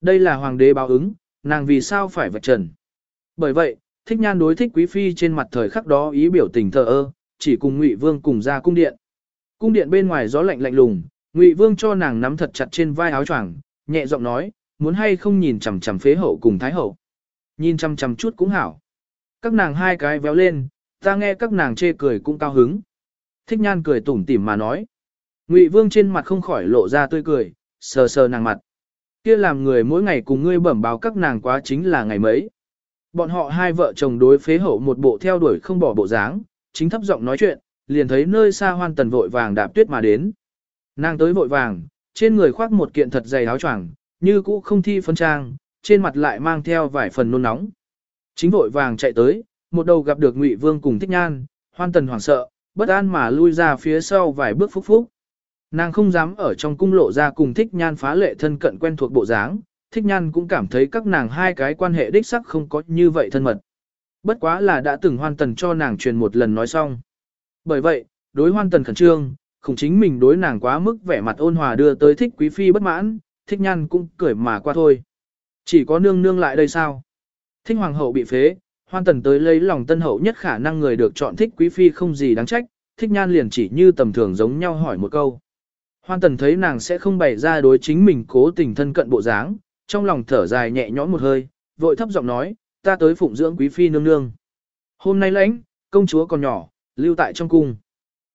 Đây là hoàng đế báo ứng, nàng vì sao phải vạch trần. Bởi vậy, thích nhan đối thích quý phi trên mặt thời khắc đó ý biểu tình thờ ơ, chỉ cùng Ngụy Vương cùng ra cung điện. Cung điện bên ngoài gió lạnh lạnh lùng, Ngụy Vương cho nàng nắm thật chặt trên vai áo choàng, nhẹ giọng nói, muốn hay không nhìn chằm chằm phế hậu cùng thái hậu. Nhìn chằm chằm chút cũng hảo. Các nàng hai cái véo lên, ta nghe các nàng chê cười cũng cao hứng. Thích nhan cười tủm tỉm mà nói. Ngụy Vương trên mặt không khỏi lộ ra tươi cười, sờ sờ nàng mặt. Kia làm người mỗi ngày cùng ngươi bẩm báo các nàng quá chính là ngày mấy. Bọn họ hai vợ chồng đối phế hậu một bộ theo đuổi không bỏ bộ dáng, chính thấp giọng nói chuyện, liền thấy nơi xa hoan tần vội vàng đạp tuyết mà đến. Nàng tới vội vàng, trên người khoác một kiện thật dày áo choàng, như cũ không thi phân trang, trên mặt lại mang theo vài phần nôn nóng. Chính vội vàng chạy tới, một đầu gặp được Ngụy Vương cùng Thích Nhan, hoan tần hoảng sợ, bất an mà lui ra phía sau vài bước phúc phúc. Nàng không dám ở trong cung lộ ra cùng Thích Nhan phá lệ thân cận quen thuộc bộ dáng, Thích Nhan cũng cảm thấy các nàng hai cái quan hệ đích sắc không có như vậy thân mật. Bất quá là đã từng hoan tần cho nàng truyền một lần nói xong. Bởi vậy, đối hoan tần khẩn trương, không chính mình đối nàng quá mức vẻ mặt ôn hòa đưa tới thích quý phi bất mãn, thích nhan cũng cười mà qua thôi. Chỉ có nương nương lại đây sao? Thích hoàng hậu bị phế, hoan tần tới lấy lòng tân hậu nhất khả năng người được chọn thích quý phi không gì đáng trách, thích nhan liền chỉ như tầm thường giống nhau hỏi một câu. Hoan tần thấy nàng sẽ không bày ra đối chính mình cố tình thân cận bộ dáng, trong lòng thở dài nhẹ nhõm một hơi, vội thấp giọng nói, ta tới phụng dưỡng quý phi nương nương. Hôm nay lãnh, công chúa còn nhỏ, lưu tại trong cung.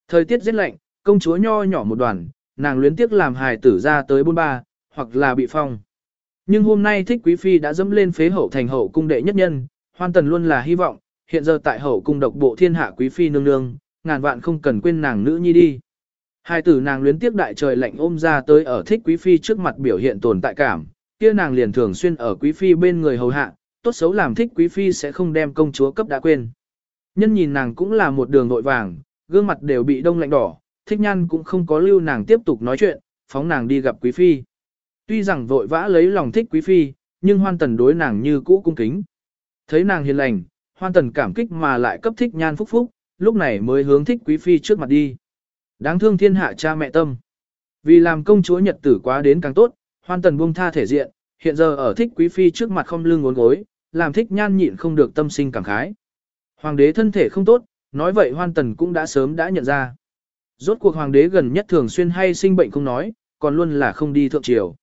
Thời tiết rất lạnh, công chúa nho nhỏ một đoàn, nàng luyến tiếc làm hài tử ra tới bôn ba, hoặc là bị phong. Nhưng hôm nay thích quý phi đã dẫm lên phế hậu thành hậu cung đệ nhất nhân, hoan tần luôn là hy vọng, hiện giờ tại hậu cung độc bộ thiên hạ quý phi nương nương, ngàn vạn không cần quên nàng nữ nhi đi. Hai tử nàng luyến tiếc đại trời lạnh ôm ra tới ở thích quý phi trước mặt biểu hiện tồn tại cảm, kia nàng liền thường xuyên ở quý phi bên người hầu hạ, tốt xấu làm thích quý phi sẽ không đem công chúa cấp đã quên. Nhân nhìn nàng cũng là một đường nội vàng, gương mặt đều bị đông lạnh đỏ, thích nhan cũng không có lưu nàng tiếp tục nói chuyện, phóng nàng đi gặp quý phi. Tuy rằng vội vã lấy lòng thích quý phi, nhưng hoan tần đối nàng như cũ cung kính. Thấy nàng hiền lành, hoan tần cảm kích mà lại cấp thích nhan phúc phúc, lúc này mới hướng thích quý phi trước mặt đi. Đáng thương thiên hạ cha mẹ tâm. Vì làm công chúa nhật tử quá đến càng tốt, hoan tần buông tha thể diện, hiện giờ ở thích quý phi trước mặt không lưng ngốn gối, làm thích nhan nhịn không được tâm sinh cảm khái. Hoàng đế thân thể không tốt, nói vậy hoan tần cũng đã sớm đã nhận ra. Rốt cuộc hoàng đế gần nhất thường xuyên hay sinh bệnh không nói, còn luôn là không đi thượng triều.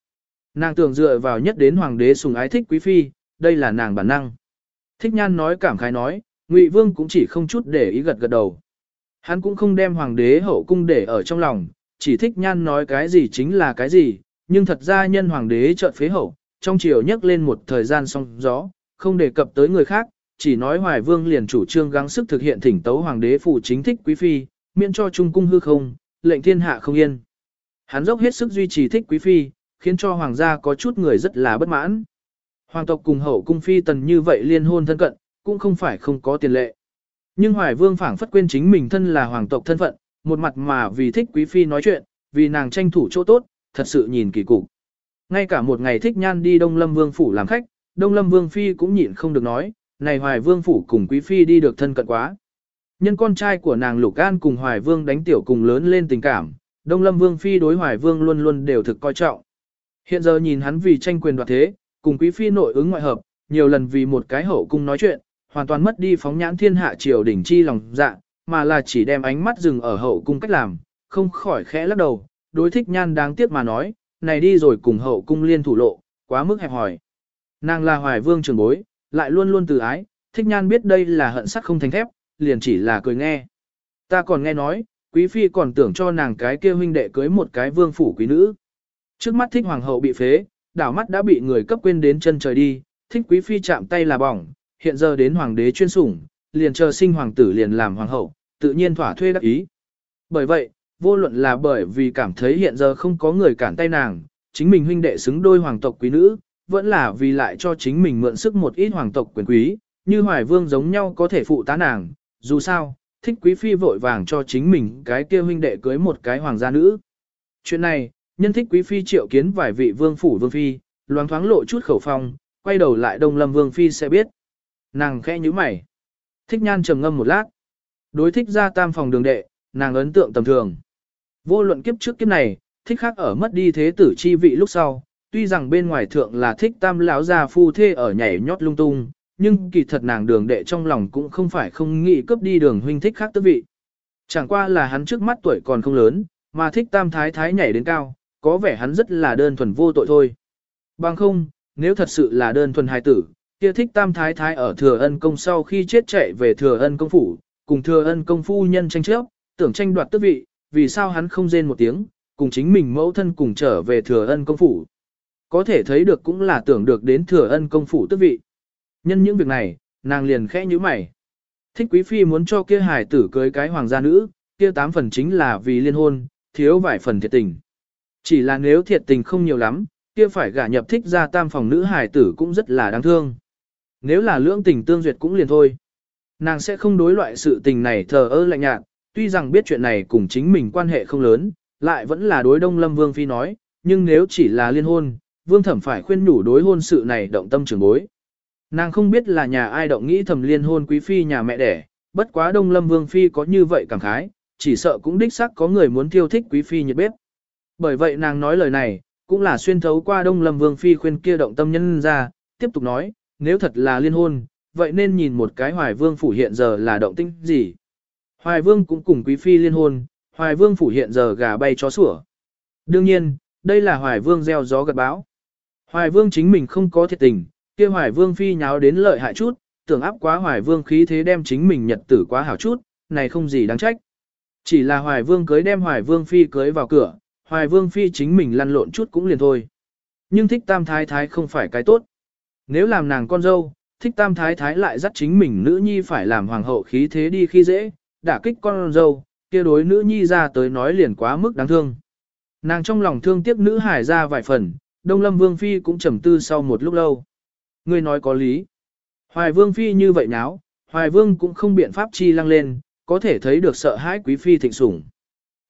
Nàng tưởng dựa vào nhất đến hoàng đế sùng ái thích quý phi, đây là nàng bản năng. Thích nhan nói cảm khái nói, Ngụy Vương cũng chỉ không chút để ý gật gật đầu. Hắn cũng không đem hoàng đế hậu cung để ở trong lòng, chỉ thích nhan nói cái gì chính là cái gì, nhưng thật ra nhân hoàng đế chợt phế hậu, trong triều nhắc lên một thời gian song gió, không đề cập tới người khác, chỉ nói Hoài Vương liền chủ trương gắng sức thực hiện thỉnh tấu hoàng đế phụ chính thích quý phi, miễn cho trung cung hư không, lệnh thiên hạ không yên. Hắn dốc hết sức duy trì thích quý phi, khiến cho hoàng gia có chút người rất là bất mãn. Hoàng tộc cùng hậu cung phi tần như vậy liên hôn thân cận, cũng không phải không có tiền lệ. Nhưng Hoài Vương phảng phất quên chính mình thân là hoàng tộc thân phận, một mặt mà vì thích quý phi nói chuyện, vì nàng tranh thủ chỗ tốt, thật sự nhìn kỳ cục. Ngay cả một ngày thích nhan đi Đông Lâm Vương phủ làm khách, Đông Lâm Vương phi cũng nhịn không được nói, này Hoài Vương phủ cùng quý phi đi được thân cận quá. Nhân con trai của nàng Lục An cùng Hoài Vương đánh tiểu cùng lớn lên tình cảm, Đông Lâm Vương phi đối Hoài Vương luôn luôn đều thực coi trọng. Hiện giờ nhìn hắn vì tranh quyền đoạt thế, cùng quý phi nội ứng ngoại hợp, nhiều lần vì một cái hậu cung nói chuyện, hoàn toàn mất đi phóng nhãn thiên hạ triều đỉnh chi lòng dạ, mà là chỉ đem ánh mắt dừng ở hậu cung cách làm, không khỏi khẽ lắc đầu, đối thích nhan đáng tiếc mà nói, này đi rồi cùng hậu cung liên thủ lộ, quá mức hẹp hỏi. Nàng là hoài vương trường bối, lại luôn luôn từ ái, thích nhan biết đây là hận sắc không thành thép, liền chỉ là cười nghe. Ta còn nghe nói, quý phi còn tưởng cho nàng cái kia huynh đệ cưới một cái vương phủ quý nữ. Trước mắt thích hoàng hậu bị phế, đảo mắt đã bị người cấp quên đến chân trời đi, thích quý phi chạm tay là bỏng, hiện giờ đến hoàng đế chuyên sủng, liền chờ sinh hoàng tử liền làm hoàng hậu, tự nhiên thỏa thuê đắc ý. Bởi vậy, vô luận là bởi vì cảm thấy hiện giờ không có người cản tay nàng, chính mình huynh đệ xứng đôi hoàng tộc quý nữ, vẫn là vì lại cho chính mình mượn sức một ít hoàng tộc quyền quý, như hoài vương giống nhau có thể phụ tá nàng, dù sao, thích quý phi vội vàng cho chính mình cái kia huynh đệ cưới một cái hoàng gia nữ. Chuyện này, nhân thích quý phi triệu kiến vài vị vương phủ vương phi, loáng thoáng lộ chút khẩu phong, quay đầu lại đông lâm vương phi sẽ biết. Nàng khẽ nhíu mày. Thích nhan trầm ngâm một lát. Đối thích ra tam phòng đường đệ, nàng ấn tượng tầm thường. Vô luận kiếp trước kiếp này, thích khác ở mất đi thế tử chi vị lúc sau, tuy rằng bên ngoài thượng là thích tam lão gia phu thê ở nhảy nhót lung tung, nhưng kỳ thật nàng đường đệ trong lòng cũng không phải không nghĩ cướp đi đường huynh thích khác tước vị. Chẳng qua là hắn trước mắt tuổi còn không lớn, mà thích tam thái thái nhảy đến cao, có vẻ hắn rất là đơn thuần vô tội thôi. Bằng không, nếu thật sự là đơn thuần hài tử, kia thích tam thái thái ở thừa ân công sau khi chết chạy về thừa ân công phủ, cùng thừa ân công phu nhân tranh chấp, tưởng tranh đoạt tước vị, vì sao hắn không rên một tiếng, cùng chính mình mẫu thân cùng trở về thừa ân công phủ. Có thể thấy được cũng là tưởng được đến thừa ân công phủ tước vị. Nhân những việc này, nàng liền khẽ như mày. Thích quý phi muốn cho kia hài tử cưới cái hoàng gia nữ, kia tám phần chính là vì liên hôn, thiếu vài phần thiệt tình. Chỉ là nếu thiệt tình không nhiều lắm, kia phải gả nhập thích ra tam phòng nữ hài tử cũng rất là đáng thương. Nếu là lưỡng tình tương duyệt cũng liền thôi. Nàng sẽ không đối loại sự tình này thờ ơ lạnh nhạt, tuy rằng biết chuyện này cùng chính mình quan hệ không lớn, lại vẫn là đối đông lâm vương phi nói, nhưng nếu chỉ là liên hôn, vương thẩm phải khuyên nhủ đối hôn sự này động tâm trường bối. Nàng không biết là nhà ai động nghĩ thầm liên hôn quý phi nhà mẹ đẻ, bất quá đông lâm vương phi có như vậy cảm khái, chỉ sợ cũng đích xác có người muốn thiêu thích quý phi nhiệt bếp. Bởi vậy nàng nói lời này, cũng là xuyên thấu qua đông lâm vương phi khuyên kia động tâm nhân ra, tiếp tục nói, nếu thật là liên hôn, vậy nên nhìn một cái hoài vương phủ hiện giờ là động tĩnh gì. Hoài vương cũng cùng quý phi liên hôn, hoài vương phủ hiện giờ gà bay chó sủa. Đương nhiên, đây là hoài vương gieo gió gật báo. Hoài vương chính mình không có thiệt tình, kia hoài vương phi nháo đến lợi hại chút, tưởng áp quá hoài vương khí thế đem chính mình nhật tử quá hảo chút, này không gì đáng trách. Chỉ là hoài vương cưới đem hoài vương phi cưới vào cửa, hoài vương phi chính mình lăn lộn chút cũng liền thôi. Nhưng thích tam thái thái không phải cái tốt. Nếu làm nàng con dâu, thích tam thái thái lại dắt chính mình nữ nhi phải làm hoàng hậu khí thế đi khi dễ, đả kích con dâu, kia đối nữ nhi ra tới nói liền quá mức đáng thương. Nàng trong lòng thương tiếc nữ hải ra vài phần, Đông Lâm Vương Phi cũng trầm tư sau một lúc lâu. người nói có lý. Hoài Vương Phi như vậy náo, Hoài Vương cũng không biện pháp chi lăng lên, có thể thấy được sợ hãi Quý Phi thịnh sủng.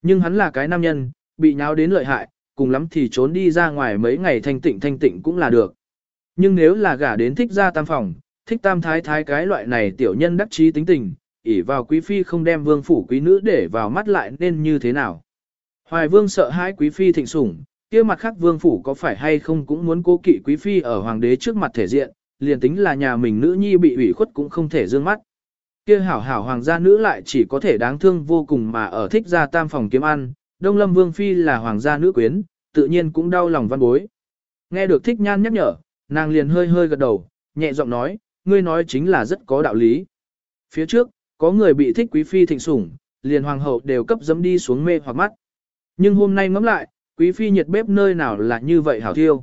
Nhưng hắn là cái nam nhân, bị nháo đến lợi hại, cùng lắm thì trốn đi ra ngoài mấy ngày thanh tịnh thanh tịnh cũng là được. Nhưng nếu là gả đến thích ra tam phòng, thích tam thái thái cái loại này tiểu nhân đắc trí tính tình, ỷ vào quý phi không đem vương phủ quý nữ để vào mắt lại nên như thế nào. Hoài vương sợ hãi quý phi thịnh sủng, kia mặt khác vương phủ có phải hay không cũng muốn cố kỵ quý phi ở hoàng đế trước mặt thể diện, liền tính là nhà mình nữ nhi bị ủy khuất cũng không thể dương mắt. Kia hảo hảo hoàng gia nữ lại chỉ có thể đáng thương vô cùng mà ở thích ra tam phòng kiếm ăn, đông lâm vương phi là hoàng gia nữ quyến, tự nhiên cũng đau lòng văn bối. Nghe được thích nhan nhắc nhở, nàng liền hơi hơi gật đầu, nhẹ giọng nói, ngươi nói chính là rất có đạo lý. Phía trước, có người bị thích quý phi thịnh sủng, liền hoàng hậu đều cấp dấm đi xuống mê hoặc mắt. Nhưng hôm nay ngẫm lại, quý phi nhiệt bếp nơi nào là như vậy hảo thiêu.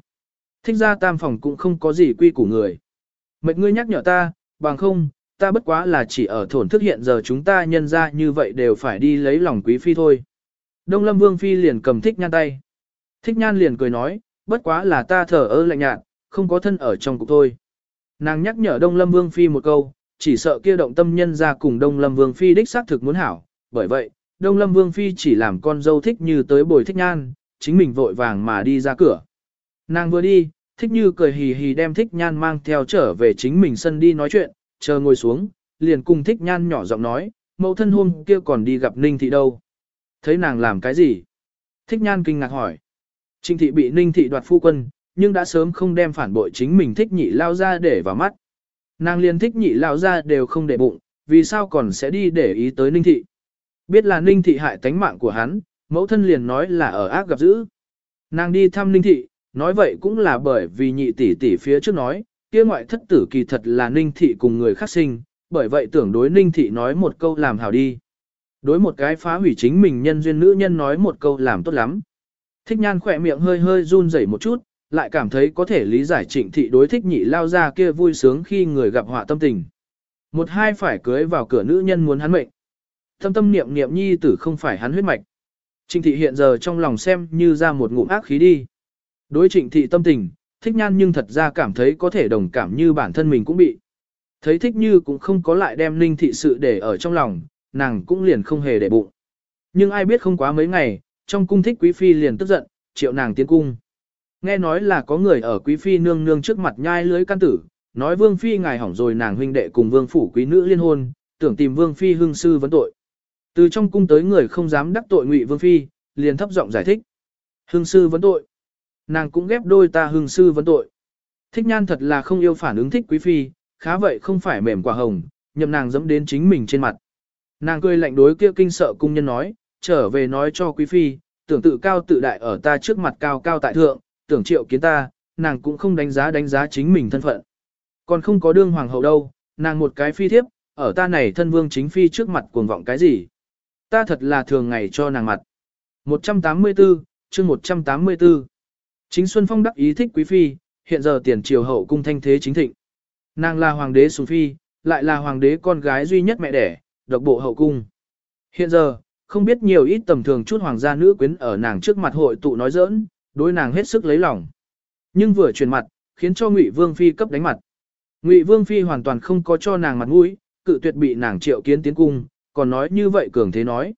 Thích ra tam phòng cũng không có gì quy của người. Mệt ngươi nhắc nhở ta, bằng không, ta bất quá là chỉ ở thổn thức hiện giờ chúng ta nhân ra như vậy đều phải đi lấy lòng quý phi thôi. Đông lâm vương phi liền cầm thích nhan tay. Thích nhan liền cười nói, bất quá là ta thở ơ lạnh nhạt, không có thân ở trong cục thôi. Nàng nhắc nhở Đông Lâm Vương Phi một câu, chỉ sợ kia động tâm nhân ra cùng Đông Lâm Vương Phi đích xác thực muốn hảo, bởi vậy, Đông Lâm Vương Phi chỉ làm con dâu thích như tới bồi thích nhan, chính mình vội vàng mà đi ra cửa. Nàng vừa đi, thích như cười hì hì đem thích nhan mang theo trở về chính mình sân đi nói chuyện, chờ ngồi xuống, liền cùng thích nhan nhỏ giọng nói, mẫu thân hôm kia còn đi gặp Ninh Thị đâu. Thấy nàng làm cái gì? Thích nhan kinh ngạc hỏi. Trinh Thị bị Ninh Thị đoạt phu quân, nhưng đã sớm không đem phản bội chính mình thích nhị lao ra để vào mắt. Nàng liền thích nhị lao ra đều không để bụng, vì sao còn sẽ đi để ý tới ninh thị. Biết là ninh thị hại tánh mạng của hắn, mẫu thân liền nói là ở ác gặp dữ. Nàng đi thăm ninh thị, nói vậy cũng là bởi vì nhị tỷ tỷ phía trước nói, kia ngoại thất tử kỳ thật là ninh thị cùng người khác sinh, bởi vậy tưởng đối ninh thị nói một câu làm hảo đi. Đối một cái phá hủy chính mình nhân duyên nữ nhân nói một câu làm tốt lắm. Thích nhan khỏe miệng hơi hơi run rẩy một chút, lại cảm thấy có thể lý giải trịnh thị đối thích nhị lao ra kia vui sướng khi người gặp họa tâm tình. Một hai phải cưới vào cửa nữ nhân muốn hắn mệnh. Tâm tâm niệm niệm nhi tử không phải hắn huyết mạch. Trịnh thị hiện giờ trong lòng xem như ra một ngụm ác khí đi. Đối trịnh thị tâm tình, thích nhan nhưng thật ra cảm thấy có thể đồng cảm như bản thân mình cũng bị. Thấy thích như cũng không có lại đem ninh thị sự để ở trong lòng, nàng cũng liền không hề để bụng. Nhưng ai biết không quá mấy ngày, trong cung thích quý phi liền tức giận, triệu nàng tiến cung. Nghe nói là có người ở quý phi nương nương trước mặt nhai lưới căn tử, nói vương phi ngài hỏng rồi nàng huynh đệ cùng vương phủ quý nữ liên hôn, tưởng tìm vương phi hưng sư vấn tội. Từ trong cung tới người không dám đắc tội ngụy vương phi, liền thấp giọng giải thích. Hưng sư vấn tội. nàng cũng ghép đôi ta hưng sư vấn tội. Thích nhan thật là không yêu phản ứng thích quý phi, khá vậy không phải mềm quả hồng, nhậm nàng dẫm đến chính mình trên mặt. Nàng cười lạnh đối kia kinh sợ cung nhân nói, trở về nói cho quý phi, tưởng tự cao tự đại ở ta trước mặt cao cao tại thượng, tưởng triệu kiến ta, nàng cũng không đánh giá đánh giá chính mình thân phận. Còn không có đương hoàng hậu đâu, nàng một cái phi thiếp, ở ta này thân vương chính phi trước mặt cuồng vọng cái gì. Ta thật là thường ngày cho nàng mặt. 184, chương 184. Chính Xuân Phong đắc ý thích quý phi, hiện giờ tiền triều hậu cung thanh thế chính thịnh. Nàng là hoàng đế sùng phi, lại là hoàng đế con gái duy nhất mẹ đẻ, độc bộ hậu cung. Hiện giờ, không biết nhiều ít tầm thường chút hoàng gia nữ quyến ở nàng trước mặt hội tụ nói giỡn, đối nàng hết sức lấy lòng. Nhưng vừa chuyển mặt, khiến cho Ngụy Vương phi cấp đánh mặt. Ngụy Vương phi hoàn toàn không có cho nàng mặt mũi, cự tuyệt bị nàng triệu kiến tiến cung, còn nói như vậy cường thế nói.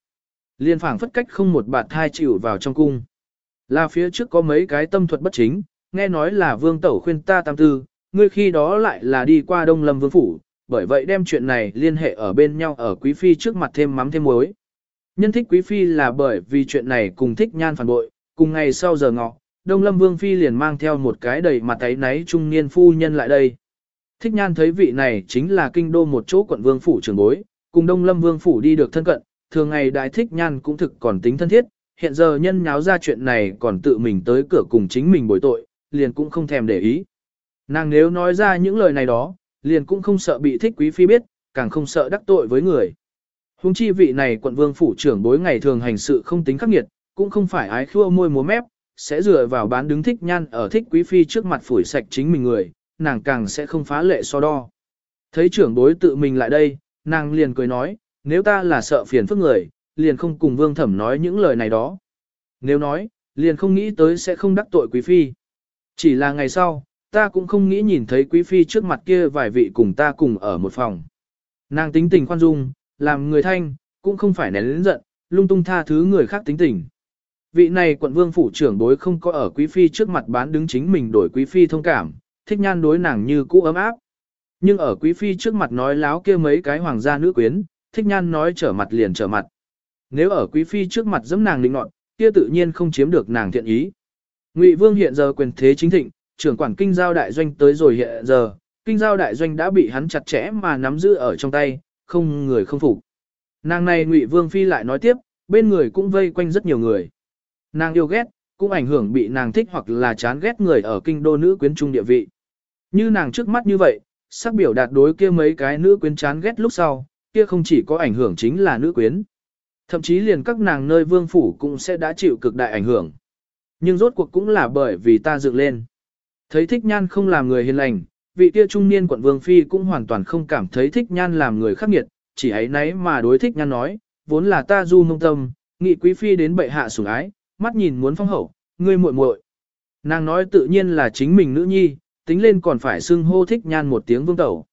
Liên phảng phất cách không một bạt thai chịu vào trong cung. Là phía trước có mấy cái tâm thuật bất chính, nghe nói là vương tẩu khuyên ta tam tư, ngươi khi đó lại là đi qua đông lâm vương phủ, bởi vậy đem chuyện này liên hệ ở bên nhau ở quý phi trước mặt thêm mắm thêm muối. Nhân thích quý phi là bởi vì chuyện này cùng thích nhan phản bội, cùng ngày sau giờ ngọ, đông lâm vương phi liền mang theo một cái đầy mặt thấy náy trung niên phu nhân lại đây. Thích nhan thấy vị này chính là kinh đô một chỗ quận vương phủ trưởng bối, cùng đông lâm vương phủ đi được thân cận, thường ngày đại thích nhan cũng thực còn tính thân thiết, hiện giờ nhân nháo ra chuyện này còn tự mình tới cửa cùng chính mình bồi tội, liền cũng không thèm để ý. Nàng nếu nói ra những lời này đó, liền cũng không sợ bị thích quý phi biết, càng không sợ đắc tội với người. Hùng chi vị này quận vương phủ trưởng bối ngày thường hành sự không tính khắc nghiệt, cũng không phải ái khua môi múa mép, sẽ dựa vào bán đứng thích nhan ở thích quý phi trước mặt phủi sạch chính mình người, nàng càng sẽ không phá lệ so đo. Thấy trưởng bối tự mình lại đây, nàng liền cười nói, nếu ta là sợ phiền phức người, liền không cùng vương thẩm nói những lời này đó. Nếu nói, liền không nghĩ tới sẽ không đắc tội quý phi. Chỉ là ngày sau, ta cũng không nghĩ nhìn thấy quý phi trước mặt kia vài vị cùng ta cùng ở một phòng. Nàng tính tình khoan dung, làm người thanh, cũng không phải nén lĩnh giận, lung tung tha thứ người khác tính tình. Vị này quận vương phủ trưởng đối không có ở quý phi trước mặt bán đứng chính mình đổi quý phi thông cảm, thích nhan đối nàng như cũ ấm áp. Nhưng ở quý phi trước mặt nói láo kia mấy cái hoàng gia nữ quyến, thích nhan nói trở mặt liền trở mặt. Nếu ở quý phi trước mặt giẫm nàng lĩnh nọt, kia tự nhiên không chiếm được nàng thiện ý. Ngụy Vương hiện giờ quyền thế chính thịnh, trưởng quản kinh giao đại doanh tới rồi hiện giờ, kinh giao đại doanh đã bị hắn chặt chẽ mà nắm giữ ở trong tay, không người không phục. Nàng này Ngụy Vương phi lại nói tiếp, bên người cũng vây quanh rất nhiều người. Nàng yêu ghét, cũng ảnh hưởng bị nàng thích hoặc là chán ghét người ở kinh đô nữ quyến trung địa vị. Như nàng trước mắt như vậy, sắc biểu đạt đối kia mấy cái nữ quyến chán ghét lúc sau, kia không chỉ có ảnh hưởng chính là nữ quyến. Thậm chí liền các nàng nơi vương phủ cũng sẽ đã chịu cực đại ảnh hưởng. Nhưng rốt cuộc cũng là bởi vì ta dựng lên. Thấy thích nhan không làm người hiền lành, vị kia trung niên quận vương phi cũng hoàn toàn không cảm thấy thích nhan làm người khắc nghiệt, chỉ ấy nấy mà đối thích nhan nói, vốn là ta du mông tâm, nghị quý phi đến bệ hạ sủng ái, mắt nhìn muốn phong hậu, ngươi muội muội. Nàng nói tự nhiên là chính mình nữ nhi, tính lên còn phải xưng hô thích nhan một tiếng vương tẩu.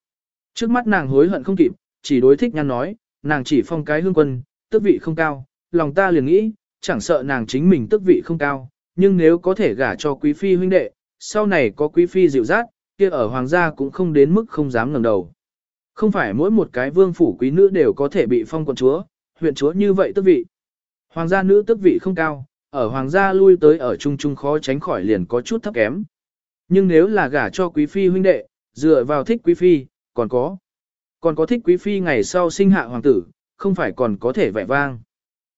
Trước mắt nàng hối hận không kịp, chỉ đối thích nhan nói, nàng chỉ phong cái hương quân, tước vị không cao, lòng ta liền nghĩ, chẳng sợ nàng chính mình tước vị không cao, nhưng nếu có thể gả cho quý phi huynh đệ, sau này có quý phi dịu dắt, kia ở hoàng gia cũng không đến mức không dám ngẩng đầu. Không phải mỗi một cái vương phủ quý nữ đều có thể bị phong quận chúa, huyện chúa như vậy tước vị. Hoàng gia nữ tước vị không cao, ở hoàng gia lui tới ở chung chung khó tránh khỏi liền có chút thấp kém. Nhưng nếu là gả cho quý phi huynh đệ, dựa vào thích quý phi, còn có. Còn có thích quý phi ngày sau sinh hạ hoàng tử, không phải còn có thể vẻ vang.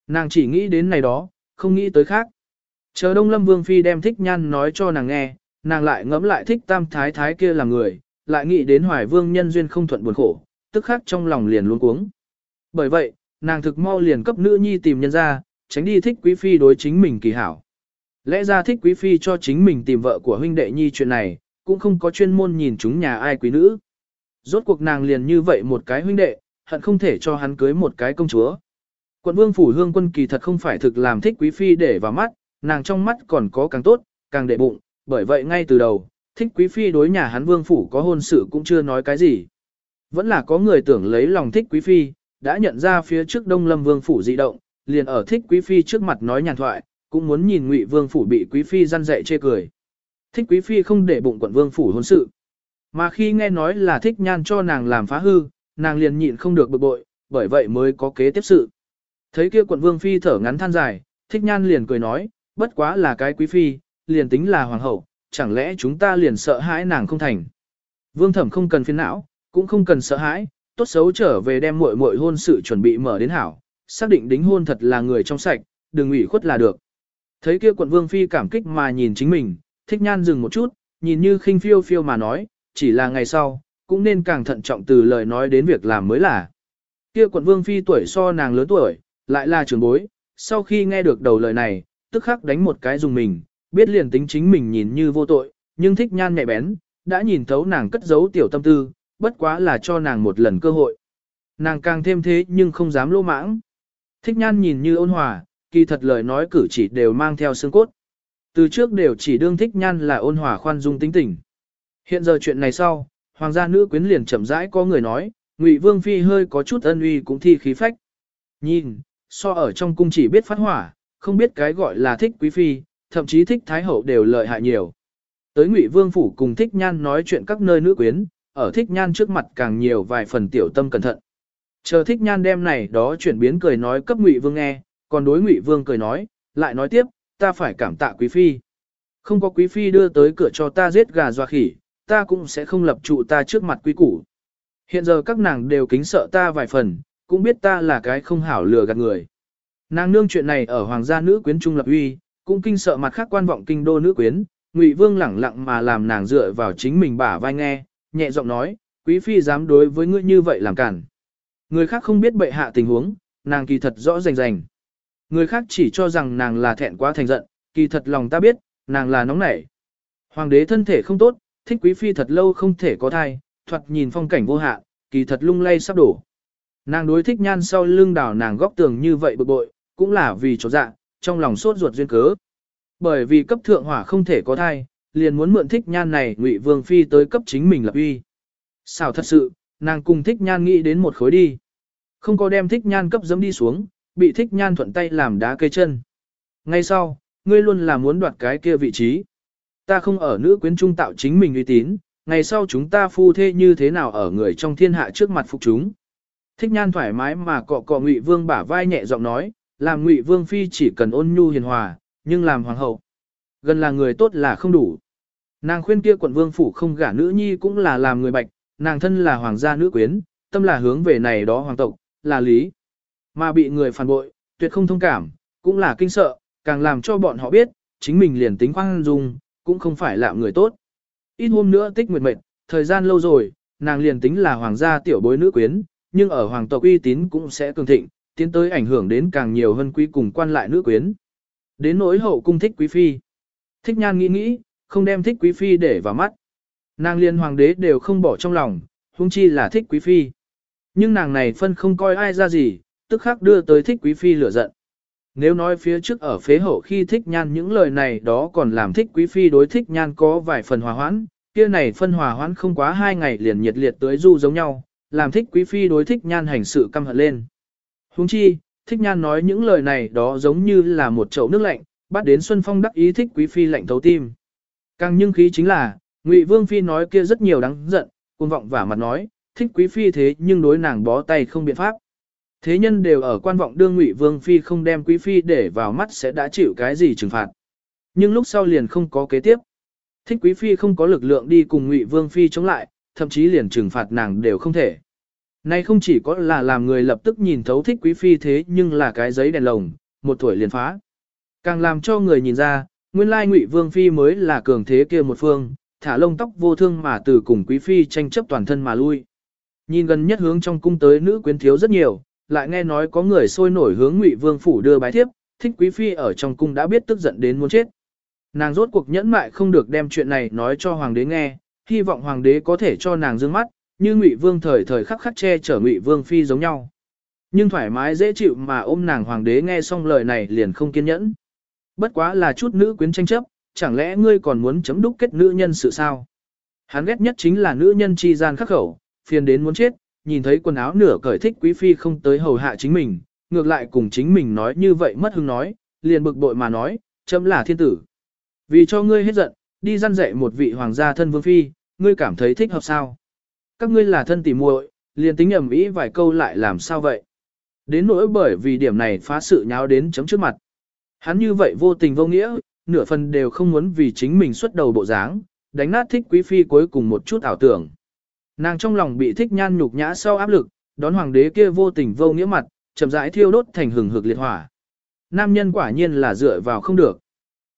Nàng chỉ nghĩ đến này đó, không nghĩ tới khác. Chờ Đông Lâm Vương Phi đem thích nhan nói cho nàng nghe, nàng lại ngẫm lại thích tam thái thái kia là người, lại nghĩ đến hoài vương nhân duyên không thuận buồn khổ, tức khắc trong lòng liền luôn cuống. Bởi vậy, nàng thực mau liền cấp nữ nhi tìm nhân ra, tránh đi thích quý phi đối chính mình kỳ hảo. Lẽ ra thích quý phi cho chính mình tìm vợ của huynh đệ nhi chuyện này, cũng không có chuyên môn nhìn chúng nhà ai quý nữ. Rốt cuộc nàng liền như vậy một cái huynh đệ, hận không thể cho hắn cưới một cái công chúa. Quận vương phủ hương quân kỳ thật không phải thực làm thích quý phi để vào mắt, nàng trong mắt còn có càng tốt, càng đệ bụng, bởi vậy ngay từ đầu, thích quý phi đối nhà hắn vương phủ có hôn sự cũng chưa nói cái gì. Vẫn là có người tưởng lấy lòng thích quý phi, đã nhận ra phía trước đông lâm vương phủ dị động, liền ở thích quý phi trước mặt nói nhàn thoại, cũng muốn nhìn ngụy vương phủ bị quý phi răn dạy chê cười. Thích quý phi không để bụng quận vương phủ hôn sự. Mà khi nghe nói là thích nhan cho nàng làm phá hư, nàng liền nhịn không được bực bội, bởi vậy mới có kế tiếp sự. Thấy kia quận vương phi thở ngắn than dài, thích nhan liền cười nói, bất quá là cái quý phi, liền tính là hoàng hậu, chẳng lẽ chúng ta liền sợ hãi nàng không thành. Vương thẩm không cần phiền não, cũng không cần sợ hãi, tốt xấu trở về đem muội muội hôn sự chuẩn bị mở đến hảo, xác định đính hôn thật là người trong sạch, đừng ủy khuất là được. Thấy kia quận vương phi cảm kích mà nhìn chính mình, thích nhan dừng một chút, nhìn như khinh phiêu phiêu mà nói, chỉ là ngày sau, cũng nên càng thận trọng từ lời nói đến việc làm mới là. Kia quận vương phi tuổi so nàng lớn tuổi, lại là trưởng bối, sau khi nghe được đầu lời này, tức khắc đánh một cái dùng mình, biết liền tính chính mình nhìn như vô tội, nhưng thích nhan nhẹ bén, đã nhìn thấu nàng cất giấu tiểu tâm tư, bất quá là cho nàng một lần cơ hội. Nàng càng thêm thế nhưng không dám lô mãng. Thích nhan nhìn như ôn hòa, kỳ thật lời nói cử chỉ đều mang theo xương cốt. Từ trước đều chỉ đương thích nhan là ôn hòa khoan dung tính tình. Hiện giờ chuyện này sau, hoàng gia nữ quyến liền chậm rãi có người nói, Ngụy Vương phi hơi có chút ân uy cũng thi khí phách. Nhìn, so ở trong cung chỉ biết phát hỏa, không biết cái gọi là thích quý phi, thậm chí thích thái hậu đều lợi hại nhiều. Tới Ngụy Vương phủ cùng thích nhan nói chuyện các nơi nữ quyến, ở thích nhan trước mặt càng nhiều vài phần tiểu tâm cẩn thận. Chờ thích nhan đem này đó chuyển biến cười nói cấp Ngụy Vương nghe, còn đối Ngụy Vương cười nói, lại nói tiếp, ta phải cảm tạ quý phi. Không có quý phi đưa tới cửa cho ta giết gà doa khỉ, ta cũng sẽ không lập trụ ta trước mặt quý củ. Hiện giờ các nàng đều kính sợ ta vài phần, cũng biết ta là cái không hảo lừa gạt người. Nàng nương chuyện này ở hoàng gia nữ quyến trung lập uy, cũng kinh sợ mặt khác quan vọng kinh đô nữ quyến, Ngụy Vương lẳng lặng mà làm nàng dựa vào chính mình bả vai nghe, nhẹ giọng nói, quý phi dám đối với ngươi như vậy làm cản. Người khác không biết bệ hạ tình huống, nàng kỳ thật rõ rành rành. Người khác chỉ cho rằng nàng là thẹn quá thành giận, kỳ thật lòng ta biết, nàng là nóng nảy. Hoàng đế thân thể không tốt, thích quý phi thật lâu không thể có thai, thoạt nhìn phong cảnh vô hạ, kỳ thật lung lay sắp đổ. Nàng đối thích nhan sau lưng đảo nàng góc tường như vậy bực bội, cũng là vì chỗ dạ, trong lòng sốt ruột duyên cớ. Bởi vì cấp thượng hỏa không thể có thai, liền muốn mượn thích nhan này ngụy vương phi tới cấp chính mình lập uy. Sao thật sự, nàng cùng thích nhan nghĩ đến một khối đi. Không có đem thích nhan cấp dấm đi xuống, bị thích nhan thuận tay làm đá cây chân. Ngay sau, ngươi luôn là muốn đoạt cái kia vị trí. Ta không ở nữ quyến trung tạo chính mình uy tín, ngày sau chúng ta phu thê như thế nào ở người trong thiên hạ trước mặt phục chúng. Thích nhan thoải mái mà cọ cọ Ngụy Vương bả vai nhẹ giọng nói, làm Ngụy Vương phi chỉ cần ôn nhu hiền hòa, nhưng làm hoàng hậu. Gần là người tốt là không đủ. Nàng khuyên kia quận vương phủ không gả nữ nhi cũng là làm người bạch, nàng thân là hoàng gia nữ quyến, tâm là hướng về này đó hoàng tộc, là lý. Mà bị người phản bội, tuyệt không thông cảm, cũng là kinh sợ, càng làm cho bọn họ biết, chính mình liền tính khoan dung, cũng không phải là người tốt. Ít hôm nữa tích nguyệt mệt, thời gian lâu rồi, nàng liền tính là hoàng gia tiểu bối nữ quyến, nhưng ở hoàng tộc uy tín cũng sẽ cường thịnh, tiến tới ảnh hưởng đến càng nhiều hơn quý cùng quan lại nữ quyến. Đến nỗi hậu cung thích quý phi. Thích nhan nghĩ nghĩ, không đem thích quý phi để vào mắt. Nàng liên hoàng đế đều không bỏ trong lòng, huống chi là thích quý phi. Nhưng nàng này phân không coi ai ra gì, tức khắc đưa tới thích quý phi lửa giận. Nếu nói phía trước ở phế hậu khi thích nhan những lời này đó còn làm thích quý phi đối thích nhan có vài phần hòa hoãn, kia này phân hòa hoãn không quá hai ngày liền nhiệt liệt tới du giống nhau, làm thích quý phi đối thích nhan hành sự căm hận lên. Huống chi, thích nhan nói những lời này đó giống như là một chậu nước lạnh, bắt đến Xuân Phong đắc ý thích quý phi lạnh thấu tim. Càng nhưng khí chính là, Ngụy Vương phi nói kia rất nhiều đáng giận, cuồng vọng và mặt nói, thích quý phi thế nhưng đối nàng bó tay không biện pháp. Thế nhân đều ở quan vọng đương Ngụy Vương phi không đem quý phi để vào mắt sẽ đã chịu cái gì trừng phạt. Nhưng lúc sau liền không có kế tiếp. Thích quý phi không có lực lượng đi cùng Ngụy Vương phi chống lại, thậm chí liền trừng phạt nàng đều không thể. Nay không chỉ có là làm người lập tức nhìn thấu thích quý phi thế nhưng là cái giấy đèn lồng, một tuổi liền phá. Càng làm cho người nhìn ra, nguyên lai Ngụy Vương phi mới là cường thế kia một phương, thả lông tóc vô thương mà từ cùng quý phi tranh chấp toàn thân mà lui. Nhìn gần nhất hướng trong cung tới nữ quyến thiếu rất nhiều, lại nghe nói có người sôi nổi hướng Ngụy Vương phủ đưa bái thiếp, thích quý phi ở trong cung đã biết tức giận đến muốn chết. Nàng rốt cuộc nhẫn mại không được đem chuyện này nói cho hoàng đế nghe, hy vọng hoàng đế có thể cho nàng dương mắt, như Ngụy Vương thời thời khắc khắc che chở Ngụy Vương phi giống nhau. Nhưng thoải mái dễ chịu mà ôm nàng hoàng đế nghe xong lời này liền không kiên nhẫn. Bất quá là chút nữ quyến tranh chấp, chẳng lẽ ngươi còn muốn chấm đúc kết nữ nhân sự sao? Hắn ghét nhất chính là nữ nhân chi gian khắc khẩu, phiền đến muốn chết, nhìn thấy quần áo nửa cởi thích quý phi không tới hầu hạ chính mình, ngược lại cùng chính mình nói như vậy mất hứng nói, liền bực bội mà nói, chấm là thiên tử. Vì cho ngươi hết giận, đi răn dạy một vị hoàng gia thân vương phi, ngươi cảm thấy thích hợp sao? Các ngươi là thân tỉ muội, liền tính ẩm ý vài câu lại làm sao vậy? Đến nỗi bởi vì điểm này phá sự nháo đến chấm trước mặt. Hắn như vậy vô tình vô nghĩa, nửa phần đều không muốn vì chính mình xuất đầu bộ dáng, đánh nát thích quý phi cuối cùng một chút ảo tưởng. Nàng trong lòng bị thích nhan nhục nhã sau áp lực, đón hoàng đế kia vô tình vô nghĩa mặt, chậm rãi thiêu đốt thành hừng hực liệt hỏa. Nam nhân quả nhiên là dựa vào không được.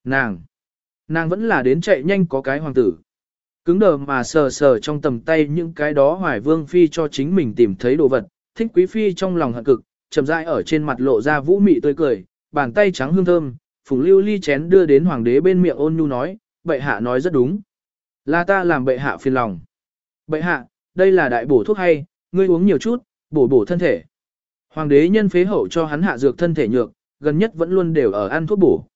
Nàng, nàng vẫn là đến chạy nhanh có cái hoàng tử. Cứng đờ mà sờ sờ trong tầm tay những cái đó hoài vương phi cho chính mình tìm thấy đồ vật, thích quý phi trong lòng hận cực, chậm rãi ở trên mặt lộ ra vũ mị tươi cười, bàn tay trắng hương thơm, phùng lưu ly chén đưa đến hoàng đế bên miệng ôn nhu nói, bệ hạ nói rất đúng. Là ta làm bệ hạ phiền lòng. Bệ hạ, đây là đại bổ thuốc hay, ngươi uống nhiều chút, bổ bổ thân thể. Hoàng đế nhân phế hậu cho hắn hạ dược thân thể nhược, gần nhất vẫn luôn đều ở ăn thuốc bổ.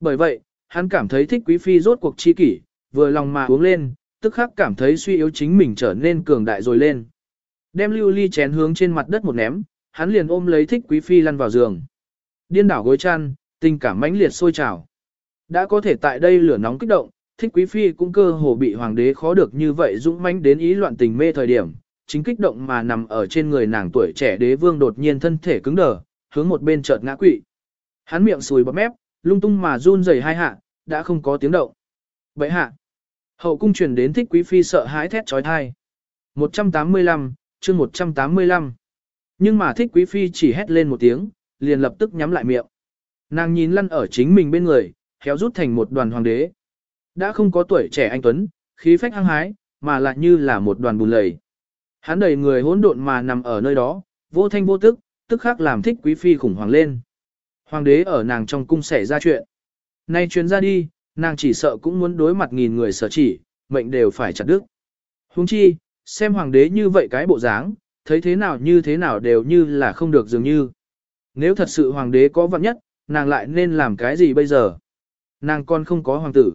Bởi vậy, hắn cảm thấy thích quý phi rốt cuộc chi kỷ, vừa lòng mà uống lên, tức khắc cảm thấy suy yếu chính mình trở nên cường đại rồi lên. Đem lưu ly chén hướng trên mặt đất một ném, hắn liền ôm lấy thích quý phi lăn vào giường. Điên đảo gối chăn, tình cảm mãnh liệt sôi trào. Đã có thể tại đây lửa nóng kích động, thích quý phi cũng cơ hồ bị hoàng đế khó được như vậy dũng mãnh đến ý loạn tình mê thời điểm, chính kích động mà nằm ở trên người nàng tuổi trẻ đế vương đột nhiên thân thể cứng đờ, hướng một bên chợt ngã quỵ. Hắn miệng sùi bọt mép, lung tung mà run rẩy hai hạ, đã không có tiếng động. Vậy hạ, hậu cung truyền đến thích quý phi sợ hãi thét trói thai. 185, chương 185. Nhưng mà thích quý phi chỉ hét lên một tiếng, liền lập tức nhắm lại miệng. Nàng nhìn lăn ở chính mình bên người, khéo rút thành một đoàn hoàng đế. Đã không có tuổi trẻ anh Tuấn, khí phách hăng hái, mà lại như là một đoàn bùn lầy. Hắn đầy người hỗn độn mà nằm ở nơi đó, vô thanh vô tức, tức khắc làm thích quý phi khủng hoảng lên. Hoàng đế ở nàng trong cung xảy ra chuyện. Nay chuyến ra đi, nàng chỉ sợ cũng muốn đối mặt nghìn người sở chỉ, mệnh đều phải chặt đứt. Huống chi, xem hoàng đế như vậy cái bộ dáng, thấy thế nào như thế nào đều như là không được dường như. Nếu thật sự hoàng đế có vận nhất, nàng lại nên làm cái gì bây giờ? Nàng con không có hoàng tử.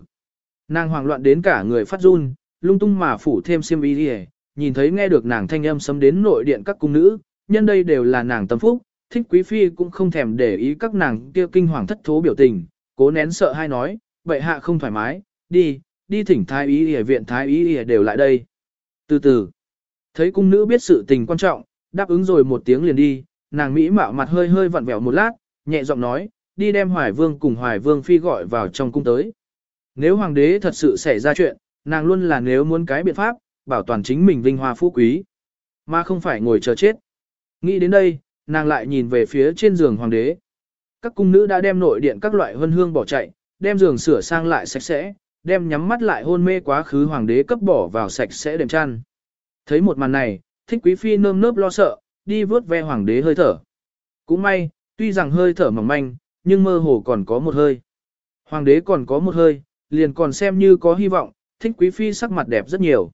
Nàng hoảng loạn đến cả người phát run, lung tung mà phủ thêm xiêm y đi nhìn thấy nghe được nàng thanh âm sấm đến nội điện các cung nữ, nhân đây đều là nàng tâm phúc, thích quý phi cũng không thèm để ý các nàng kia kinh hoàng thất thố biểu tình, cố nén sợ hai nói, vậy hạ không thoải mái, đi, đi thỉnh thái y y viện thái y y đều lại đây. Từ từ, thấy cung nữ biết sự tình quan trọng, đáp ứng rồi một tiếng liền đi, nàng mỹ mạo mặt hơi hơi vặn vẹo một lát, nhẹ giọng nói, đi đem hoài vương cùng hoài vương phi gọi vào trong cung tới. Nếu hoàng đế thật sự xảy ra chuyện, nàng luôn là nếu muốn cái biện pháp, bảo toàn chính mình vinh hoa phú quý, mà không phải ngồi chờ chết. Nghĩ đến đây, nàng lại nhìn về phía trên giường hoàng đế. Các cung nữ đã đem nội điện các loại hân hương bỏ chạy, đem giường sửa sang lại sạch sẽ, đem nhắm mắt lại hôn mê quá khứ hoàng đế cấp bỏ vào sạch sẽ đệm chăn. Thấy một màn này, thích quý phi nơm nớp lo sợ, đi vớt ve hoàng đế hơi thở. Cũng may, tuy rằng hơi thở mỏng manh, nhưng mơ hồ còn có một hơi. Hoàng đế còn có một hơi, liền còn xem như có hy vọng, thích quý phi sắc mặt đẹp rất nhiều.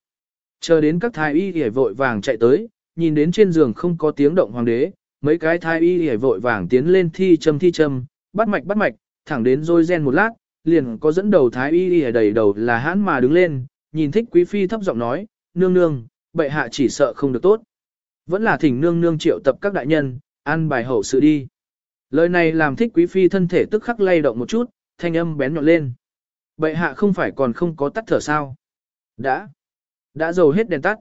Chờ đến các thái y hề vội vàng chạy tới, nhìn đến trên giường không có tiếng động hoàng đế, mấy cái thái y hề vội vàng tiến lên thi châm thi châm, bắt mạch bắt mạch, thẳng đến rồi gen một lát, liền có dẫn đầu thái y hề đầy đầu là hãn mà đứng lên, nhìn thích quý phi thấp giọng nói, nương nương, bệ hạ chỉ sợ không được tốt. Vẫn là thỉnh nương nương triệu tập các đại nhân, ăn bài hậu sự đi. Lời này làm thích quý phi thân thể tức khắc lay động một chút, thanh âm bén nhọn lên. Bệ hạ không phải còn không có tắt thở sao? Đã. Đã dầu hết đèn tắt.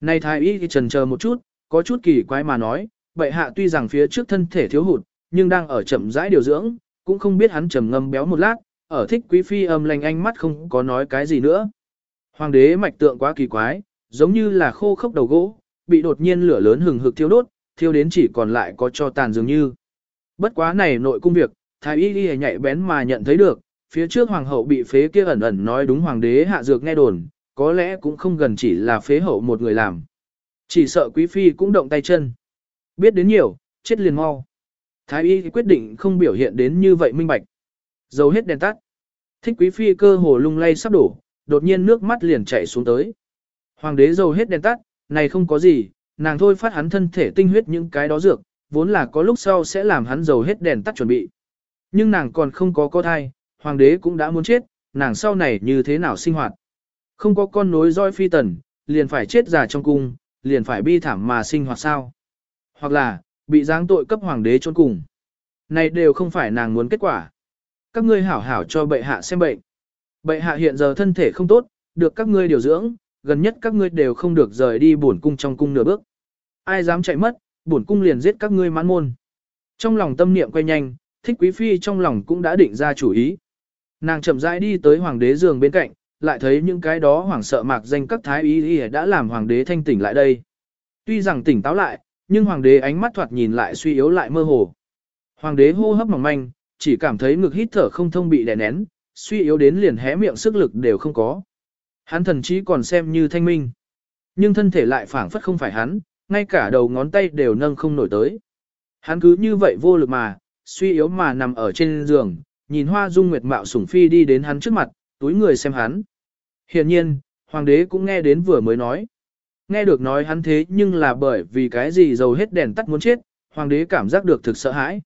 Này thái y thì trần chờ một chút, có chút kỳ quái mà nói, bệ hạ tuy rằng phía trước thân thể thiếu hụt, nhưng đang ở chậm rãi điều dưỡng, cũng không biết hắn trầm ngâm béo một lát, ở thích quý phi âm lành ánh mắt không có nói cái gì nữa. Hoàng đế mạch tượng quá kỳ quái, giống như là khô khốc đầu gỗ, bị đột nhiên lửa lớn hừng hực thiêu đốt, thiêu đến chỉ còn lại có cho tàn dường như. Bất quá này nội cung việc, thái y y nhạy bén mà nhận thấy được, phía trước hoàng hậu bị phế kia ẩn ẩn nói đúng hoàng đế hạ dược nghe đồn, có lẽ cũng không gần chỉ là phế hậu một người làm. Chỉ sợ quý phi cũng động tay chân. Biết đến nhiều, chết liền mau. Thái y quyết định không biểu hiện đến như vậy minh bạch. Dầu hết đèn tắt. Thích quý phi cơ hồ lung lay sắp đổ, đột nhiên nước mắt liền chảy xuống tới. Hoàng đế dầu hết đèn tắt, này không có gì, nàng thôi phát hắn thân thể tinh huyết những cái đó dược, vốn là có lúc sau sẽ làm hắn dầu hết đèn tắt chuẩn bị. Nhưng nàng còn không có có thai, hoàng đế cũng đã muốn chết, nàng sau này như thế nào sinh hoạt. Không có con nối roi phi tần, liền phải chết già trong cung, liền phải bi thảm mà sinh hoạt sao. Hoặc là, bị giáng tội cấp hoàng đế trôn cùng. Này đều không phải nàng muốn kết quả. Các ngươi hảo hảo cho bệ hạ xem bệnh. Bệ hạ hiện giờ thân thể không tốt, được các ngươi điều dưỡng, gần nhất các ngươi đều không được rời đi bổn cung trong cung nửa bước. Ai dám chạy mất, bổn cung liền giết các ngươi mãn môn. Trong lòng tâm niệm quay nhanh, thích quý phi trong lòng cũng đã định ra chủ ý. Nàng chậm rãi đi tới hoàng đế giường bên cạnh, lại thấy những cái đó hoảng sợ mạc danh các thái y y đã làm hoàng đế thanh tỉnh lại đây. Tuy rằng tỉnh táo lại, nhưng hoàng đế ánh mắt thoạt nhìn lại suy yếu lại mơ hồ. Hoàng đế hô hấp mỏng manh, chỉ cảm thấy ngực hít thở không thông bị đè nén, suy yếu đến liền hé miệng sức lực đều không có. Hắn thần chí còn xem như thanh minh. Nhưng thân thể lại phảng phất không phải hắn, ngay cả đầu ngón tay đều nâng không nổi tới. Hắn cứ như vậy vô lực mà, suy yếu mà nằm ở trên giường, nhìn hoa dung nguyệt mạo sủng phi đi đến hắn trước mặt, túi người xem hắn. Hiện nhiên, hoàng đế cũng nghe đến vừa mới nói. Nghe được nói hắn thế nhưng là bởi vì cái gì dầu hết đèn tắt muốn chết, hoàng đế cảm giác được thực sợ hãi.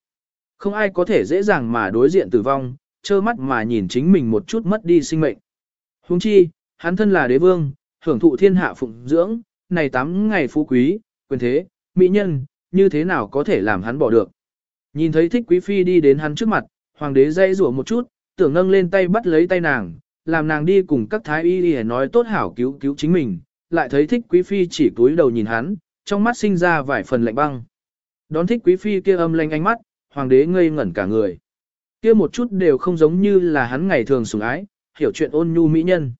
Không ai có thể dễ dàng mà đối diện tử vong, trơ mắt mà nhìn chính mình một chút mất đi sinh mệnh. Huống chi, hắn thân là đế vương, hưởng thụ thiên hạ phụng dưỡng, này tám ngày phú quý, quyền thế, mỹ nhân, như thế nào có thể làm hắn bỏ được. Nhìn thấy thích quý phi đi đến hắn trước mặt, hoàng đế dây rủa một chút, tưởng nâng lên tay bắt lấy tay nàng, làm nàng đi cùng các thái y để nói tốt hảo cứu cứu chính mình, lại thấy thích quý phi chỉ túi đầu nhìn hắn, trong mắt sinh ra vài phần lạnh băng. Đón thích quý phi kia âm lanh ánh mắt, hoàng đế ngây ngẩn cả người. Kia một chút đều không giống như là hắn ngày thường sủng ái, hiểu chuyện ôn nhu mỹ nhân.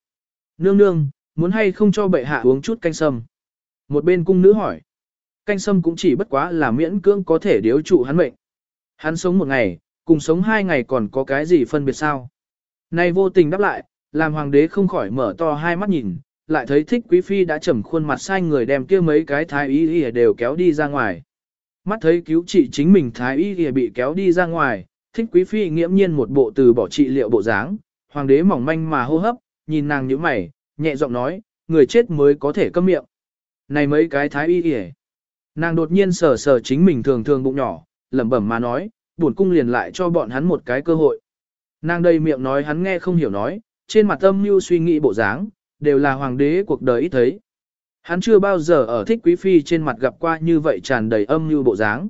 Nương nương, muốn hay không cho bệ hạ uống chút canh sâm. Một bên cung nữ hỏi. Canh sâm cũng chỉ bất quá là miễn cưỡng có thể điếu trụ hắn mệnh. Hắn sống một ngày, cùng sống hai ngày còn có cái gì phân biệt sao? Nay vô tình đáp lại, làm hoàng đế không khỏi mở to hai mắt nhìn, lại thấy thích quý phi đã trầm khuôn mặt sai người đem kia mấy cái thái y y đều kéo đi ra ngoài. Mắt thấy cứu trị chính mình thái y y bị kéo đi ra ngoài, thích quý phi nghiễm nhiên một bộ từ bỏ trị liệu bộ dáng, hoàng đế mỏng manh mà hô hấp, nhìn nàng như mày, nhẹ giọng nói, người chết mới có thể câm miệng. Này mấy cái thái y y Nàng đột nhiên sờ sờ chính mình thường thường bụng nhỏ, lẩm bẩm mà nói, bổn cung liền lại cho bọn hắn một cái cơ hội. Nàng đầy miệng nói hắn nghe không hiểu nói, trên mặt âm mưu suy nghĩ bộ dáng, đều là hoàng đế cuộc đời ít thấy. Hắn chưa bao giờ ở thích quý phi trên mặt gặp qua như vậy tràn đầy âm mưu bộ dáng.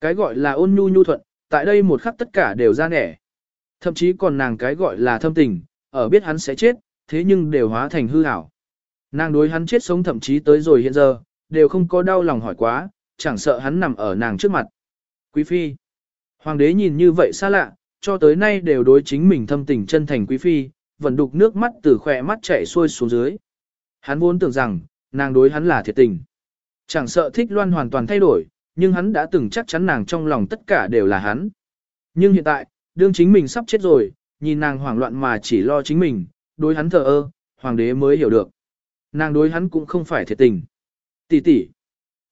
Cái gọi là ôn nhu nhu thuận, tại đây một khắc tất cả đều ra nẻ. Thậm chí còn nàng cái gọi là thâm tình, ở biết hắn sẽ chết, thế nhưng đều hóa thành hư ảo. Nàng đối hắn chết sống thậm chí tới rồi hiện giờ, đều không có đau lòng hỏi quá, chẳng sợ hắn nằm ở nàng trước mặt. Quý phi. Hoàng đế nhìn như vậy xa lạ, cho tới nay đều đối chính mình thâm tình chân thành quý phi, vẫn đục nước mắt từ khỏe mắt chảy xuôi xuống dưới. Hắn vốn tưởng rằng, nàng đối hắn là thiệt tình. Chẳng sợ thích loan hoàn toàn thay đổi, nhưng hắn đã từng chắc chắn nàng trong lòng tất cả đều là hắn. Nhưng hiện tại, đương chính mình sắp chết rồi, nhìn nàng hoảng loạn mà chỉ lo chính mình, đối hắn thờ ơ, hoàng đế mới hiểu được. Nàng đối hắn cũng không phải thiệt tình. Tỷ tỷ.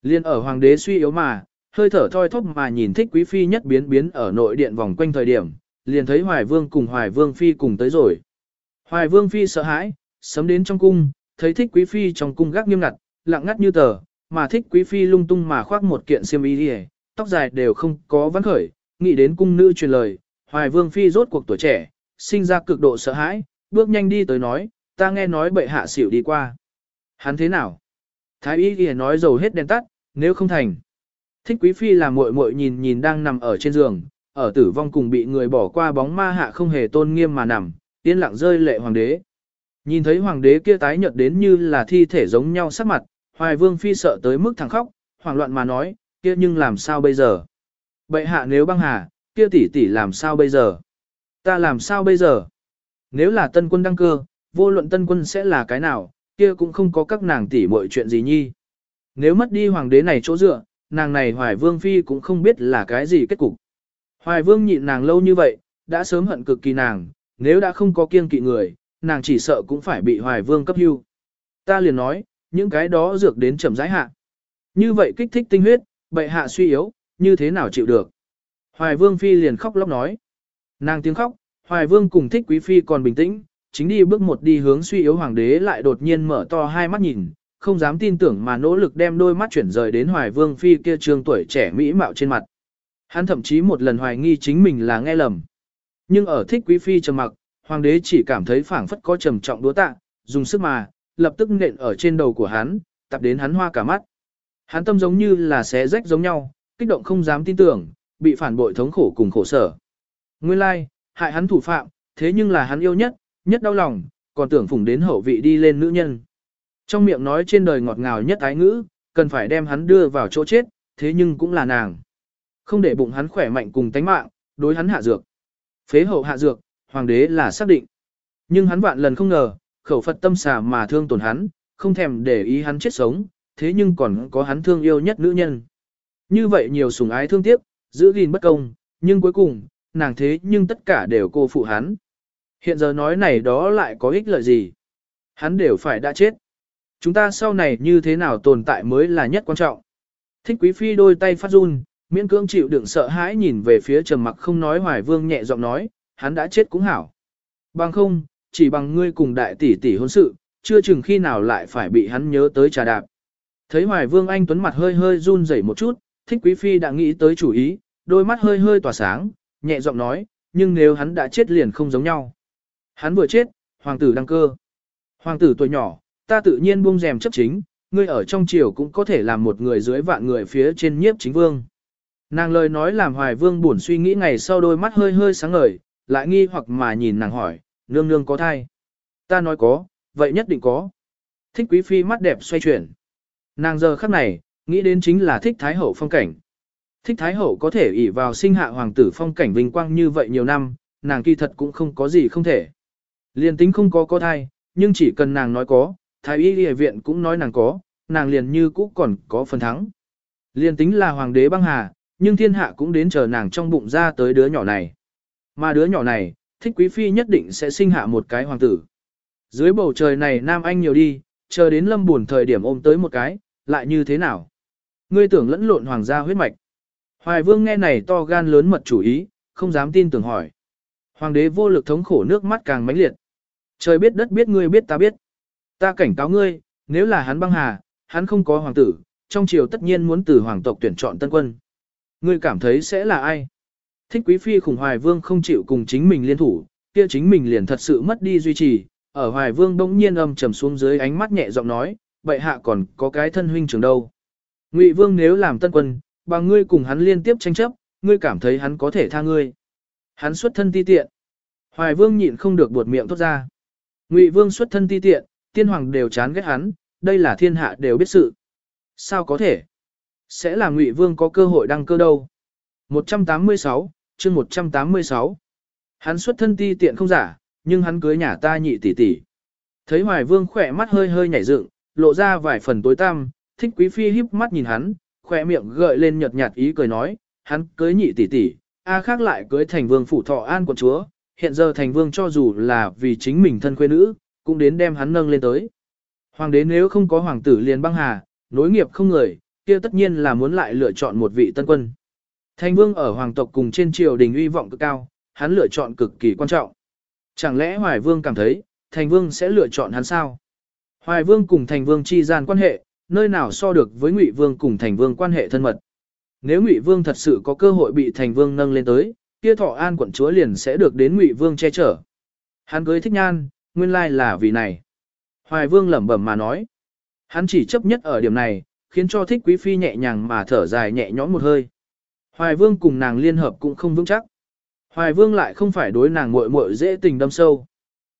Liên ở hoàng đế suy yếu mà, hơi thở thoi thóp mà nhìn thích quý phi nhất biến biến ở nội điện vòng quanh thời điểm, liền thấy Hoài Vương cùng Hoài Vương phi cùng tới rồi. Hoài Vương phi sợ hãi, sớm đến trong cung, thấy thích quý phi trong cung gác nghiêm ngặt, lặng ngắt như tờ, mà thích quý phi lung tung mà khoác một kiện xiêm y đi tóc dài đều không có vấn khởi, nghĩ đến cung nữ truyền lời, Hoài Vương phi rốt cuộc tuổi trẻ, sinh ra cực độ sợ hãi, bước nhanh đi tới nói, ta nghe nói bệ hạ xỉu đi qua. Hắn thế nào? Thái y kia nói dầu hết đèn tắt, nếu không thành. Thích quý phi là muội muội nhìn nhìn đang nằm ở trên giường, ở tử vong cùng bị người bỏ qua bóng ma hạ không hề tôn nghiêm mà nằm, yên lặng rơi lệ hoàng đế. Nhìn thấy hoàng đế kia tái nhợt đến như là thi thể giống nhau sắc mặt, hoài vương phi sợ tới mức thẳng khóc, hoảng loạn mà nói, kia nhưng làm sao bây giờ? Bệ hạ nếu băng hà, kia tỷ tỷ làm sao bây giờ? Ta làm sao bây giờ? Nếu là tân quân đăng cơ, vô luận tân quân sẽ là cái nào, kia cũng không có các nàng tỷ muội chuyện gì nhi. Nếu mất đi hoàng đế này chỗ dựa, nàng này hoài vương phi cũng không biết là cái gì kết cục. Hoài vương nhịn nàng lâu như vậy, đã sớm hận cực kỳ nàng, nếu đã không có kiêng kỵ người, nàng chỉ sợ cũng phải bị hoài vương cấp hưu. Ta liền nói, những cái đó dược đến chậm rãi hạ. Như vậy kích thích tinh huyết, bệ hạ suy yếu, như thế nào chịu được. Hoài vương phi liền khóc lóc nói. Nàng tiếng khóc, hoài vương cùng thích quý phi còn bình tĩnh, chính đi bước một đi hướng suy yếu hoàng đế lại đột nhiên mở to hai mắt nhìn, không dám tin tưởng mà nỗ lực đem đôi mắt chuyển rời đến hoài vương phi kia trương tuổi trẻ mỹ mạo trên mặt. Hắn thậm chí một lần hoài nghi chính mình là nghe lầm. Nhưng ở thích quý phi trầm mặc, hoàng đế chỉ cảm thấy phảng phất có trầm trọng đúa tạ, dùng sức mà, lập tức nện ở trên đầu của hắn, tập đến hắn hoa cả mắt. Hắn tâm giống như là xé rách giống nhau, kích động không dám tin tưởng, bị phản bội thống khổ cùng khổ sở. Nguyên lai, hại hắn thủ phạm, thế nhưng là hắn yêu nhất, nhất đau lòng, còn tưởng phủng đến hậu vị đi lên nữ nhân. Trong miệng nói trên đời ngọt ngào nhất ái ngữ, cần phải đem hắn đưa vào chỗ chết, thế nhưng cũng là nàng. Không để bụng hắn khỏe mạnh cùng tánh mạng, đối hắn hạ dược. Phế hậu hạ dược, hoàng đế là xác định. Nhưng hắn vạn lần không ngờ, khẩu Phật tâm xà mà thương tổn hắn, không thèm để ý hắn chết sống, thế nhưng còn có hắn thương yêu nhất nữ nhân. Như vậy nhiều sủng ái thương tiếc, giữ gìn bất công, nhưng cuối cùng, nàng thế nhưng tất cả đều cô phụ hắn. Hiện giờ nói này đó lại có ích lợi gì? Hắn đều phải đã chết. Chúng ta sau này như thế nào tồn tại mới là nhất quan trọng. Thích quý phi đôi tay phát run, miễn cưỡng chịu đựng sợ hãi nhìn về phía trầm mặc không nói hoài vương nhẹ giọng nói, hắn đã chết cũng hảo. Bằng không, chỉ bằng ngươi cùng đại tỷ tỷ hôn sự, chưa chừng khi nào lại phải bị hắn nhớ tới trà đạp. Thấy hoài vương anh tuấn mặt hơi hơi run rẩy một chút, thích quý phi đã nghĩ tới chủ ý, đôi mắt hơi hơi tỏa sáng, nhẹ giọng nói, nhưng nếu hắn đã chết liền không giống nhau. Hắn vừa chết, hoàng tử đăng cơ. Hoàng tử tuổi nhỏ, ta tự nhiên buông rèm chấp chính, ngươi ở trong triều cũng có thể làm một người dưới vạn người phía trên nhiếp chính vương. Nàng lời nói làm hoài vương buồn suy nghĩ ngày sau đôi mắt hơi hơi sáng ngời, lại nghi hoặc mà nhìn nàng hỏi, nương nương có thai. Ta nói có, vậy nhất định có. Thích quý phi mắt đẹp xoay chuyển. Nàng giờ khắc này, nghĩ đến chính là thích thái hậu phong cảnh. Thích thái hậu có thể ỷ vào sinh hạ hoàng tử phong cảnh vinh quang như vậy nhiều năm, nàng kỳ thật cũng không có gì không thể. Liên tính không có có thai, nhưng chỉ cần nàng nói có, thái y y viện cũng nói nàng có, nàng liền như cũ còn có phần thắng. liền tính là hoàng đế băng hà, nhưng thiên hạ cũng đến chờ nàng trong bụng ra tới đứa nhỏ này. Mà đứa nhỏ này, thích quý phi nhất định sẽ sinh hạ một cái hoàng tử. Dưới bầu trời này nam anh nhiều đi, chờ đến lâm buồn thời điểm ôm tới một cái, lại như thế nào? Ngươi tưởng lẫn lộn hoàng gia huyết mạch. Hoài vương nghe này to gan lớn mật chủ ý, không dám tin tưởng hỏi. Hoàng đế vô lực thống khổ nước mắt càng mãnh liệt. Trời biết đất biết ngươi biết ta biết. Ta cảnh cáo ngươi, nếu là hắn băng hà, hắn không có hoàng tử, trong triều tất nhiên muốn từ hoàng tộc tuyển chọn tân quân. Ngươi cảm thấy sẽ là ai? Thích quý phi khủng hoài vương không chịu cùng chính mình liên thủ, kia chính mình liền thật sự mất đi duy trì. Ở hoài vương bỗng nhiên âm trầm xuống dưới ánh mắt nhẹ giọng nói, bệ hạ còn có cái thân huynh trường đâu. Ngụy vương nếu làm tân quân, bằng ngươi cùng hắn liên tiếp tranh chấp, ngươi cảm thấy hắn có thể tha ngươi. Hắn xuất thân ti tiện. Hoài vương nhịn không được buột miệng thốt ra. Ngụy vương xuất thân ti tiện, tiên hoàng đều chán ghét hắn, đây là thiên hạ đều biết sự. Sao có thể? Sẽ là Ngụy vương có cơ hội đăng cơ đâu? 186, chương 186. Hắn xuất thân ti tiện không giả, nhưng hắn cưới nhà ta nhị tỷ tỷ. Thấy Hoài Vương khỏe mắt hơi hơi nhảy dựng, lộ ra vài phần tối tăm, thích quý phi híp mắt nhìn hắn, khỏe miệng gợi lên nhợt nhạt ý cười nói, hắn cưới nhị tỷ tỷ, a khác lại cưới thành vương phủ thọ an quận chúa, hiện giờ thành vương cho dù là vì chính mình thân quê nữ, cũng đến đem hắn nâng lên tới. Hoàng đế nếu không có hoàng tử liền băng hà, nối nghiệp không người, kia tất nhiên là muốn lại lựa chọn một vị tân quân. Thành vương ở hoàng tộc cùng trên triều đình uy vọng cực cao, hắn lựa chọn cực kỳ quan trọng. Chẳng lẽ Hoài Vương cảm thấy, Thành Vương sẽ lựa chọn hắn sao? Hoài Vương cùng Thành Vương chi gian quan hệ, nơi nào so được với Ngụy Vương cùng Thành Vương quan hệ thân mật. Nếu Ngụy Vương thật sự có cơ hội bị Thành Vương nâng lên tới, kia Thọ An quận chúa liền sẽ được đến Ngụy Vương che chở. Hắn cưới thích nhan, nguyên lai là vì này. Hoài Vương lẩm bẩm mà nói. Hắn chỉ chấp nhất ở điểm này, khiến cho thích quý phi nhẹ nhàng mà thở dài nhẹ nhõm một hơi. Hoài Vương cùng nàng liên hợp cũng không vững chắc. Hoài Vương lại không phải đối nàng muội muội dễ tình đâm sâu.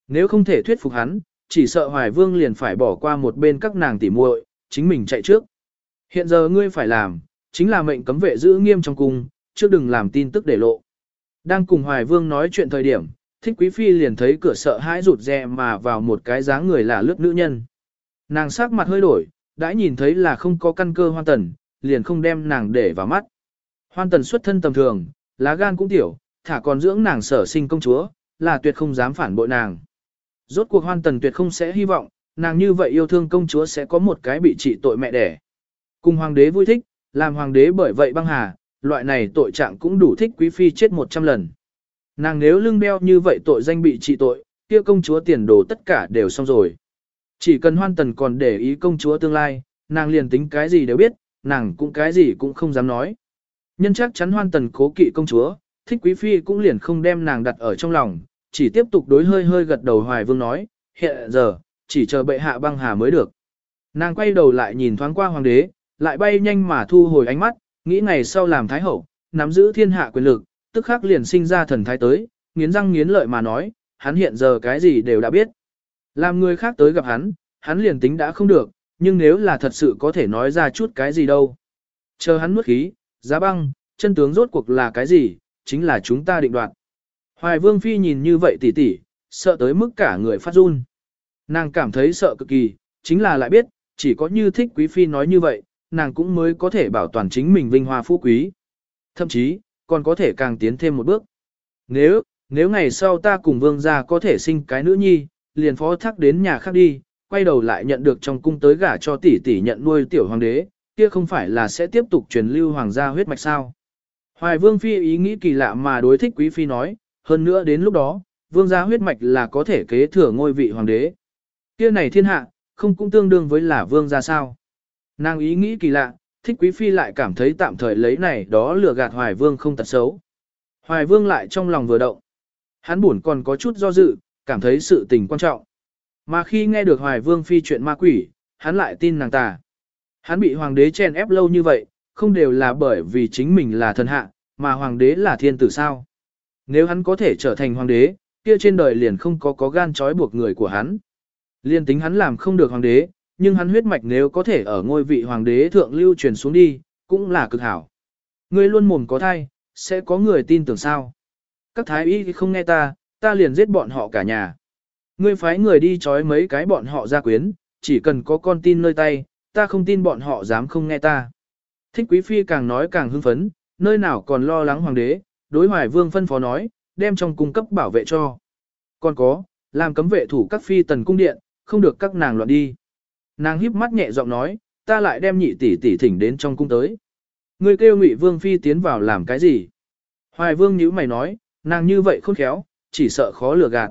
Nếu không thể thuyết phục hắn, chỉ sợ Hoài Vương liền phải bỏ qua một bên các nàng tỉ muội, chính mình chạy trước. Hiện giờ ngươi phải làm, chính là mệnh cấm vệ giữ nghiêm trong cung, chứ đừng làm tin tức để lộ. Đang cùng Hoài Vương nói chuyện thời điểm, Thích Quý Phi liền thấy cửa sợ hãi rụt rè mà vào một cái dáng người là lướt nữ nhân. Nàng sắc mặt hơi đổi, đã nhìn thấy là không có căn cơ hoan tần, liền không đem nàng để vào mắt. Hoan tần xuất thân tầm thường, lá gan cũng tiểu, thả còn dưỡng nàng sở sinh công chúa, là tuyệt không dám phản bội nàng. Rốt cuộc hoan tần tuyệt không sẽ hy vọng, nàng như vậy yêu thương công chúa sẽ có một cái bị trị tội mẹ đẻ. Cùng hoàng đế vui thích, làm hoàng đế bởi vậy băng hà, loại này tội trạng cũng đủ thích quý phi chết 100 lần. Nàng nếu lưng đeo như vậy tội danh bị trị tội, kia công chúa tiền đồ tất cả đều xong rồi. Chỉ cần hoan tần còn để ý công chúa tương lai, nàng liền tính cái gì đều biết, nàng cũng cái gì cũng không dám nói. Nhân chắc chắn hoan tần cố kỵ công chúa, thích quý phi cũng liền không đem nàng đặt ở trong lòng, chỉ tiếp tục đối hơi hơi gật đầu hoài vương nói, hiện giờ, chỉ chờ bệ hạ băng hà mới được. Nàng quay đầu lại nhìn thoáng qua hoàng đế, lại bay nhanh mà thu hồi ánh mắt, nghĩ ngày sau làm thái hậu, nắm giữ thiên hạ quyền lực, tức khắc liền sinh ra thần thái tới, nghiến răng nghiến lợi mà nói, hắn hiện giờ cái gì đều đã biết. Làm người khác tới gặp hắn, hắn liền tính đã không được, nhưng nếu là thật sự có thể nói ra chút cái gì đâu. Chờ hắn nuốt khí, giá băng, chân tướng rốt cuộc là cái gì, chính là chúng ta định đoạt. Hoài Vương Phi nhìn như vậy tỉ tỉ, sợ tới mức cả người phát run. Nàng cảm thấy sợ cực kỳ, chính là lại biết, chỉ có như thích quý phi nói như vậy, nàng cũng mới có thể bảo toàn chính mình vinh hoa phú quý. Thậm chí, còn có thể càng tiến thêm một bước. Nếu, nếu ngày sau ta cùng vương gia có thể sinh cái nữ nhi, liền phó thác đến nhà khác đi, quay đầu lại nhận được trong cung tới gả cho tỷ tỷ nhận nuôi tiểu hoàng đế, kia không phải là sẽ tiếp tục truyền lưu hoàng gia huyết mạch sao. Hoài vương phi ý nghĩ kỳ lạ mà đối thích quý phi nói, hơn nữa đến lúc đó, vương gia huyết mạch là có thể kế thừa ngôi vị hoàng đế. Kia này thiên hạ, không cũng tương đương với là vương gia sao. Nàng ý nghĩ kỳ lạ, thích quý phi lại cảm thấy tạm thời lấy này đó lừa gạt hoài vương không tật xấu. Hoài vương lại trong lòng vừa động. Hắn buồn còn có chút do dự, cảm thấy sự tình quan trọng. Mà khi nghe được hoài vương phi chuyện ma quỷ, hắn lại tin nàng ta. Hắn bị hoàng đế chen ép lâu như vậy, không đều là bởi vì chính mình là thần hạ, mà hoàng đế là thiên tử sao. Nếu hắn có thể trở thành hoàng đế, kia trên đời liền không có có gan trói buộc người của hắn. Liên tính hắn làm không được hoàng đế, nhưng hắn huyết mạch nếu có thể ở ngôi vị hoàng đế thượng lưu truyền xuống đi, cũng là cực hảo. Ngươi luôn mồm có thai, sẽ có người tin tưởng sao. Các thái y không nghe ta, ta liền giết bọn họ cả nhà. Ngươi phái người đi trói mấy cái bọn họ ra quyến, chỉ cần có con tin nơi tay, ta không tin bọn họ dám không nghe ta. Thích quý phi càng nói càng hưng phấn, nơi nào còn lo lắng hoàng đế, đối hoài vương phân phó nói, đem trong cung cấp bảo vệ cho. Còn có, làm cấm vệ thủ các phi tần cung điện, không được các nàng loạn đi. Nàng híp mắt nhẹ giọng nói, ta lại đem nhị tỷ tỷ thỉnh đến trong cung tới. Ngươi kêu Ngụy Vương phi tiến vào làm cái gì? Hoài Vương nhíu mày nói, nàng như vậy khôn khéo, chỉ sợ khó lừa gạt.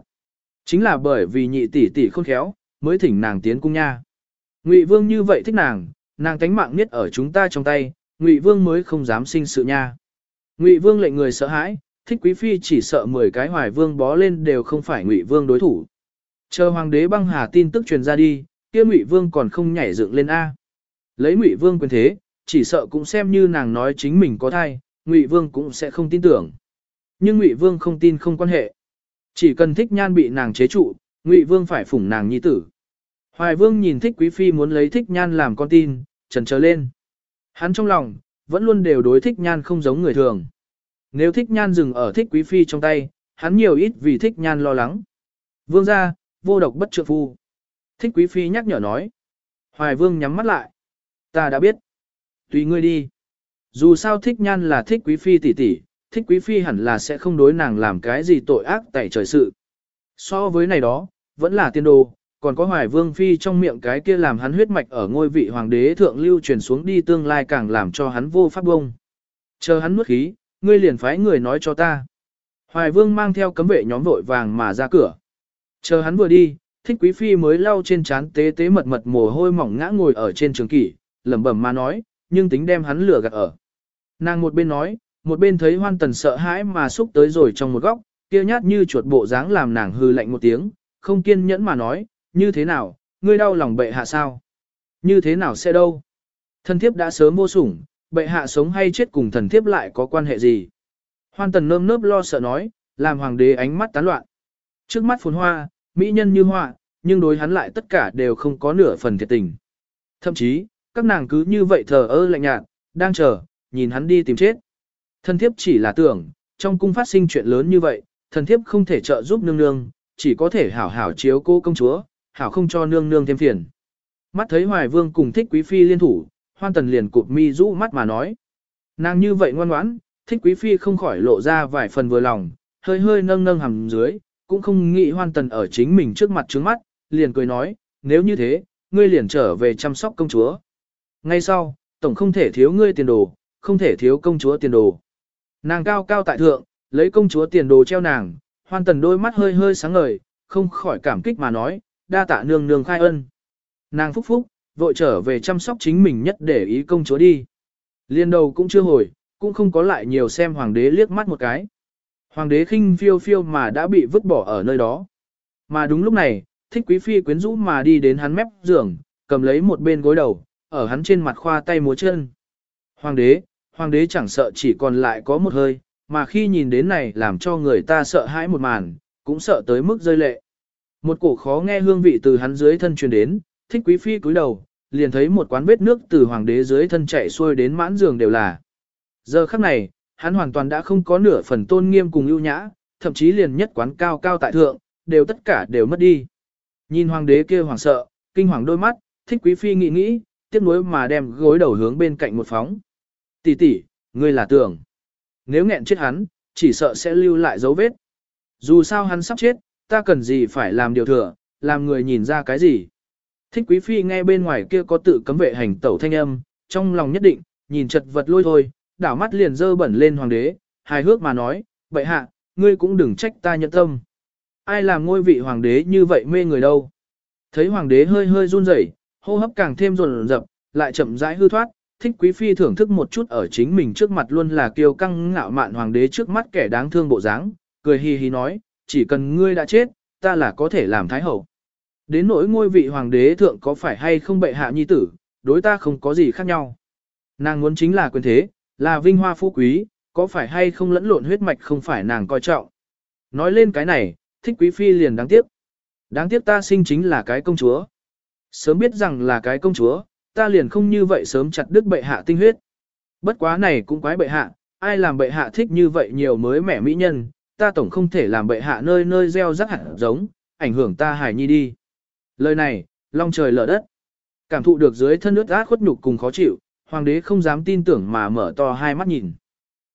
Chính là bởi vì nhị tỷ tỷ khôn khéo, mới thỉnh nàng tiến cung nha. Ngụy Vương như vậy thích nàng, nàng tánh mạng nhất ở chúng ta trong tay, Ngụy Vương mới không dám sinh sự nha. Ngụy Vương lệnh người sợ hãi, thích quý phi chỉ sợ 10 cái Hoài Vương bó lên đều không phải Ngụy Vương đối thủ. Chờ hoàng đế băng hà tin tức truyền ra đi, kia Ngụy Vương còn không nhảy dựng lên a. Lấy Ngụy Vương quyền thế, chỉ sợ cũng xem như nàng nói chính mình có thai, Ngụy Vương cũng sẽ không tin tưởng. Nhưng Ngụy Vương không tin không quan hệ. Chỉ cần thích nhan bị nàng chế trụ, Ngụy Vương phải phủng nàng nhi tử. Hoài Vương nhìn thích quý phi muốn lấy thích nhan làm con tin, trần trở lên. Hắn trong lòng, vẫn luôn đều đối thích nhan không giống người thường. Nếu thích nhan dừng ở thích quý phi trong tay, hắn nhiều ít vì thích nhan lo lắng. Vương ra, vô độc bất trượng phu. Thích quý phi nhắc nhở nói. Hoài vương nhắm mắt lại. Ta đã biết. Tùy ngươi đi. Dù sao thích nhan là thích quý phi tỷ tỷ, thích quý phi hẳn là sẽ không đối nàng làm cái gì tội ác tại trời sự. So với này đó, vẫn là tiên đồ, còn có hoài vương phi trong miệng cái kia làm hắn huyết mạch ở ngôi vị hoàng đế thượng lưu truyền xuống đi tương lai càng làm cho hắn vô pháp bông. Chờ hắn nuốt khí, ngươi liền phái người nói cho ta. Hoài vương mang theo cấm vệ nhóm vội vàng mà ra cửa. Chờ hắn vừa đi, thích quý phi mới lau trên trán tế tế mật mật mồ hôi mỏng ngã ngồi ở trên trường kỷ, lẩm bẩm mà nói, nhưng tính đem hắn lửa gạt ở. Nàng một bên nói, một bên thấy hoan tần sợ hãi mà xúc tới rồi trong một góc, kia nhát như chuột bộ dáng làm nàng hư lạnh một tiếng, không kiên nhẫn mà nói, như thế nào, ngươi đau lòng bệ hạ sao? Như thế nào sẽ đâu? Thần thiếp đã sớm vô sủng, bệ hạ sống hay chết cùng thần thiếp lại có quan hệ gì? Hoan tần nơm nớp lo sợ nói, làm hoàng đế ánh mắt tán loạn. Trước mắt phồn hoa, mỹ nhân như họa, nhưng đối hắn lại tất cả đều không có nửa phần thiệt tình. Thậm chí, các nàng cứ như vậy thờ ơ lạnh nhạt, đang chờ, nhìn hắn đi tìm chết. Thần thiếp chỉ là tưởng, trong cung phát sinh chuyện lớn như vậy, thần thiếp không thể trợ giúp nương nương, chỉ có thể hảo hảo chiếu cô công chúa, hảo không cho nương nương thêm phiền. Mắt thấy Hoài Vương cùng thích quý phi liên thủ, hoan tần liền cụp mi rũ mắt mà nói. Nàng như vậy ngoan ngoãn, thích quý phi không khỏi lộ ra vài phần vừa lòng, hơi hơi nâng nâng hầm dưới, cũng không nghĩ hoan tần ở chính mình trước mặt trướng mắt, liền cười nói, nếu như thế, ngươi liền trở về chăm sóc công chúa. Ngay sau, tổng không thể thiếu ngươi tiền đồ, không thể thiếu công chúa tiền đồ. Nàng cao cao tại thượng, lấy công chúa tiền đồ treo nàng, hoan tần đôi mắt hơi hơi sáng ngời, không khỏi cảm kích mà nói, đa tạ nương nương khai ân. Nàng phúc phúc, vội trở về chăm sóc chính mình nhất để ý công chúa đi. Liên đầu cũng chưa hồi, cũng không có lại nhiều xem hoàng đế liếc mắt một cái. Hoàng đế khinh phiêu phiêu mà đã bị vứt bỏ ở nơi đó. Mà đúng lúc này, thích quý phi quyến rũ mà đi đến hắn mép giường, cầm lấy một bên gối đầu, ở hắn trên mặt khoa tay múa chân. Hoàng đế, hoàng đế chẳng sợ chỉ còn lại có một hơi, mà khi nhìn đến này làm cho người ta sợ hãi một màn, cũng sợ tới mức rơi lệ. Một cổ khó nghe hương vị từ hắn dưới thân truyền đến, thích quý phi cúi đầu, liền thấy một quán vết nước từ hoàng đế dưới thân chạy xuôi đến mãn giường đều là. Giờ khắc này, hắn hoàn toàn đã không có nửa phần tôn nghiêm cùng ưu nhã, thậm chí liền nhất quán cao cao tại thượng, đều tất cả đều mất đi. Nhìn hoàng đế kia hoàng sợ, kinh hoàng đôi mắt, thích quý phi nghĩ nghĩ, tiếc nuối mà đem gối đầu hướng bên cạnh một phóng. Tỷ tỷ, ngươi là tưởng. Nếu nghẹn chết hắn, chỉ sợ sẽ lưu lại dấu vết. Dù sao hắn sắp chết, ta cần gì phải làm điều thừa, làm người nhìn ra cái gì. Thích quý phi nghe bên ngoài kia có tự cấm vệ hành tẩu thanh âm, trong lòng nhất định, nhìn chật vật lôi thôi, đảo mắt liền dơ bẩn lên hoàng đế, hài hước mà nói, vậy hạ, ngươi cũng đừng trách ta nhận tâm. Ai làm ngôi vị hoàng đế như vậy mê người đâu. Thấy hoàng đế hơi hơi run rẩy, hô hấp càng thêm rồn rập, lại chậm rãi hư thoát, thích quý phi thưởng thức một chút ở chính mình trước mặt luôn là kiêu căng ngạo mạn hoàng đế trước mắt kẻ đáng thương bộ dáng, cười hì hì nói, chỉ cần ngươi đã chết, ta là có thể làm thái hậu. Đến nỗi ngôi vị hoàng đế thượng có phải hay không bệ hạ nhi tử, đối ta không có gì khác nhau. Nàng muốn chính là quyền thế, là vinh hoa phú quý, có phải hay không lẫn lộn huyết mạch không phải nàng coi trọng. Nói lên cái này, thích quý phi liền đáng tiếc. Đáng tiếc ta sinh chính là cái công chúa. Sớm biết rằng là cái công chúa, ta liền không như vậy sớm chặt đứt bệ hạ tinh huyết. Bất quá này cũng quái bệ hạ, ai làm bệ hạ thích như vậy nhiều mới mẻ mỹ nhân, ta tổng không thể làm bệ hạ nơi nơi gieo rắc hạt giống, ảnh hưởng ta hài nhi đi. Lời này, long trời lở đất. Cảm thụ được dưới thân ướt át khuất nhục cùng khó chịu, hoàng đế không dám tin tưởng mà mở to hai mắt nhìn.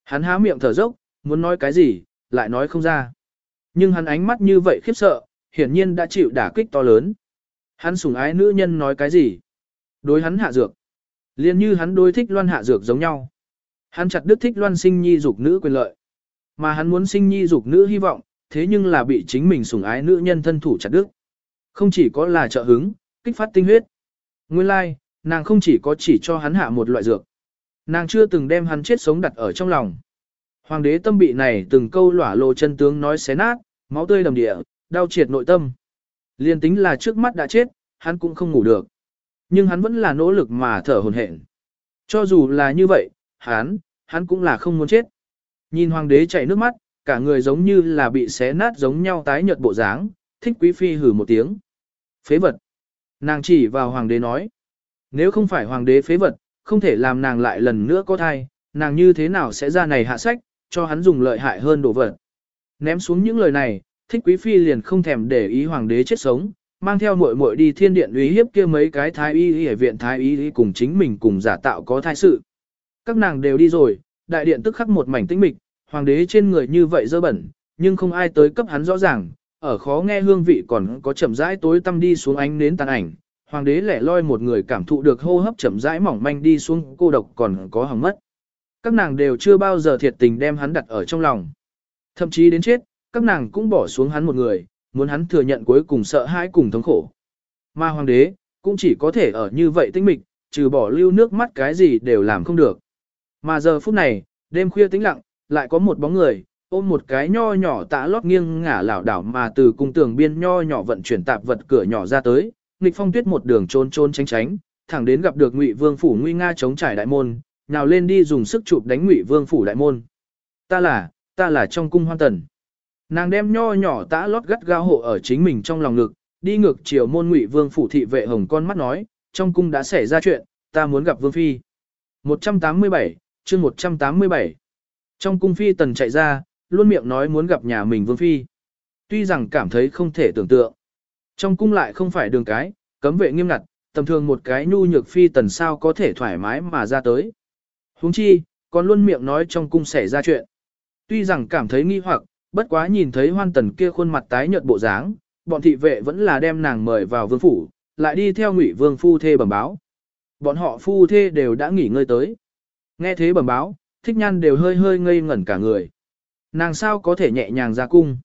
Hắn há miệng thở dốc, muốn nói cái gì, lại nói không ra. Nhưng hắn ánh mắt như vậy khiếp sợ, hiển nhiên đã chịu đả kích to lớn. Hắn sủng ái nữ nhân nói cái gì? Đối hắn hạ dược. Liên như hắn đối thích loan hạ dược giống nhau. Hắn chặt đứt thích loan sinh nhi dục nữ quyền lợi. Mà hắn muốn sinh nhi dục nữ hy vọng, thế nhưng là bị chính mình sủng ái nữ nhân thân thủ chặt đứt. Không chỉ có là trợ hứng, kích phát tinh huyết. Nguyên lai, like, nàng không chỉ có chỉ cho hắn hạ một loại dược. Nàng chưa từng đem hắn chết sống đặt ở trong lòng. Hoàng đế tâm bị này từng câu lỏa lộ chân tướng nói xé nát, máu tươi đầm địa, đau triệt nội tâm. Liên tính là trước mắt đã chết, hắn cũng không ngủ được. Nhưng hắn vẫn là nỗ lực mà thở hồn hển. Cho dù là như vậy, hắn, hắn cũng là không muốn chết. Nhìn hoàng đế chảy nước mắt, cả người giống như là bị xé nát giống nhau tái nhợt bộ dáng, thích quý phi hử một tiếng. Phế vật. Nàng chỉ vào hoàng đế nói. Nếu không phải hoàng đế phế vật, không thể làm nàng lại lần nữa có thai, nàng như thế nào sẽ ra này hạ sách, cho hắn dùng lợi hại hơn đồ vật. Ném xuống những lời này, thích quý phi liền không thèm để ý hoàng đế chết sống, mang theo muội muội đi thiên điện uy hiếp kia mấy cái thái y y viện thái y cùng chính mình cùng giả tạo có thai sự. Các nàng đều đi rồi, đại điện tức khắc một mảnh tĩnh mịch, hoàng đế trên người như vậy dơ bẩn, nhưng không ai tới cấp hắn rõ ràng, ở khó nghe hương vị còn có chậm rãi tối tâm đi xuống ánh nến tàn ảnh. Hoàng đế lẻ loi một người cảm thụ được hô hấp chậm rãi mỏng manh đi xuống cô độc còn có hỏng mất. Các nàng đều chưa bao giờ thiệt tình đem hắn đặt ở trong lòng. Thậm chí đến chết, các nàng cũng bỏ xuống hắn một người, muốn hắn thừa nhận cuối cùng sợ hãi cùng thống khổ. Mà hoàng đế, cũng chỉ có thể ở như vậy tinh mịch, trừ bỏ lưu nước mắt cái gì đều làm không được. Mà giờ phút này, đêm khuya tĩnh lặng, lại có một bóng người, ôm một cái nho nhỏ tạ lót nghiêng ngả lảo đảo mà từ cung tường biên nho nhỏ vận chuyển tạp vật cửa nhỏ ra tới, nghịch phong tuyết một đường trốn trốn tránh tránh, thẳng đến gặp được Ngụy Vương phủ nguy nga chống trải đại môn, nào lên đi dùng sức chụp đánh Ngụy Vương phủ đại môn. Ta là, ta là trong cung hoan tần. Nàng đem nho nhỏ tã lót gắt gao hộ ở chính mình trong lòng ngực, đi ngược chiều môn Ngụy Vương phủ thị vệ hồng con mắt nói, trong cung đã xảy ra chuyện, ta muốn gặp Vương phi. 187, chương 187. Trong cung phi tần chạy ra, luôn miệng nói muốn gặp nhà mình vương phi. Tuy rằng cảm thấy không thể tưởng tượng. Trong cung lại không phải đường cái, cấm vệ nghiêm ngặt, tầm thường một cái nhu nhược phi tần sao có thể thoải mái mà ra tới. huống chi, còn luôn miệng nói trong cung xảy ra chuyện. Tuy rằng cảm thấy nghi hoặc, bất quá nhìn thấy hoan tần kia khuôn mặt tái nhợt bộ dáng, bọn thị vệ vẫn là đem nàng mời vào vương phủ, lại đi theo ngụy vương phu thê bẩm báo. Bọn họ phu thê đều đã nghỉ ngơi tới. Nghe thế bẩm báo, thích nhan đều hơi hơi ngây ngẩn cả người. Nàng sao có thể nhẹ nhàng ra cung?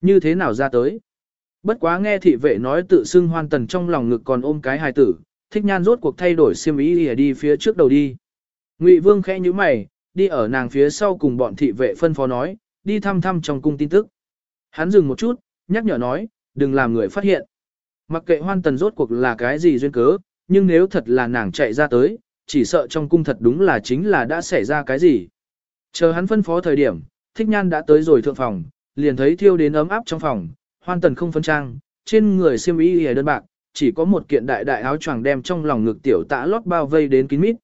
Như thế nào ra tới? Bất quá nghe thị vệ nói tự xưng hoan tần trong lòng ngực còn ôm cái hài tử, thích nhan rốt cuộc thay đổi xiêm ý đi phía trước đầu đi. Ngụy vương khẽ như mày, đi ở nàng phía sau cùng bọn thị vệ phân phó nói, đi thăm thăm trong cung tin tức. Hắn dừng một chút, nhắc nhở nói, đừng làm người phát hiện. Mặc kệ hoan tần rốt cuộc là cái gì duyên cớ, nhưng nếu thật là nàng chạy ra tới, chỉ sợ trong cung thật đúng là chính là đã xảy ra cái gì. Chờ hắn phân phó thời điểm, thích nhan đã tới rồi thượng phòng, liền thấy thiêu đến ấm áp trong phòng, hoan tần không phân trang, trên người xiêm y hề đơn bạc, chỉ có một kiện đại đại áo choàng đem trong lòng ngực tiểu tã lót bao vây đến kín mít.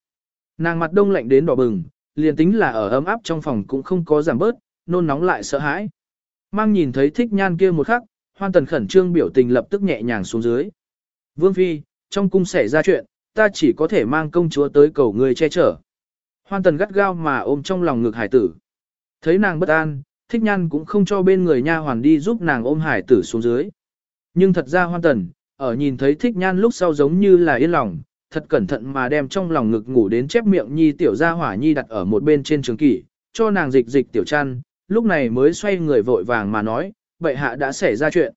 Nàng mặt đông lạnh đến đỏ bừng, liền tính là ở ấm áp trong phòng cũng không có giảm bớt, nôn nóng lại sợ hãi. Mang nhìn thấy thích nhan kia một khắc, hoan tần khẩn trương biểu tình lập tức nhẹ nhàng xuống dưới. Vương Phi, trong cung xảy ra chuyện, ta chỉ có thể mang công chúa tới cầu người che chở. Hoan tần gắt gao mà ôm trong lòng ngực hải tử. Thấy nàng bất an, thích nhan cũng không cho bên người nha hoàn đi giúp nàng ôm hải tử xuống dưới. Nhưng thật ra hoan tần, ở nhìn thấy thích nhan lúc sau giống như là yên lòng, thật cẩn thận mà đem trong lòng ngực ngủ đến chép miệng nhi tiểu gia hỏa nhi đặt ở một bên trên trường kỷ, cho nàng dịch dịch tiểu chăn, lúc này mới xoay người vội vàng mà nói, bệ hạ đã xảy ra chuyện.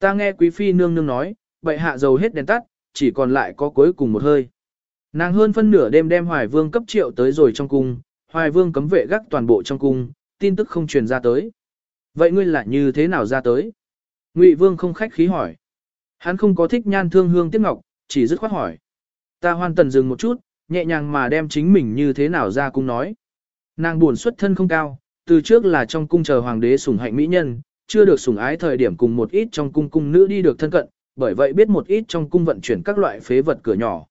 Ta nghe quý phi nương nương nói, bệ hạ dầu hết đèn tắt, chỉ còn lại có cuối cùng một hơi. Nàng hơn phân nửa đêm đem Hoài Vương cấp triệu tới rồi trong cung, Hoài Vương cấm vệ gác toàn bộ trong cung, tin tức không truyền ra tới. Vậy ngươi là như thế nào ra tới? Ngụy Vương không khách khí hỏi. Hắn không có thích nhan thương hương tiếc ngọc, chỉ dứt khoát hỏi. Ta hoàn tần dừng một chút, nhẹ nhàng mà đem chính mình như thế nào ra cung nói. Nàng buồn xuất thân không cao, từ trước là trong cung chờ hoàng đế sủng hạnh mỹ nhân, chưa được sủng ái thời điểm cùng một ít trong cung cung nữ đi được thân cận, bởi vậy biết một ít trong cung vận chuyển các loại phế vật cửa nhỏ.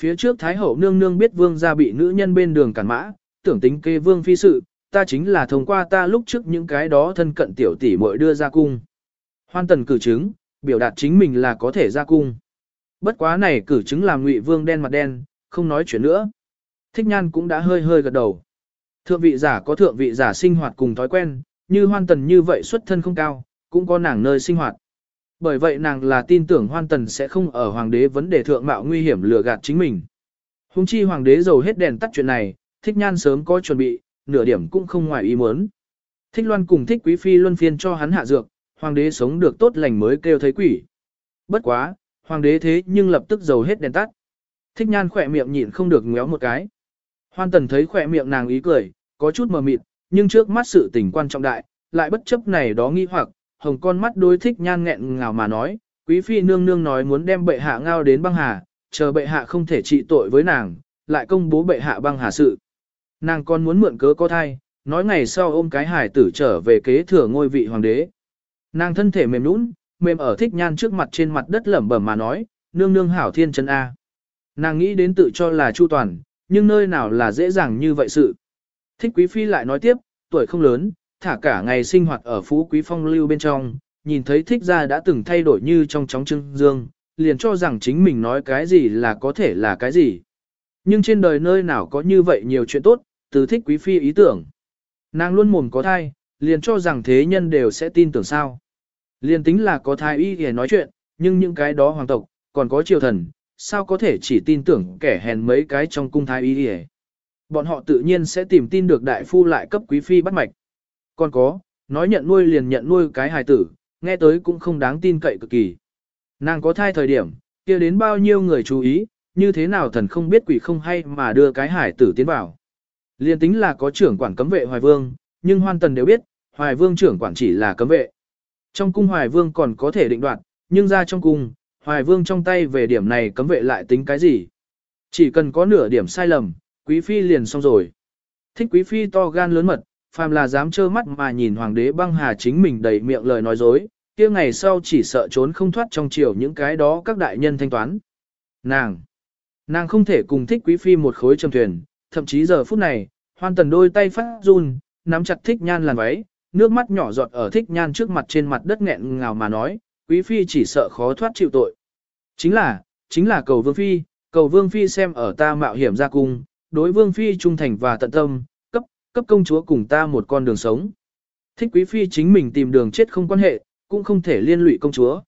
Phía trước Thái hậu nương nương biết vương gia bị nữ nhân bên đường cản mã, tưởng tính kê vương phi sự, ta chính là thông qua ta lúc trước những cái đó thân cận tiểu tỷ muội đưa ra cung. Hoan tần cử chứng, biểu đạt chính mình là có thể ra cung. Bất quá này cử chứng làm ngụy vương đen mặt đen, không nói chuyện nữa. Thích nhan cũng đã hơi hơi gật đầu. Thượng vị giả có thượng vị giả sinh hoạt cùng thói quen, như hoan tần như vậy xuất thân không cao, cũng có nàng nơi sinh hoạt. Bởi vậy nàng là tin tưởng hoan tần sẽ không ở hoàng đế vấn đề thượng mạo nguy hiểm lừa gạt chính mình. Hùng chi hoàng đế dầu hết đèn tắt chuyện này, thích nhan sớm có chuẩn bị, nửa điểm cũng không ngoài ý muốn. Thích loan cùng thích quý phi luân phiên cho hắn hạ dược, hoàng đế sống được tốt lành mới kêu thấy quỷ. Bất quá, hoàng đế thế nhưng lập tức dầu hết đèn tắt. Thích nhan khỏe miệng nhịn không được ngéo một cái. Hoan tần thấy khỏe miệng nàng ý cười, có chút mờ mịt, nhưng trước mắt sự tình quan trọng đại, lại bất chấp này đó nghi hoặc, hồng con mắt đối thích nhan nghẹn ngào mà nói, quý phi nương nương nói muốn đem bệ hạ ngao đến băng hà, chờ bệ hạ không thể trị tội với nàng, lại công bố bệ hạ băng hà sự. Nàng còn muốn mượn cớ có thai, nói ngày sau ôm cái hải tử trở về kế thừa ngôi vị hoàng đế. Nàng thân thể mềm nũng, mềm ở thích nhan trước mặt trên mặt đất lẩm bẩm mà nói, nương nương hảo thiên chân A. Nàng nghĩ đến tự cho là chu toàn, nhưng nơi nào là dễ dàng như vậy sự. Thích quý phi lại nói tiếp, tuổi không lớn, thả cả ngày sinh hoạt ở phú quý phong lưu bên trong, nhìn thấy thích ra đã từng thay đổi như trong chóng trưng dương, liền cho rằng chính mình nói cái gì là có thể là cái gì. Nhưng trên đời nơi nào có như vậy nhiều chuyện tốt, từ thích quý phi ý tưởng. Nàng luôn mồm có thai, liền cho rằng thế nhân đều sẽ tin tưởng sao. Liền tính là có thai y để nói chuyện, nhưng những cái đó hoàng tộc, còn có triều thần, sao có thể chỉ tin tưởng kẻ hèn mấy cái trong cung thái y để. Bọn họ tự nhiên sẽ tìm tin được đại phu lại cấp quý phi bắt mạch. Còn có, nói nhận nuôi liền nhận nuôi cái hài tử, nghe tới cũng không đáng tin cậy cực kỳ. Nàng có thai thời điểm, kia đến bao nhiêu người chú ý, như thế nào thần không biết quỷ không hay mà đưa cái hải tử tiến vào. Liên tính là có trưởng quản cấm vệ Hoài Vương, nhưng hoan tần đều biết, Hoài Vương trưởng quản chỉ là cấm vệ. Trong cung Hoài Vương còn có thể định đoạt, nhưng ra trong cung, Hoài Vương trong tay về điểm này cấm vệ lại tính cái gì. Chỉ cần có nửa điểm sai lầm, quý phi liền xong rồi. Thích quý phi to gan lớn mật, phàm là dám trơ mắt mà nhìn hoàng đế băng hà chính mình đầy miệng lời nói dối, kia ngày sau chỉ sợ trốn không thoát trong chiều những cái đó các đại nhân thanh toán. Nàng, nàng không thể cùng thích quý phi một khối trầm thuyền, thậm chí giờ phút này, hoan tần đôi tay phát run, nắm chặt thích nhan làn váy, nước mắt nhỏ giọt ở thích nhan trước mặt trên mặt đất nghẹn ngào mà nói, quý phi chỉ sợ khó thoát chịu tội. Chính là, chính là cầu vương phi, cầu vương phi xem ở ta mạo hiểm ra cung, đối vương phi trung thành và tận tâm, cấp, cấp công chúa cùng ta một con đường sống. Thích quý phi chính mình tìm đường chết không quan hệ, cũng không thể liên lụy công chúa.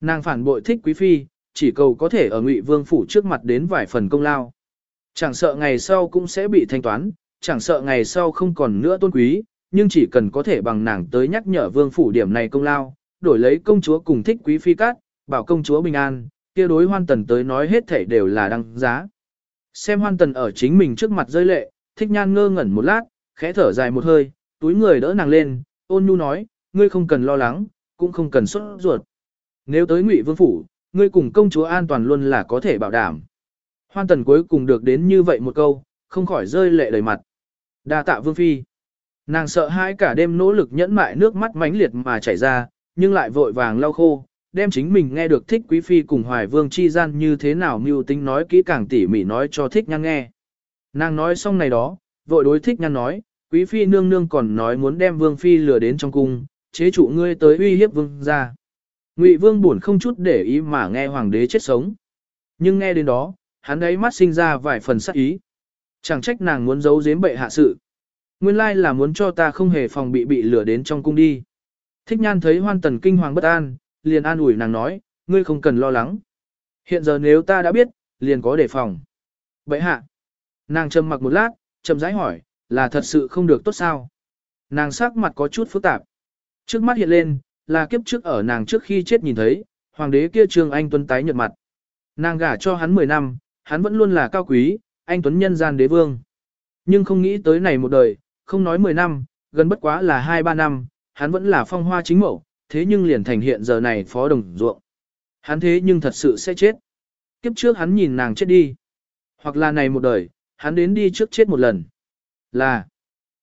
Nàng phản bội thích quý phi, chỉ cầu có thể ở ngụy vương phủ trước mặt đến vài phần công lao. Chẳng sợ ngày sau cũng sẽ bị thanh toán, chẳng sợ ngày sau không còn nữa tôn quý, nhưng chỉ cần có thể bằng nàng tới nhắc nhở vương phủ điểm này công lao, đổi lấy công chúa cùng thích quý phi cát, bảo công chúa bình an, kia đối hoan tần tới nói hết thảy đều là đăng giá. Xem hoan tần ở chính mình trước mặt rơi lệ, thích nhan ngơ ngẩn một lát, khẽ thở dài một hơi, túi người đỡ nàng lên, ôn nhu nói, ngươi không cần lo lắng, cũng không cần sốt ruột. Nếu tới ngụy vương phủ, ngươi cùng công chúa an toàn luôn là có thể bảo đảm. Hoan tần cuối cùng được đến như vậy một câu, không khỏi rơi lệ đầy mặt. đa tạ vương phi. Nàng sợ hãi cả đêm nỗ lực nhẫn mại nước mắt mãnh liệt mà chảy ra, nhưng lại vội vàng lau khô, đem chính mình nghe được thích quý phi cùng hoài vương chi gian như thế nào mưu tính nói kỹ càng tỉ mỉ nói cho thích nhan nghe. Nàng nói xong này đó, vội đối thích nhan nói, quý phi nương nương còn nói muốn đem vương phi lừa đến trong cung, chế trụ ngươi tới uy hiếp vương gia. Ngụy Vương buồn không chút để ý mà nghe hoàng đế chết sống. Nhưng nghe đến đó, hắn ấy mắt sinh ra vài phần sắc ý. Chẳng trách nàng muốn giấu giếm bệ hạ sự. Nguyên lai là muốn cho ta không hề phòng bị bị lửa đến trong cung đi. Thích nhan thấy hoan tần kinh hoàng bất an, liền an ủi nàng nói, ngươi không cần lo lắng. Hiện giờ nếu ta đã biết, liền có đề phòng. Bệ hạ. Nàng trầm mặc một lát, trầm rãi hỏi, là thật sự không được tốt sao? Nàng sắc mặt có chút phức tạp. Trước mắt hiện lên, là kiếp trước ở nàng trước khi chết nhìn thấy, hoàng đế kia trương anh tuấn tái nhợt mặt. Nàng gả cho hắn 10 năm, hắn vẫn luôn là cao quý, anh tuấn nhân gian đế vương. Nhưng không nghĩ tới này một đời, không nói 10 năm, gần bất quá là 2-3 năm, hắn vẫn là phong hoa chính mẫu, thế nhưng liền thành hiện giờ này phó đồng ruộng. Hắn thế nhưng thật sự sẽ chết. Kiếp trước hắn nhìn nàng chết đi. Hoặc là này một đời, hắn đến đi trước chết một lần. Là,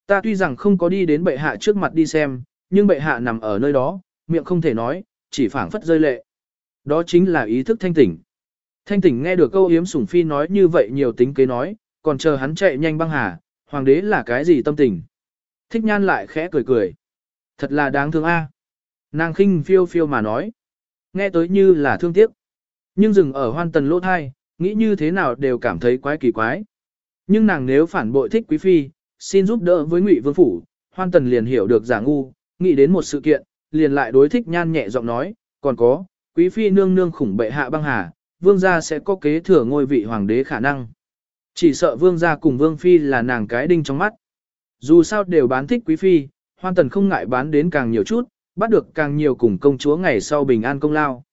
ta tuy rằng không có đi đến bệ hạ trước mặt đi xem, nhưng bệ hạ nằm ở nơi đó, miệng không thể nói, chỉ phảng phất rơi lệ. Đó chính là ý thức thanh tỉnh. Thanh tỉnh nghe được câu yếm sủng phi nói như vậy nhiều tính kế nói, còn chờ hắn chạy nhanh băng hà, hoàng đế là cái gì tâm tình. Thích nhan lại khẽ cười cười. Thật là đáng thương a. Nàng khinh phiêu phiêu mà nói. Nghe tới như là thương tiếc. Nhưng dừng ở hoan tần lỗ thai, nghĩ như thế nào đều cảm thấy quái kỳ quái. Nhưng nàng nếu phản bội thích quý phi, xin giúp đỡ với ngụy vương phủ, hoan tần liền hiểu được giả ngu, nghĩ đến một sự kiện, liền lại đối thích nhan nhẹ giọng nói, còn có, quý phi nương nương khủng bệ hạ băng hà, vương gia sẽ có kế thừa ngôi vị hoàng đế khả năng. Chỉ sợ vương gia cùng vương phi là nàng cái đinh trong mắt. Dù sao đều bán thích quý phi, hoan tần không ngại bán đến càng nhiều chút, bắt được càng nhiều cùng công chúa ngày sau bình an công lao.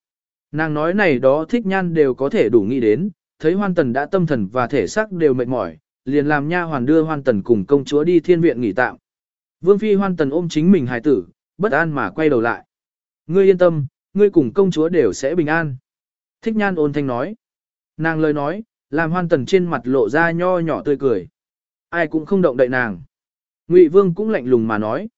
Nàng nói này đó thích nhan đều có thể đủ nghĩ đến, thấy hoan tần đã tâm thần và thể xác đều mệt mỏi, liền làm nha hoàn đưa hoan tần cùng công chúa đi thiên viện nghỉ tạm. Vương phi hoan tần ôm chính mình hài tử, bất an mà quay đầu lại. Ngươi yên tâm, ngươi cùng công chúa đều sẽ bình an. Thích nhan ôn thanh nói. Nàng lời nói, làm hoan tần trên mặt lộ ra nho nhỏ tươi cười. Ai cũng không động đậy nàng. Ngụy Vương cũng lạnh lùng mà nói.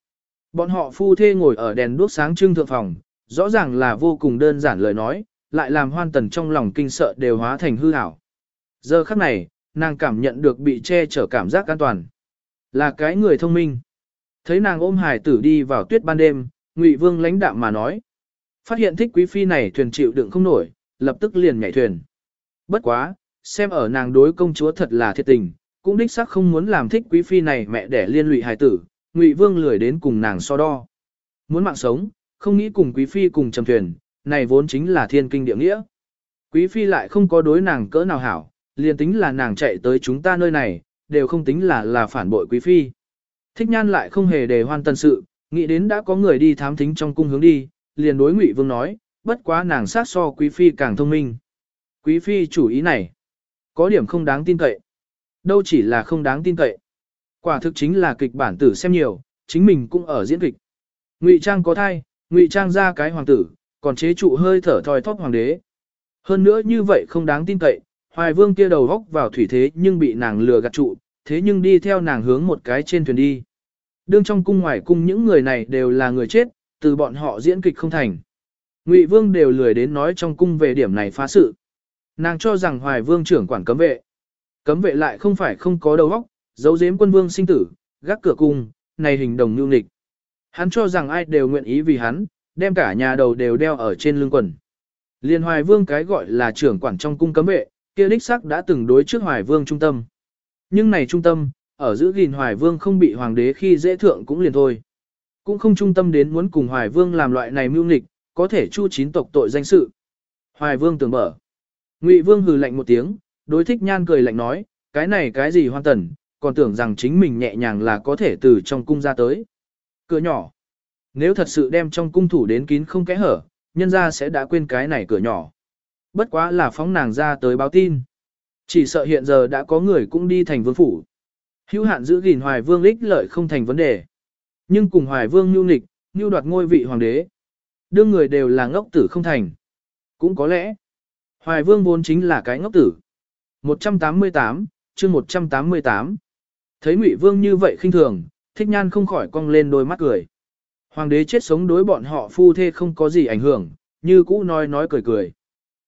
Bọn họ phu thê ngồi ở đèn đuốc sáng trưng thượng phòng, rõ ràng là vô cùng đơn giản lời nói, lại làm hoan tần trong lòng kinh sợ đều hóa thành hư ảo. Giờ khắc này, nàng cảm nhận được bị che chở cảm giác an toàn. Là cái người thông minh. Thấy nàng ôm hải tử đi vào tuyết ban đêm, Ngụy Vương lãnh đạm mà nói. Phát hiện thích quý phi này thuyền chịu đựng không nổi, lập tức liền nhảy thuyền. Bất quá, xem ở nàng đối công chúa thật là thiệt tình, cũng đích xác không muốn làm thích quý phi này mẹ để liên lụy hài tử, Ngụy Vương lười đến cùng nàng so đo. Muốn mạng sống, không nghĩ cùng quý phi cùng trầm thuyền, này vốn chính là thiên kinh địa nghĩa. Quý phi lại không có đối nàng cỡ nào hảo, liền tính là nàng chạy tới chúng ta nơi này, đều không tính là là phản bội quý phi. Thích nhan lại không hề đề hoan tân sự, nghĩ đến đã có người đi thám thính trong cung hướng đi, liền đối Ngụy Vương nói, bất quá nàng sát so quý phi càng thông minh. Quý phi chủ ý này, có điểm không đáng tin cậy. Đâu chỉ là không đáng tin cậy. Quả thực chính là kịch bản tử xem nhiều, chính mình cũng ở diễn kịch. Ngụy Trang có thai, Ngụy Trang ra cái hoàng tử, còn chế trụ hơi thở thoi thóp hoàng đế. Hơn nữa như vậy không đáng tin cậy, Hoài Vương kia đầu góc vào thủy thế nhưng bị nàng lừa gạt trụ, thế nhưng đi theo nàng hướng một cái trên thuyền đi. Đương trong cung ngoài cung những người này đều là người chết, từ bọn họ diễn kịch không thành. Ngụy Vương đều lười đến nói trong cung về điểm này phá sự. Nàng cho rằng Hoài Vương trưởng quản cấm vệ. Cấm vệ lại không phải không có đầu óc, giấu giếm quân vương sinh tử, gác cửa cung, này hình đồng nhu nghịch. Hắn cho rằng ai đều nguyện ý vì hắn, đem cả nhà đầu đều đeo ở trên lưng quần. Liên Hoài Vương cái gọi là trưởng quản trong cung cấm vệ, kia đích sắc đã từng đối trước Hoài Vương trung tâm. Nhưng này trung tâm, ở giữ gìn Hoài Vương không bị hoàng đế khi dễ thượng cũng liền thôi. Cũng không trung tâm đến muốn cùng Hoài Vương làm loại này mưu nghịch, có thể chu chín tộc tội danh sự. Hoài Vương tưởng mở. Ngụy Vương hừ lạnh một tiếng, đối thích nhan cười lạnh nói, cái này cái gì hoan tần, còn tưởng rằng chính mình nhẹ nhàng là có thể từ trong cung ra tới. Cửa nhỏ. Nếu thật sự đem trong cung thủ đến kín không kẽ hở, nhân ra sẽ đã quên cái này cửa nhỏ. Bất quá là phóng nàng ra tới báo tin. Chỉ sợ hiện giờ đã có người cũng đi thành vương phủ. Hữu hạn giữ gìn hoài vương lích lợi không thành vấn đề. Nhưng cùng hoài vương nhu nghịch, nhu đoạt ngôi vị hoàng đế. Đương người đều là ngốc tử không thành. Cũng có lẽ, hoài vương vốn chính là cái ngốc tử. 188, chương 188. Thấy Ngụy Vương như vậy khinh thường, Thích Nhan không khỏi cong lên đôi mắt cười. Hoàng đế chết sống đối bọn họ phu thê không có gì ảnh hưởng, như cũ nói nói cười cười.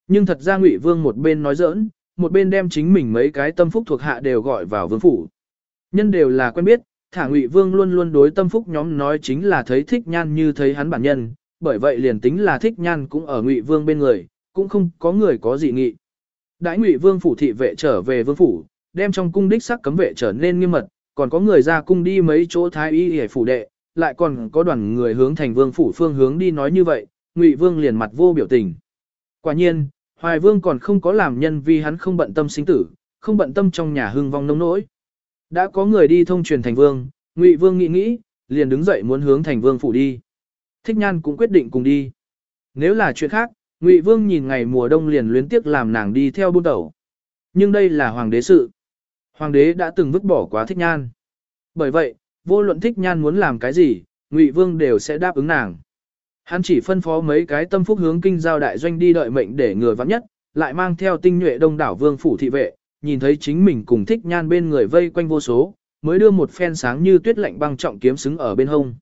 Nhưng thật ra Ngụy Vương một bên nói giỡn, một bên đem chính mình mấy cái tâm phúc thuộc hạ đều gọi vào vương phủ. Nhân đều là quen biết, thả Ngụy Vương luôn luôn đối tâm phúc nhóm nói chính là thấy thích nhan như thấy hắn bản nhân, bởi vậy liền tính là thích nhan cũng ở Ngụy Vương bên người, cũng không có người có gì nghị. Đãi Ngụy Vương phủ thị vệ trở về vương phủ, đem trong cung đích sắc cấm vệ trở nên nghiêm mật, còn có người ra cung đi mấy chỗ thái y hề phủ đệ, lại còn có đoàn người hướng thành vương phủ phương hướng đi nói như vậy, Ngụy Vương liền mặt vô biểu tình. Quả nhiên, Hoài Vương còn không có làm nhân vì hắn không bận tâm sinh tử, không bận tâm trong nhà hưng vong nông nỗi. Đã có người đi thông truyền thành vương, Ngụy Vương nghĩ nghĩ, liền đứng dậy muốn hướng thành vương phủ đi. Thích Nhan cũng quyết định cùng đi. Nếu là chuyện khác, Ngụy Vương nhìn ngày mùa đông liền luyến tiếc làm nàng đi theo buôn tẩu. Nhưng đây là hoàng đế sự. Hoàng đế đã từng vứt bỏ quá Thích Nhan. Bởi vậy, vô luận Thích Nhan muốn làm cái gì, Ngụy Vương đều sẽ đáp ứng nàng. Hắn chỉ phân phó mấy cái tâm phúc hướng kinh giao đại doanh đi đợi mệnh để người vắng nhất, lại mang theo tinh nhuệ đông đảo vương phủ thị vệ, nhìn thấy chính mình cùng thích nhan bên người vây quanh vô số, mới đưa một phen sáng như tuyết lạnh băng trọng kiếm xứng ở bên hông.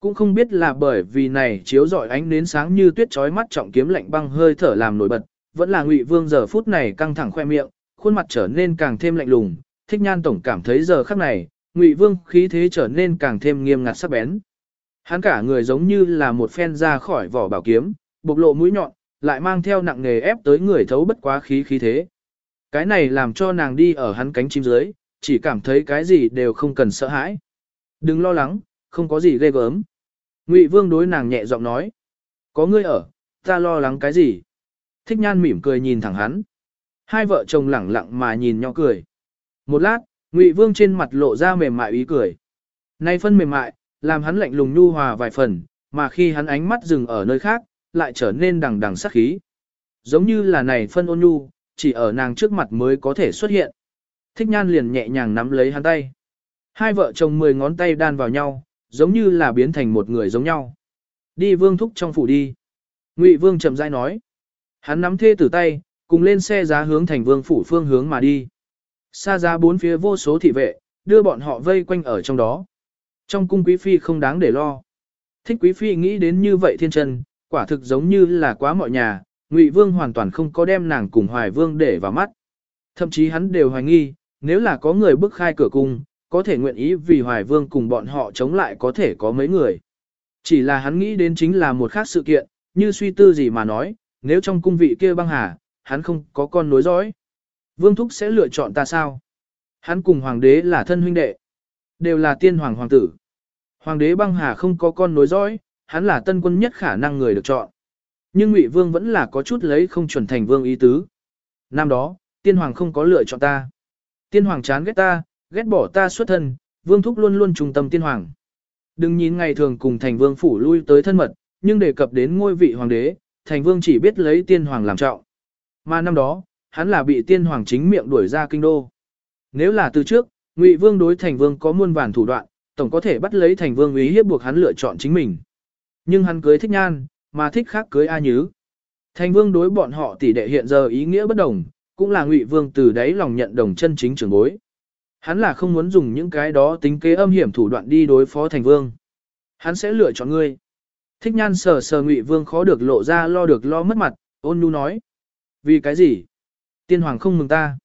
Cũng không biết là bởi vì này chiếu rọi ánh nến sáng như tuyết chói mắt trọng kiếm lạnh băng hơi thở làm nổi bật, vẫn là Ngụy Vương giờ phút này căng thẳng khoe miệng, khuôn mặt trở nên càng thêm lạnh lùng, Thích Nhan tổng cảm thấy giờ khắc này, Ngụy Vương khí thế trở nên càng thêm nghiêm ngặt sắc bén. Hắn cả người giống như là một phen ra khỏi vỏ bảo kiếm, bộc lộ mũi nhọn, lại mang theo nặng nghề ép tới người thấu bất quá khí khí thế. Cái này làm cho nàng đi ở hắn cánh chim dưới, chỉ cảm thấy cái gì đều không cần sợ hãi. Đừng lo lắng, không có gì ghê gớm. Ngụy Vương đối nàng nhẹ giọng nói. Có ngươi ở, ta lo lắng cái gì? Thích nhan mỉm cười nhìn thẳng hắn. Hai vợ chồng lẳng lặng mà nhìn nhau cười. Một lát, Ngụy Vương trên mặt lộ ra mềm mại ý cười. Nay phân mềm mại, làm hắn lạnh lùng nhu hòa vài phần, mà khi hắn ánh mắt dừng ở nơi khác, lại trở nên đằng đằng sắc khí. Giống như là này phân ôn nhu, chỉ ở nàng trước mặt mới có thể xuất hiện. Thích nhan liền nhẹ nhàng nắm lấy hắn tay. Hai vợ chồng mười ngón tay đan vào nhau, giống như là biến thành một người giống nhau. Đi vương thúc trong phủ đi. Ngụy vương chậm rãi nói. Hắn nắm thê tử tay, cùng lên xe giá hướng thành vương phủ phương hướng mà đi. Xa ra bốn phía vô số thị vệ, đưa bọn họ vây quanh ở trong đó. Trong cung quý phi không đáng để lo. Thích quý phi nghĩ đến như vậy thiên chân, quả thực giống như là quá mọi nhà, Ngụy Vương hoàn toàn không có đem nàng cùng Hoài Vương để vào mắt. Thậm chí hắn đều hoài nghi, nếu là có người bước khai cửa cung, có thể nguyện ý vì Hoài Vương cùng bọn họ chống lại có thể có mấy người. Chỉ là hắn nghĩ đến chính là một khác sự kiện, như suy tư gì mà nói, nếu trong cung vị kia băng hà, hắn không có con nối dõi. Vương Thúc sẽ lựa chọn ta sao? Hắn cùng hoàng đế là thân huynh đệ. Đều là tiên hoàng hoàng tử. Hoàng đế băng hà không có con nối dõi, hắn là tân quân nhất khả năng người được chọn. Nhưng Ngụy Vương vẫn là có chút lấy không chuẩn thành vương ý tứ. Năm đó, tiên hoàng không có lựa chọn ta. Tiên hoàng chán ghét ta, ghét bỏ ta xuất thân, vương thúc luôn luôn trung tâm tiên hoàng. Đừng nhìn ngày thường cùng thành vương phủ lui tới thân mật, nhưng đề cập đến ngôi vị hoàng đế, thành vương chỉ biết lấy tiên hoàng làm trọng. Mà năm đó, hắn là bị tiên hoàng chính miệng đuổi ra kinh đô. Nếu là từ trước, Ngụy Vương đối Thành Vương có muôn vàn thủ đoạn, tổng có thể bắt lấy Thành Vương ý hiếp buộc hắn lựa chọn chính mình. Nhưng hắn cưới thích nhan, mà thích khác cưới A Nhứ. Thành Vương đối bọn họ tỷ đệ hiện giờ ý nghĩa bất đồng, cũng là Ngụy Vương từ đấy lòng nhận đồng chân chính trưởng bối. Hắn là không muốn dùng những cái đó tính kế âm hiểm thủ đoạn đi đối phó Thành Vương. Hắn sẽ lựa chọn ngươi. Thích nhan sờ sờ Ngụy Vương khó được lộ ra lo được lo mất mặt, ôn nhu nói. Vì cái gì? Tiên Hoàng không mừng ta.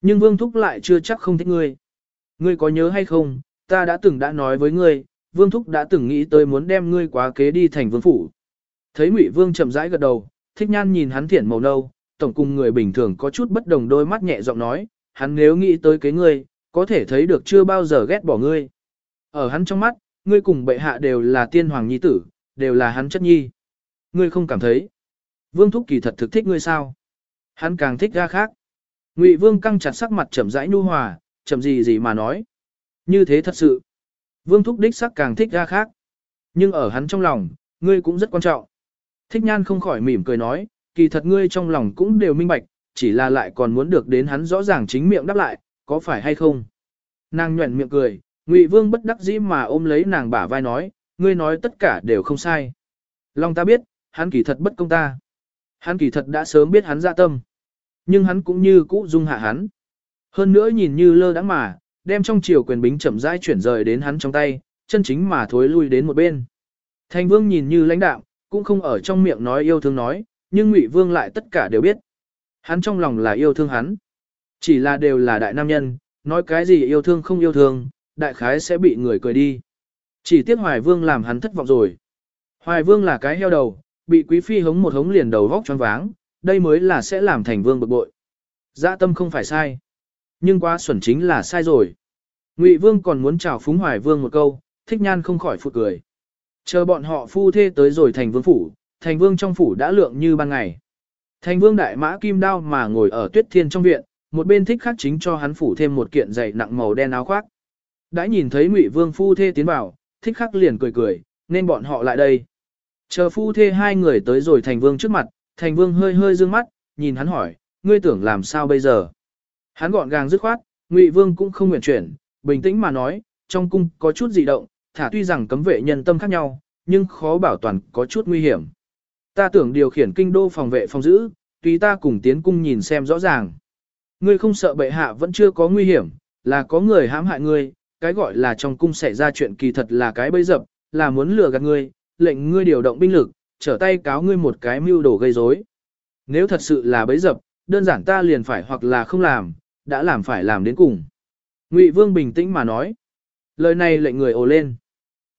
Nhưng Vương Thúc lại chưa chắc không thích ngươi. Ngươi có nhớ hay không, ta đã từng đã nói với ngươi, Vương Thúc đã từng nghĩ tới muốn đem ngươi quá kế đi thành vương phủ. Thấy Ngụy Vương chậm rãi gật đầu, thích nhan nhìn hắn thiển màu nâu, tổng cùng người bình thường có chút bất đồng đôi mắt nhẹ giọng nói, hắn nếu nghĩ tới kế ngươi, có thể thấy được chưa bao giờ ghét bỏ ngươi. Ở hắn trong mắt, ngươi cùng bệ hạ đều là tiên hoàng nhi tử, đều là hắn chất nhi. Ngươi không cảm thấy. Vương Thúc kỳ thật thực thích ngươi sao? Hắn càng thích ra khác. Ngụy Vương căng chặt sắc mặt chậm rãi nu hòa, chậm gì gì mà nói. Như thế thật sự. Vương Thúc đích sắc càng thích ra khác. Nhưng ở hắn trong lòng, ngươi cũng rất quan trọng. Thích nhan không khỏi mỉm cười nói, kỳ thật ngươi trong lòng cũng đều minh bạch, chỉ là lại còn muốn được đến hắn rõ ràng chính miệng đáp lại, có phải hay không? Nàng nhuẩn miệng cười, Ngụy Vương bất đắc dĩ mà ôm lấy nàng bả vai nói, ngươi nói tất cả đều không sai. Long ta biết, hắn kỳ thật bất công ta. Hắn kỳ thật đã sớm biết hắn dạ tâm. Nhưng hắn cũng như cũ dung hạ hắn. Hơn nữa nhìn như lơ đãng mà, đem trong chiều quyền bính chậm rãi chuyển rời đến hắn trong tay, chân chính mà thối lui đến một bên. Thành vương nhìn như lãnh đạo, cũng không ở trong miệng nói yêu thương nói, nhưng Ngụy Vương lại tất cả đều biết. Hắn trong lòng là yêu thương hắn. Chỉ là đều là đại nam nhân, nói cái gì yêu thương không yêu thương, đại khái sẽ bị người cười đi. Chỉ tiếc Hoài Vương làm hắn thất vọng rồi. Hoài Vương là cái heo đầu, bị quý phi hống một hống liền đầu vóc choáng váng, đây mới là sẽ làm thành vương bực bội. Dạ tâm không phải sai, nhưng quá xuẩn chính là sai rồi. Ngụy Vương còn muốn chào phúng Hoài Vương một câu, thích nhan không khỏi phụ cười. Chờ bọn họ phu thê tới rồi thành vương phủ, thành vương trong phủ đã lượng như ban ngày. Thành vương đại mã kim đao mà ngồi ở tuyết thiên trong viện, một bên thích khắc chính cho hắn phủ thêm một kiện dày nặng màu đen áo khoác. Đã nhìn thấy Ngụy Vương phu thê tiến vào, thích khắc liền cười cười, nên bọn họ lại đây. Chờ phu thê hai người tới rồi thành vương trước mặt, thành vương hơi hơi dương mắt, nhìn hắn hỏi, ngươi tưởng làm sao bây giờ? Hắn gọn gàng dứt khoát, Ngụy Vương cũng không nguyện chuyển, bình tĩnh mà nói, trong cung có chút dị động, thả tuy rằng cấm vệ nhân tâm khác nhau, nhưng khó bảo toàn có chút nguy hiểm. Ta tưởng điều khiển kinh đô phòng vệ phòng giữ, tùy ta cùng tiến cung nhìn xem rõ ràng. Ngươi không sợ bệ hạ vẫn chưa có nguy hiểm, là có người hãm hại ngươi, cái gọi là trong cung xảy ra chuyện kỳ thật là cái bẫy dập, là muốn lừa gạt ngươi, lệnh ngươi điều động binh lực, trở tay cáo ngươi một cái mưu đồ gây rối. Nếu thật sự là bẫy dập, đơn giản ta liền phải hoặc là không làm, đã làm phải làm đến cùng. Ngụy Vương bình tĩnh mà nói. Lời này lệnh người ồ lên.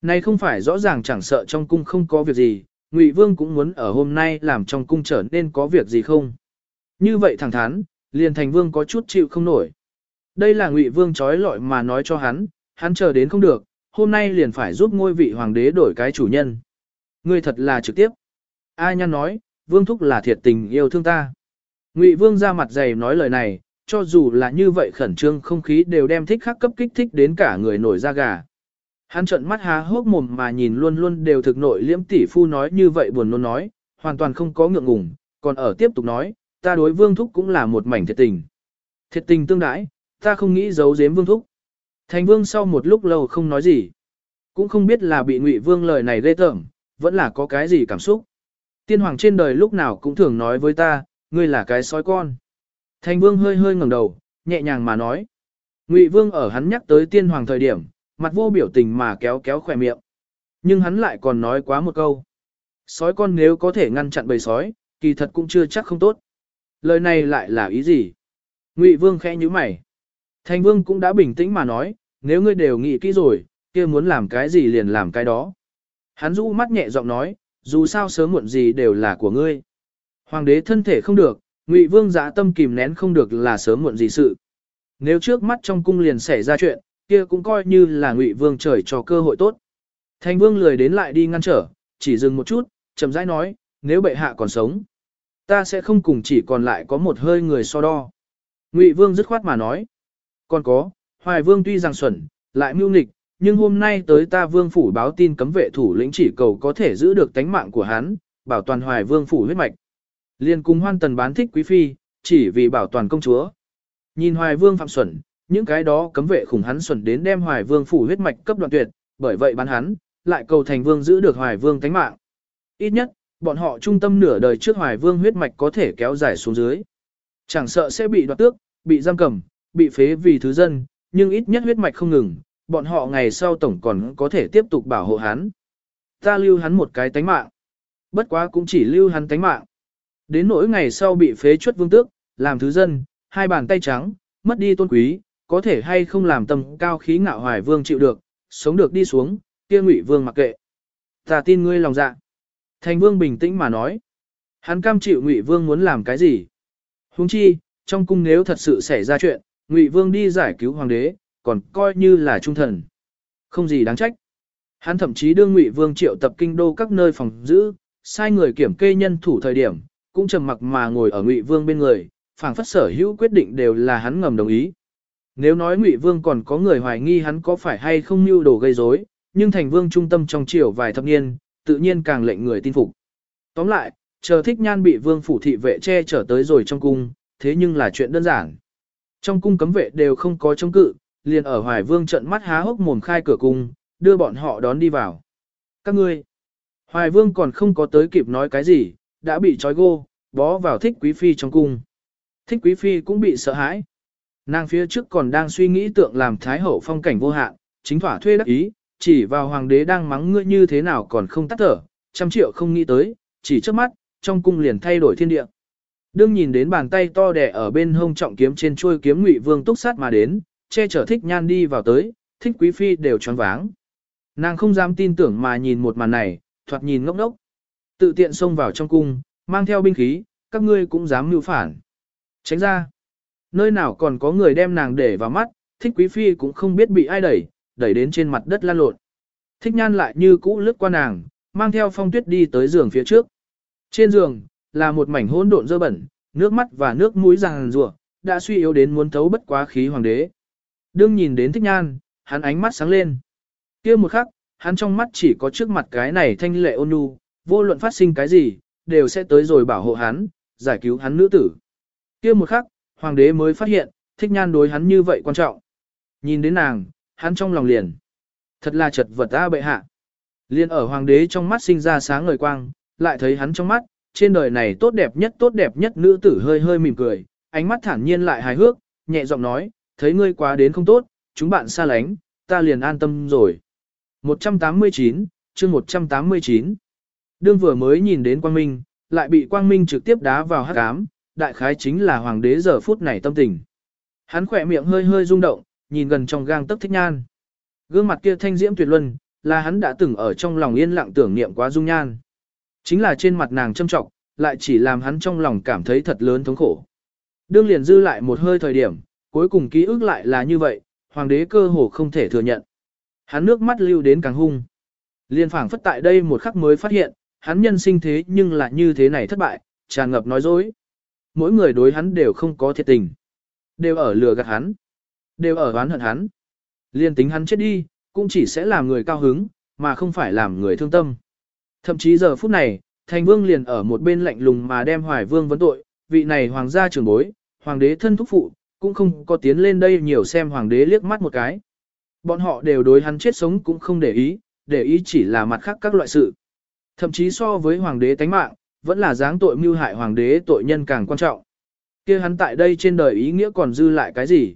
Này không phải rõ ràng chẳng sợ trong cung không có việc gì, Ngụy Vương cũng muốn ở hôm nay làm trong cung trở nên có việc gì không. Như vậy thẳng thắn, liền thành Vương có chút chịu không nổi. Đây là Ngụy Vương trói lọi mà nói cho hắn, hắn chờ đến không được, hôm nay liền phải giúp ngôi vị hoàng đế đổi cái chủ nhân. Ngươi thật là trực tiếp. A Nhan nói, Vương Thúc là thiệt tình yêu thương ta. Ngụy Vương ra mặt dày nói lời này, cho dù là như vậy khẩn trương không khí đều đem thích khắc cấp kích thích đến cả người nổi da gà. Hắn trợn mắt há hốc mồm mà nhìn luôn luôn đều thực nội liễm tỷ phu nói như vậy buồn nôn nói, hoàn toàn không có ngượng ngùng, còn ở tiếp tục nói, ta đối vương thúc cũng là một mảnh thiệt tình. Thiệt tình tương đãi, ta không nghĩ giấu giếm vương thúc. Thành vương sau một lúc lâu không nói gì. Cũng không biết là bị ngụy vương lời này ghê tởm, vẫn là có cái gì cảm xúc. Tiên hoàng trên đời lúc nào cũng thường nói với ta, ngươi là cái sói con. Thành vương hơi hơi ngẩng đầu, nhẹ nhàng mà nói. Ngụy vương ở hắn nhắc tới tiên hoàng thời điểm, mặt vô biểu tình mà kéo kéo khỏe miệng. Nhưng hắn lại còn nói quá một câu. Sói con nếu có thể ngăn chặn bầy sói, kỳ thật cũng chưa chắc không tốt. Lời này lại là ý gì? Ngụy vương khẽ như mày. Thành vương cũng đã bình tĩnh mà nói, nếu ngươi đều nghĩ kỹ rồi, kia muốn làm cái gì liền làm cái đó. Hắn rũ mắt nhẹ giọng nói, dù sao sớm muộn gì đều là của ngươi. Hoàng đế thân thể không được, Ngụy Vương dạ tâm kìm nén không được là sớm muộn gì sự. Nếu trước mắt trong cung liền xảy ra chuyện, kia cũng coi như là Ngụy Vương trời cho cơ hội tốt. Thành Vương lười đến lại đi ngăn trở, chỉ dừng một chút, chậm rãi nói, nếu bệ hạ còn sống, ta sẽ không cùng chỉ còn lại có một hơi người so đo. Ngụy Vương dứt khoát mà nói, còn có, Hoài Vương tuy rằng xuẩn, lại mưu nghịch, nhưng hôm nay tới ta Vương phủ báo tin cấm vệ thủ lĩnh chỉ cầu có thể giữ được tánh mạng của hắn, bảo toàn Hoài Vương phủ huyết mạch. Liên cùng hoan tần bán thích quý phi, chỉ vì bảo toàn công chúa. Nhìn Hoài Vương phạm xuẩn, những cái đó cấm vệ khủng hắn xuẩn đến đem Hoài Vương phủ huyết mạch cấp đoạn tuyệt, bởi vậy bán hắn, lại cầu thành vương giữ được Hoài Vương tánh mạng. Ít nhất, bọn họ trung tâm nửa đời trước Hoài Vương huyết mạch có thể kéo dài xuống dưới. Chẳng sợ sẽ bị đoạt tước, bị giam cầm, bị phế vì thứ dân, nhưng ít nhất huyết mạch không ngừng, bọn họ ngày sau tổng còn có thể tiếp tục bảo hộ hắn. Ta lưu hắn một cái tánh mạng. Bất quá cũng chỉ lưu hắn tánh mạng. Đến nỗi ngày sau bị phế chuất vương tước, làm thứ dân, hai bàn tay trắng, mất đi tôn quý, có thể hay không làm tâm cao khí ngạo hoài vương chịu được, sống được đi xuống, kia ngụy vương mặc kệ. Ta tin ngươi lòng dạ. Thành vương bình tĩnh mà nói. Hắn cam chịu ngụy vương muốn làm cái gì. Huống chi, trong cung nếu thật sự xảy ra chuyện, ngụy vương đi giải cứu hoàng đế, còn coi như là trung thần. Không gì đáng trách. Hắn thậm chí đưa ngụy vương triệu tập kinh đô các nơi phòng giữ, sai người kiểm kê nhân thủ thời điểm, cũng trầm mặc mà ngồi ở Ngụy Vương bên người, phảng phất sở hữu quyết định đều là hắn ngầm đồng ý. Nếu nói Ngụy Vương còn có người hoài nghi hắn có phải hay không mưu đồ gây rối, nhưng thành vương trung tâm trong triều vài thập niên, tự nhiên càng lệnh người tin phục. Tóm lại, chờ thích nhan bị vương phủ thị vệ che chở tới rồi trong cung, thế nhưng là chuyện đơn giản. Trong cung cấm vệ đều không có chống cự, liền ở hoài vương trận mắt há hốc mồm khai cửa cung, đưa bọn họ đón đi vào. Các ngươi, hoài vương còn không có tới kịp nói cái gì, đã bị trói gô, bó vào thích quý phi trong cung. Thích quý phi cũng bị sợ hãi. Nàng phía trước còn đang suy nghĩ tượng làm thái hậu phong cảnh vô hạn, chính thỏa thuê đắc ý, chỉ vào hoàng đế đang mắng ngươi như thế nào còn không tắt thở, trăm triệu không nghĩ tới, chỉ trước mắt, trong cung liền thay đổi thiên địa. Đương nhìn đến bàn tay to đẻ ở bên hông trọng kiếm trên chuôi kiếm ngụy vương túc sát mà đến, che chở thích nhan đi vào tới, thích quý phi đều choáng váng. Nàng không dám tin tưởng mà nhìn một màn này, thoạt nhìn ngốc ngốc. Tự tiện xông vào trong cung, mang theo binh khí, các ngươi cũng dám mưu phản. Tránh ra. Nơi nào còn có người đem nàng để vào mắt, thích quý phi cũng không biết bị ai đẩy, đẩy đến trên mặt đất lan lộn. Thích nhan lại như cũ lướt qua nàng, mang theo phong tuyết đi tới giường phía trước. Trên giường, là một mảnh hỗn độn dơ bẩn, nước mắt và nước mũi ràng rùa, đã suy yếu đến muốn thấu bất quá khí hoàng đế. Đương nhìn đến thích nhan, hắn ánh mắt sáng lên. kia một khắc, hắn trong mắt chỉ có trước mặt cái này thanh lệ ôn nhu, vô luận phát sinh cái gì, đều sẽ tới rồi bảo hộ hắn, giải cứu hắn nữ tử. kia một khắc, hoàng đế mới phát hiện, thích nhan đối hắn như vậy quan trọng. Nhìn đến nàng, hắn trong lòng liền. Thật là chật vật ta bệ hạ. Liên ở hoàng đế trong mắt sinh ra sáng ngời quang, lại thấy hắn trong mắt, trên đời này tốt đẹp nhất tốt đẹp nhất nữ tử hơi hơi mỉm cười, ánh mắt thản nhiên lại hài hước, nhẹ giọng nói, thấy ngươi quá đến không tốt, chúng bạn xa lánh, ta liền an tâm rồi. 189, chương 189. Đương vừa mới nhìn đến Quang Minh, lại bị Quang Minh trực tiếp đá vào hắc ám, đại khái chính là hoàng đế giờ phút này tâm tình. Hắn khỏe miệng hơi hơi rung động, nhìn gần trong gang tấc thích nhan. Gương mặt kia thanh diễm tuyệt luân, là hắn đã từng ở trong lòng yên lặng tưởng niệm quá dung nhan. Chính là trên mặt nàng châm trọng, lại chỉ làm hắn trong lòng cảm thấy thật lớn thống khổ. Đương liền dư lại một hơi thời điểm, cuối cùng ký ức lại là như vậy, hoàng đế cơ hồ không thể thừa nhận. Hắn nước mắt lưu đến càng hung. Liên phảng phất tại đây một khắc mới phát hiện, hắn nhân sinh thế nhưng là như thế này thất bại, tràn ngập nói dối. Mỗi người đối hắn đều không có thiệt tình. Đều ở lừa gạt hắn. Đều ở oán hận hắn. Liên tính hắn chết đi, cũng chỉ sẽ làm người cao hứng, mà không phải làm người thương tâm. Thậm chí giờ phút này, thành vương liền ở một bên lạnh lùng mà đem hoài vương vấn tội, vị này hoàng gia trưởng bối, hoàng đế thân thúc phụ, cũng không có tiến lên đây nhiều xem hoàng đế liếc mắt một cái. Bọn họ đều đối hắn chết sống cũng không để ý, để ý chỉ là mặt khác các loại sự. Thậm chí so với hoàng đế tánh mạng, vẫn là dáng tội mưu hại hoàng đế tội nhân càng quan trọng. kia hắn tại đây trên đời ý nghĩa còn dư lại cái gì?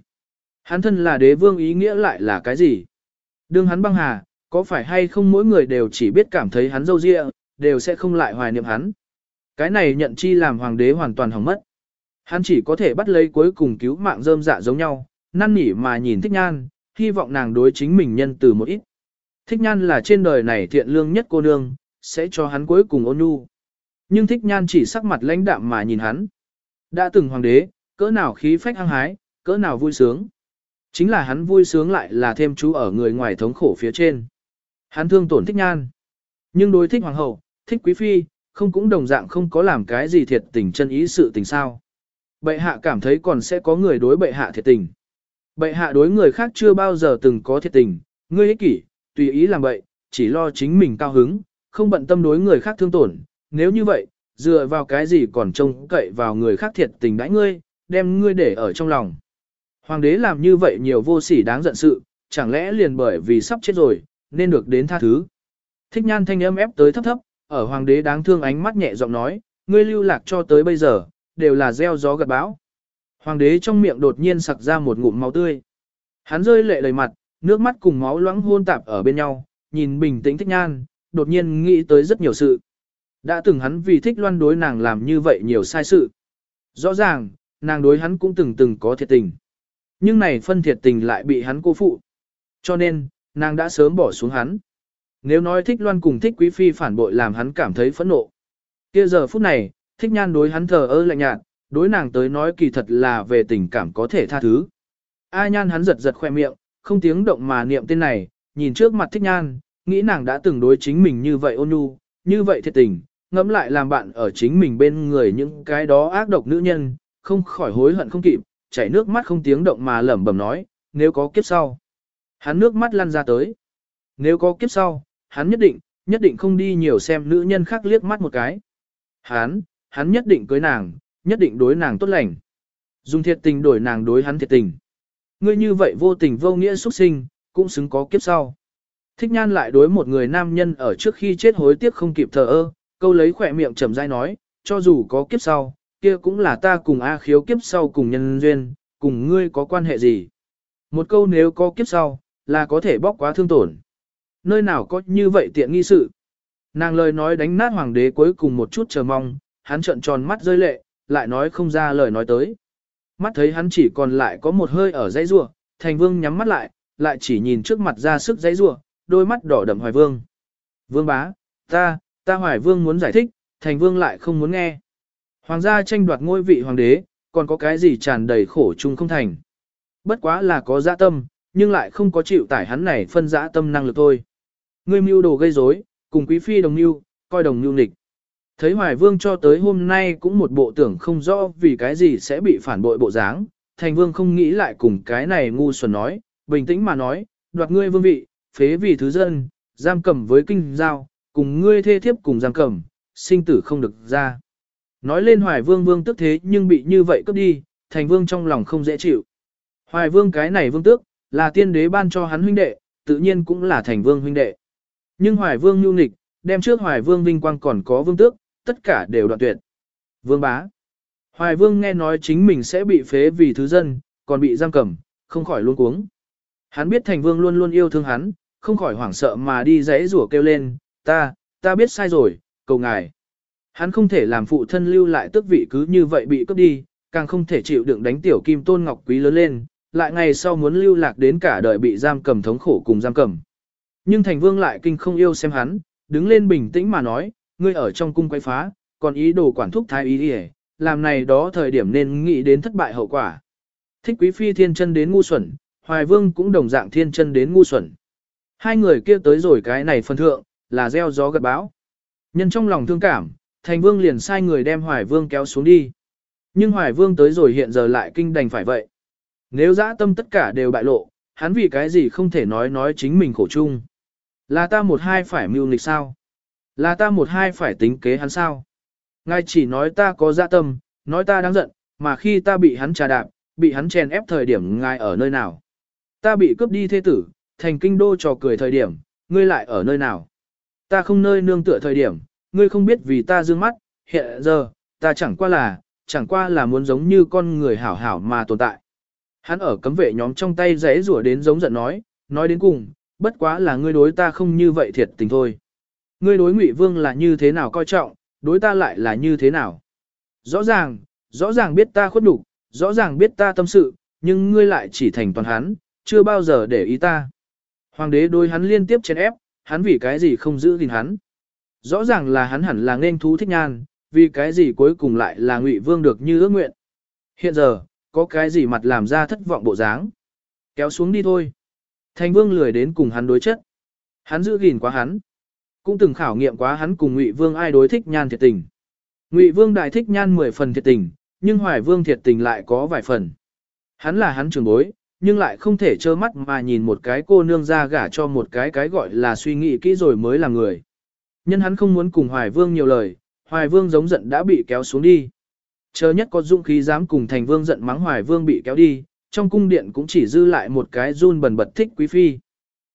Hắn thân là đế vương ý nghĩa lại là cái gì? Đương hắn băng hà, có phải hay không mỗi người đều chỉ biết cảm thấy hắn dâu dịa, đều sẽ không lại hoài niệm hắn. Cái này nhận chi làm hoàng đế hoàn toàn hỏng mất. Hắn chỉ có thể bắt lấy cuối cùng cứu mạng rơm dạ giống nhau, năn nỉ mà nhìn thích nhan, hy vọng nàng đối chính mình nhân từ một ít. Thích nhan là trên đời này thiện lương nhất cô nương, sẽ cho hắn cuối cùng ôn nhu. Nhưng thích nhan chỉ sắc mặt lãnh đạm mà nhìn hắn. Đã từng hoàng đế, cỡ nào khí phách hăng hái, cỡ nào vui sướng. Chính là hắn vui sướng lại là thêm chú ở người ngoài thống khổ phía trên. Hắn thương tổn thích nhan. Nhưng đối thích hoàng hậu, thích quý phi, không cũng đồng dạng không có làm cái gì thiệt tình chân ý sự tình sao. Bệ hạ cảm thấy còn sẽ có người đối bệ hạ thiệt tình. Bệ hạ đối người khác chưa bao giờ từng có thiệt tình, ngươi ích kỷ, tùy ý làm vậy chỉ lo chính mình cao hứng, không bận tâm đối người khác thương tổn. Nếu như vậy, dựa vào cái gì còn trông cậy vào người khác thiệt tình đãi ngươi, đem ngươi để ở trong lòng. Hoàng đế làm như vậy nhiều vô sỉ đáng giận sự, chẳng lẽ liền bởi vì sắp chết rồi, nên được đến tha thứ. Thích nhan thanh âm ép tới thấp thấp, ở hoàng đế đáng thương ánh mắt nhẹ giọng nói, ngươi lưu lạc cho tới bây giờ, đều là gieo gió gặt bão. Hoàng đế trong miệng đột nhiên sặc ra một ngụm máu tươi. Hắn rơi lệ đầy mặt, nước mắt cùng máu loãng hôn tạp ở bên nhau, nhìn bình tĩnh thích nhan, đột nhiên nghĩ tới rất nhiều sự. Đã từng hắn vì thích loan đối nàng làm như vậy nhiều sai sự. Rõ ràng, nàng đối hắn cũng từng từng có thiệt tình. Nhưng này phân thiệt tình lại bị hắn cô phụ. Cho nên, nàng đã sớm bỏ xuống hắn. Nếu nói thích loan cùng thích quý phi phản bội làm hắn cảm thấy phẫn nộ. kia giờ phút này, thích nhan đối hắn thờ ơ lạnh nhạt, đối nàng tới nói kỳ thật là về tình cảm có thể tha thứ. A nhan hắn giật giật khoe miệng, không tiếng động mà niệm tên này, nhìn trước mặt thích nhan, nghĩ nàng đã từng đối chính mình như vậy ôn nhu, như vậy thiệt tình, ngẫm lại làm bạn ở chính mình bên người những cái đó ác độc nữ nhân, không khỏi hối hận không kịp, chảy nước mắt không tiếng động mà lẩm bẩm nói, nếu có kiếp sau. Hắn nước mắt lăn ra tới. Nếu có kiếp sau, hắn nhất định, nhất định không đi nhiều xem nữ nhân khác liếc mắt một cái. Hắn, hắn nhất định cưới nàng, nhất định đối nàng tốt lành. Dùng thiệt tình đổi nàng đối hắn thiệt tình. Ngươi như vậy vô tình vô nghĩa xuất sinh, cũng xứng có kiếp sau. Thích nhan lại đối một người nam nhân ở trước khi chết hối tiếc không kịp thờ ơ, câu lấy khỏe miệng trầm dai nói, cho dù có kiếp sau, kia cũng là ta cùng A khiếu kiếp sau cùng nhân duyên, cùng ngươi có quan hệ gì. Một câu nếu có kiếp sau, là có thể bóc quá thương tổn. Nơi nào có như vậy tiện nghi sự. Nàng lời nói đánh nát hoàng đế cuối cùng một chút chờ mong, hắn trợn tròn mắt rơi lệ, lại nói không ra lời nói tới. Mắt thấy hắn chỉ còn lại có một hơi ở dây rua, thành vương nhắm mắt lại, lại chỉ nhìn trước mặt ra sức dãy rua, đôi mắt đỏ đậm hoài vương. Vương bá, ta, ta hoài vương muốn giải thích, thành vương lại không muốn nghe. Hoàng gia tranh đoạt ngôi vị hoàng đế, còn có cái gì tràn đầy khổ chung không thành. Bất quá là có dã tâm, nhưng lại không có chịu tải hắn này phân dã tâm năng lực thôi. Ngươi mưu đồ gây rối, cùng quý phi đồng mưu, coi đồng mưu nịch. Thấy Hoài Vương cho tới hôm nay cũng một bộ tưởng không rõ vì cái gì sẽ bị phản bội bộ dáng, Thành Vương không nghĩ lại cùng cái này ngu xuẩn nói, bình tĩnh mà nói, đoạt ngươi vương vị, phế vì thứ dân, giam cầm với kinh giao, cùng ngươi thê thiếp cùng giam cầm, sinh tử không được ra. Nói lên Hoài Vương vương tức thế nhưng bị như vậy cướp đi, Thành Vương trong lòng không dễ chịu. Hoài Vương cái này vương tước, là tiên đế ban cho hắn huynh đệ, tự nhiên cũng là Thành Vương huynh đệ. Nhưng Hoài Vương nhu nghịch, đem trước Hoài Vương vinh quang còn có vương tước, tất cả đều đoạn tuyệt. Vương bá. Hoài Vương nghe nói chính mình sẽ bị phế vì thứ dân, còn bị giam cầm, không khỏi luôn cuống. Hắn biết Thành Vương luôn luôn yêu thương hắn, không khỏi hoảng sợ mà đi dãy rủa kêu lên, ta, ta biết sai rồi, cầu ngài. Hắn không thể làm phụ thân lưu lại tước vị cứ như vậy bị cướp đi, càng không thể chịu đựng đánh tiểu kim tôn ngọc quý lớn lên, lại ngày sau muốn lưu lạc đến cả đời bị giam cầm thống khổ cùng giam cầm. Nhưng thành vương lại kinh không yêu xem hắn, đứng lên bình tĩnh mà nói, ngươi ở trong cung quay phá, còn ý đồ quản thúc thái ý đi làm này đó thời điểm nên nghĩ đến thất bại hậu quả. Thích quý phi thiên chân đến ngu xuẩn, hoài vương cũng đồng dạng thiên chân đến ngu xuẩn. Hai người kia tới rồi cái này phân thượng, là gieo gió gật bão. Nhân trong lòng thương cảm, thành vương liền sai người đem hoài vương kéo xuống đi. Nhưng hoài vương tới rồi hiện giờ lại kinh đành phải vậy. Nếu dã tâm tất cả đều bại lộ, hắn vì cái gì không thể nói nói chính mình khổ chung. Là ta một hai phải mưu nghịch sao? Là ta một hai phải tính kế hắn sao? Ngài chỉ nói ta có dạ tâm, nói ta đang giận, mà khi ta bị hắn trà đạp, bị hắn chèn ép thời điểm ngài ở nơi nào? Ta bị cướp đi thế tử, thành kinh đô trò cười thời điểm, ngươi lại ở nơi nào? Ta không nơi nương tựa thời điểm, ngươi không biết vì ta dương mắt, hiện giờ, ta chẳng qua là, chẳng qua là muốn giống như con người hảo hảo mà tồn tại. Hắn ở cấm vệ nhóm trong tay rẽ rủa đến giống giận nói, nói đến cùng, bất quá là ngươi đối ta không như vậy thiệt tình thôi. Ngươi đối Ngụy Vương là như thế nào coi trọng, đối ta lại là như thế nào. Rõ ràng, rõ ràng biết ta khuất nhục, rõ ràng biết ta tâm sự, nhưng ngươi lại chỉ thành toàn hắn, chưa bao giờ để ý ta. Hoàng đế đối hắn liên tiếp chèn ép, hắn vì cái gì không giữ gìn hắn. Rõ ràng là hắn hẳn là nên thú thích nhan, vì cái gì cuối cùng lại là Ngụy Vương được như ước nguyện. Hiện giờ, có cái gì mặt làm ra thất vọng bộ dáng. Kéo xuống đi thôi. Thành Vương lười đến cùng hắn đối chất. Hắn giữ gìn quá hắn cũng từng khảo nghiệm quá hắn cùng Ngụy Vương ai đối thích nhan thiệt tình. Ngụy Vương đại thích nhan 10 phần thiệt tình, nhưng Hoài Vương thiệt tình lại có vài phần. Hắn là hắn trường bối, nhưng lại không thể trơ mắt mà nhìn một cái cô nương ra gả cho một cái cái gọi là suy nghĩ kỹ rồi mới là người. Nhân hắn không muốn cùng Hoài Vương nhiều lời, Hoài Vương giống giận đã bị kéo xuống đi. Chờ nhất có dũng khí dám cùng Thành Vương giận mắng Hoài Vương bị kéo đi, trong cung điện cũng chỉ dư lại một cái run bần bật thích quý phi.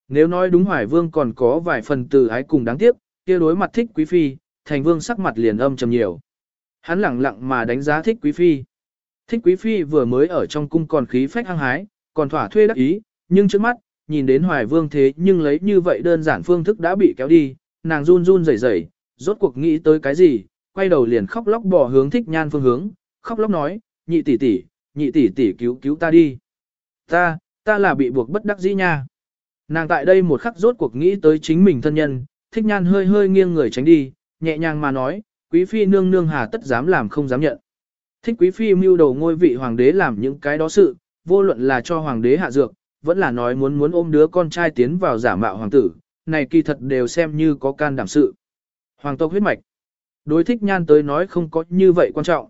Nếu nói đúng Hoài Vương còn có vài phần từ ái cùng đáng tiếc, kia đối mặt thích quý phi, thành vương sắc mặt liền âm trầm nhiều. Hắn lẳng lặng mà đánh giá thích quý phi. Thích quý phi vừa mới ở trong cung còn khí phách hăng hái, còn thỏa thuê đắc ý, nhưng trước mắt, nhìn đến Hoài Vương thế nhưng lấy như vậy đơn giản phương thức đã bị kéo đi, nàng run run rẩy rẩy, rốt cuộc nghĩ tới cái gì, quay đầu liền khóc lóc bỏ hướng thích nhan phương hướng, khóc lóc nói, nhị tỷ tỷ, nhị tỷ tỷ cứu cứu ta đi. Ta, ta là bị buộc bất đắc dĩ nha. Nàng tại đây một khắc rốt cuộc nghĩ tới chính mình thân nhân, thích nhan hơi hơi nghiêng người tránh đi, nhẹ nhàng mà nói, quý phi nương nương hà tất dám làm không dám nhận. Thích quý phi mưu đầu ngôi vị hoàng đế làm những cái đó sự, vô luận là cho hoàng đế hạ dược, vẫn là nói muốn muốn ôm đứa con trai tiến vào giả mạo hoàng tử, này kỳ thật đều xem như có can đảm sự. Hoàng tộc huyết mạch. Đối thích nhan tới nói không có như vậy quan trọng.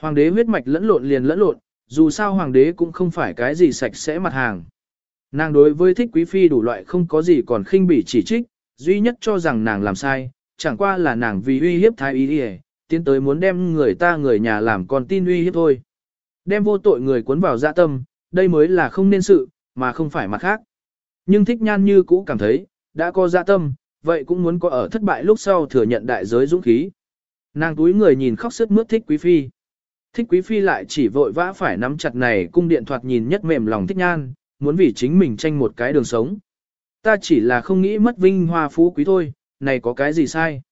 Hoàng đế huyết mạch lẫn lộn liền lẫn lộn, dù sao hoàng đế cũng không phải cái gì sạch sẽ mặt hàng. Nàng đối với thích quý phi đủ loại không có gì còn khinh bỉ chỉ trích, duy nhất cho rằng nàng làm sai, chẳng qua là nàng vì uy hiếp thái ý đi tiến tới muốn đem người ta người nhà làm con tin uy hiếp thôi. Đem vô tội người cuốn vào dạ tâm, đây mới là không nên sự, mà không phải mặt khác. Nhưng thích nhan như cũ cảm thấy, đã có dạ tâm, vậy cũng muốn có ở thất bại lúc sau thừa nhận đại giới dũng khí. Nàng túi người nhìn khóc sức mướt thích quý phi. Thích quý phi lại chỉ vội vã phải nắm chặt này cung điện thoạt nhìn nhất mềm lòng thích nhan, muốn vì chính mình tranh một cái đường sống. Ta chỉ là không nghĩ mất vinh hoa phú quý thôi, này có cái gì sai.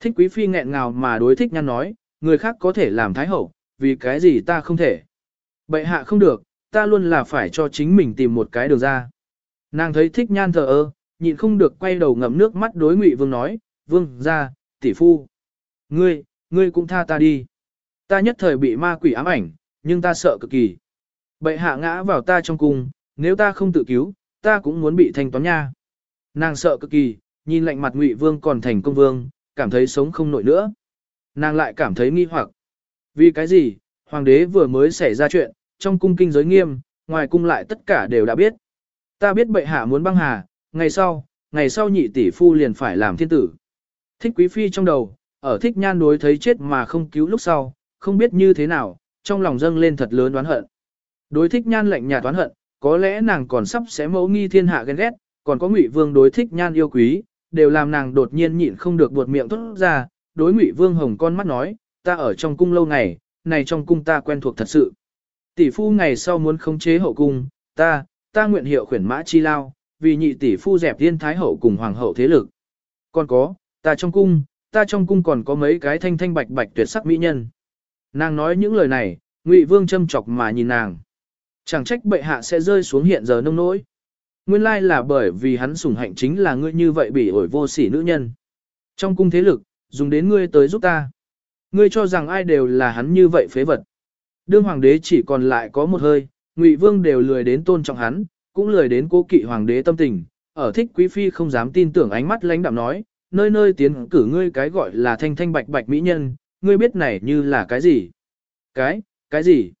Thích quý phi nghẹn ngào mà đối thích nhan nói, người khác có thể làm thái hậu, vì cái gì ta không thể. Bệ hạ không được, ta luôn là phải cho chính mình tìm một cái đường ra. Nàng thấy thích nhan thờ ơ, nhịn không được quay đầu ngậm nước mắt đối ngụy vương nói, vương ra, tỷ phu. Ngươi, ngươi cũng tha ta đi. Ta nhất thời bị ma quỷ ám ảnh, nhưng ta sợ cực kỳ. Bệ hạ ngã vào ta trong cung, nếu ta không tự cứu, ta cũng muốn bị thanh toán nha. Nàng sợ cực kỳ, nhìn lạnh mặt ngụy vương còn thành công vương, cảm thấy sống không nổi nữa. Nàng lại cảm thấy nghi hoặc. Vì cái gì, hoàng đế vừa mới xảy ra chuyện, trong cung kinh giới nghiêm, ngoài cung lại tất cả đều đã biết. Ta biết bệ hạ muốn băng hà, ngày sau, ngày sau nhị tỷ phu liền phải làm thiên tử. Thích quý phi trong đầu, ở thích nhan đối thấy chết mà không cứu lúc sau, không biết như thế nào, trong lòng dâng lên thật lớn đoán hận. Đối thích nhan lạnh nhạt đoán hận, có lẽ nàng còn sắp sẽ mẫu nghi thiên hạ ghen ghét, còn có ngụy vương đối thích nhan yêu quý, đều làm nàng đột nhiên nhịn không được buột miệng thốt ra, đối ngụy vương hồng con mắt nói, ta ở trong cung lâu ngày, này trong cung ta quen thuộc thật sự. Tỷ phu ngày sau muốn khống chế hậu cung, ta, ta nguyện hiệu khuyển mã chi lao, vì nhị tỷ phu dẹp thiên thái hậu cùng hoàng hậu thế lực. Còn có, ta trong cung, ta trong cung còn có mấy cái thanh thanh bạch bạch tuyệt sắc mỹ nhân. Nàng nói những lời này, Ngụy Vương châm chọc mà nhìn nàng. Chẳng trách bệ hạ sẽ rơi xuống hiện giờ nông nỗi. Nguyên lai là bởi vì hắn sủng hạnh chính là ngươi như vậy bị ổi vô sỉ nữ nhân. Trong cung thế lực, dùng đến ngươi tới giúp ta. Ngươi cho rằng ai đều là hắn như vậy phế vật. Đương hoàng đế chỉ còn lại có một hơi, Ngụy Vương đều lười đến tôn trọng hắn, cũng lười đến cố kỵ hoàng đế tâm tình, ở thích quý phi không dám tin tưởng ánh mắt lãnh đạm nói, nơi nơi tiến cử ngươi cái gọi là thanh thanh bạch bạch mỹ nhân, ngươi biết này như là cái gì? Cái, cái gì?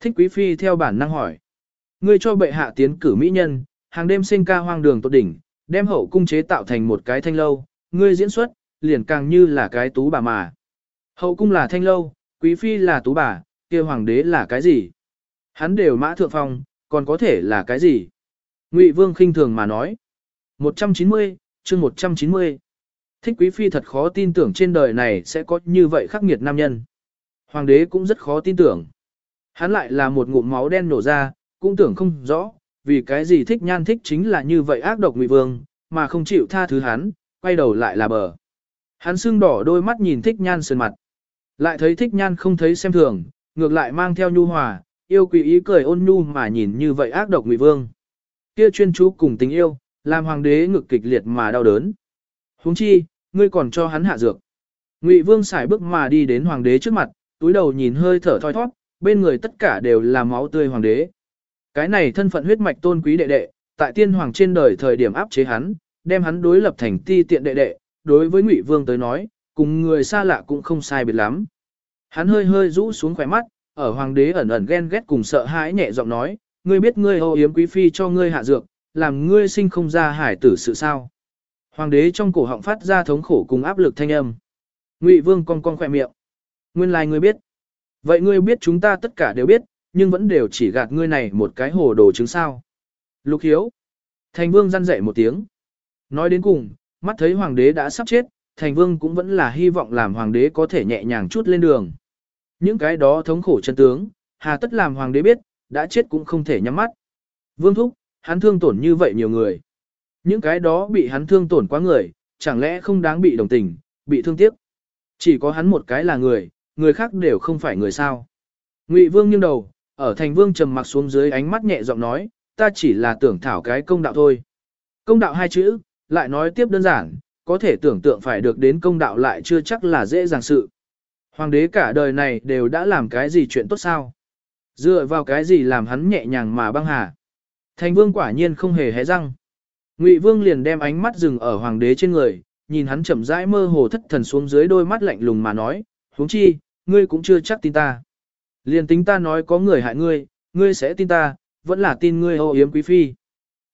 Thích quý phi theo bản năng hỏi. Ngươi cho bệ hạ tiến cử mỹ nhân, hàng đêm sinh ca hoang đường tốt đỉnh, đem hậu cung chế tạo thành một cái thanh lâu, ngươi diễn xuất, liền càng như là cái tú bà mà. Hậu cung là thanh lâu, quý phi là tú bà, kia hoàng đế là cái gì? Hắn đều mã thượng phong, còn có thể là cái gì? Ngụy Vương khinh thường mà nói. 190, chương 190. Thích quý phi thật khó tin tưởng trên đời này sẽ có như vậy khắc nghiệt nam nhân. Hoàng đế cũng rất khó tin tưởng. Hắn lại là một ngụm máu đen nổ ra, cũng tưởng không rõ, vì cái gì thích nhan thích chính là như vậy ác độc ngụy vương, mà không chịu tha thứ hắn, quay đầu lại là bờ. Hắn sưng đỏ đôi mắt nhìn thích nhan sơn mặt. Lại thấy thích nhan không thấy xem thường, ngược lại mang theo nhu hòa, yêu quý ý cười ôn nhu mà nhìn như vậy ác độc ngụy vương. Kia chuyên chú cùng tình yêu, làm hoàng đế ngực kịch liệt mà đau đớn. Huống chi, ngươi còn cho hắn hạ dược. Ngụy Vương xài bước mà đi đến hoàng đế trước mặt, túi đầu nhìn hơi thở thoi thoát, bên người tất cả đều là máu tươi hoàng đế. Cái này thân phận huyết mạch tôn quý đệ đệ, tại tiên hoàng trên đời thời điểm áp chế hắn, đem hắn đối lập thành ti tiện đệ đệ, đối với Ngụy Vương tới nói, cùng người xa lạ cũng không sai biệt lắm. Hắn hơi hơi rũ xuống khóe mắt, ở hoàng đế ẩn ẩn ghen ghét cùng sợ hãi nhẹ giọng nói, ngươi biết ngươi ô yếm quý phi cho ngươi hạ dược, làm ngươi sinh không ra hải tử sự sao. Hoàng đế trong cổ họng phát ra thống khổ cùng áp lực thanh âm. Ngụy Vương cong cong khỏe miệng. Nguyên lai ngươi biết. Vậy ngươi biết chúng ta tất cả đều biết, nhưng vẫn đều chỉ gạt ngươi này một cái hồ đồ chứng sao. Lục hiếu. Thành Vương răn dậy một tiếng. Nói đến cùng, mắt thấy Hoàng đế đã sắp chết, Thành Vương cũng vẫn là hy vọng làm Hoàng đế có thể nhẹ nhàng chút lên đường. Những cái đó thống khổ chân tướng, hà tất làm Hoàng đế biết, đã chết cũng không thể nhắm mắt. Vương Thúc, hắn thương tổn như vậy nhiều người. Những cái đó bị hắn thương tổn quá người, chẳng lẽ không đáng bị đồng tình, bị thương tiếc. Chỉ có hắn một cái là người, người khác đều không phải người sao. Ngụy Vương nghiêng đầu, ở thành vương trầm mặc xuống dưới ánh mắt nhẹ giọng nói, ta chỉ là tưởng thảo cái công đạo thôi. Công đạo hai chữ, lại nói tiếp đơn giản, có thể tưởng tượng phải được đến công đạo lại chưa chắc là dễ dàng sự. Hoàng đế cả đời này đều đã làm cái gì chuyện tốt sao? Dựa vào cái gì làm hắn nhẹ nhàng mà băng hà? Thành vương quả nhiên không hề hé răng. Ngụy Vương liền đem ánh mắt dừng ở hoàng đế trên người, nhìn hắn chậm rãi mơ hồ thất thần xuống dưới đôi mắt lạnh lùng mà nói, huống chi, ngươi cũng chưa chắc tin ta. Liền tính ta nói có người hại ngươi, ngươi sẽ tin ta, vẫn là tin ngươi ô yếm quý phi.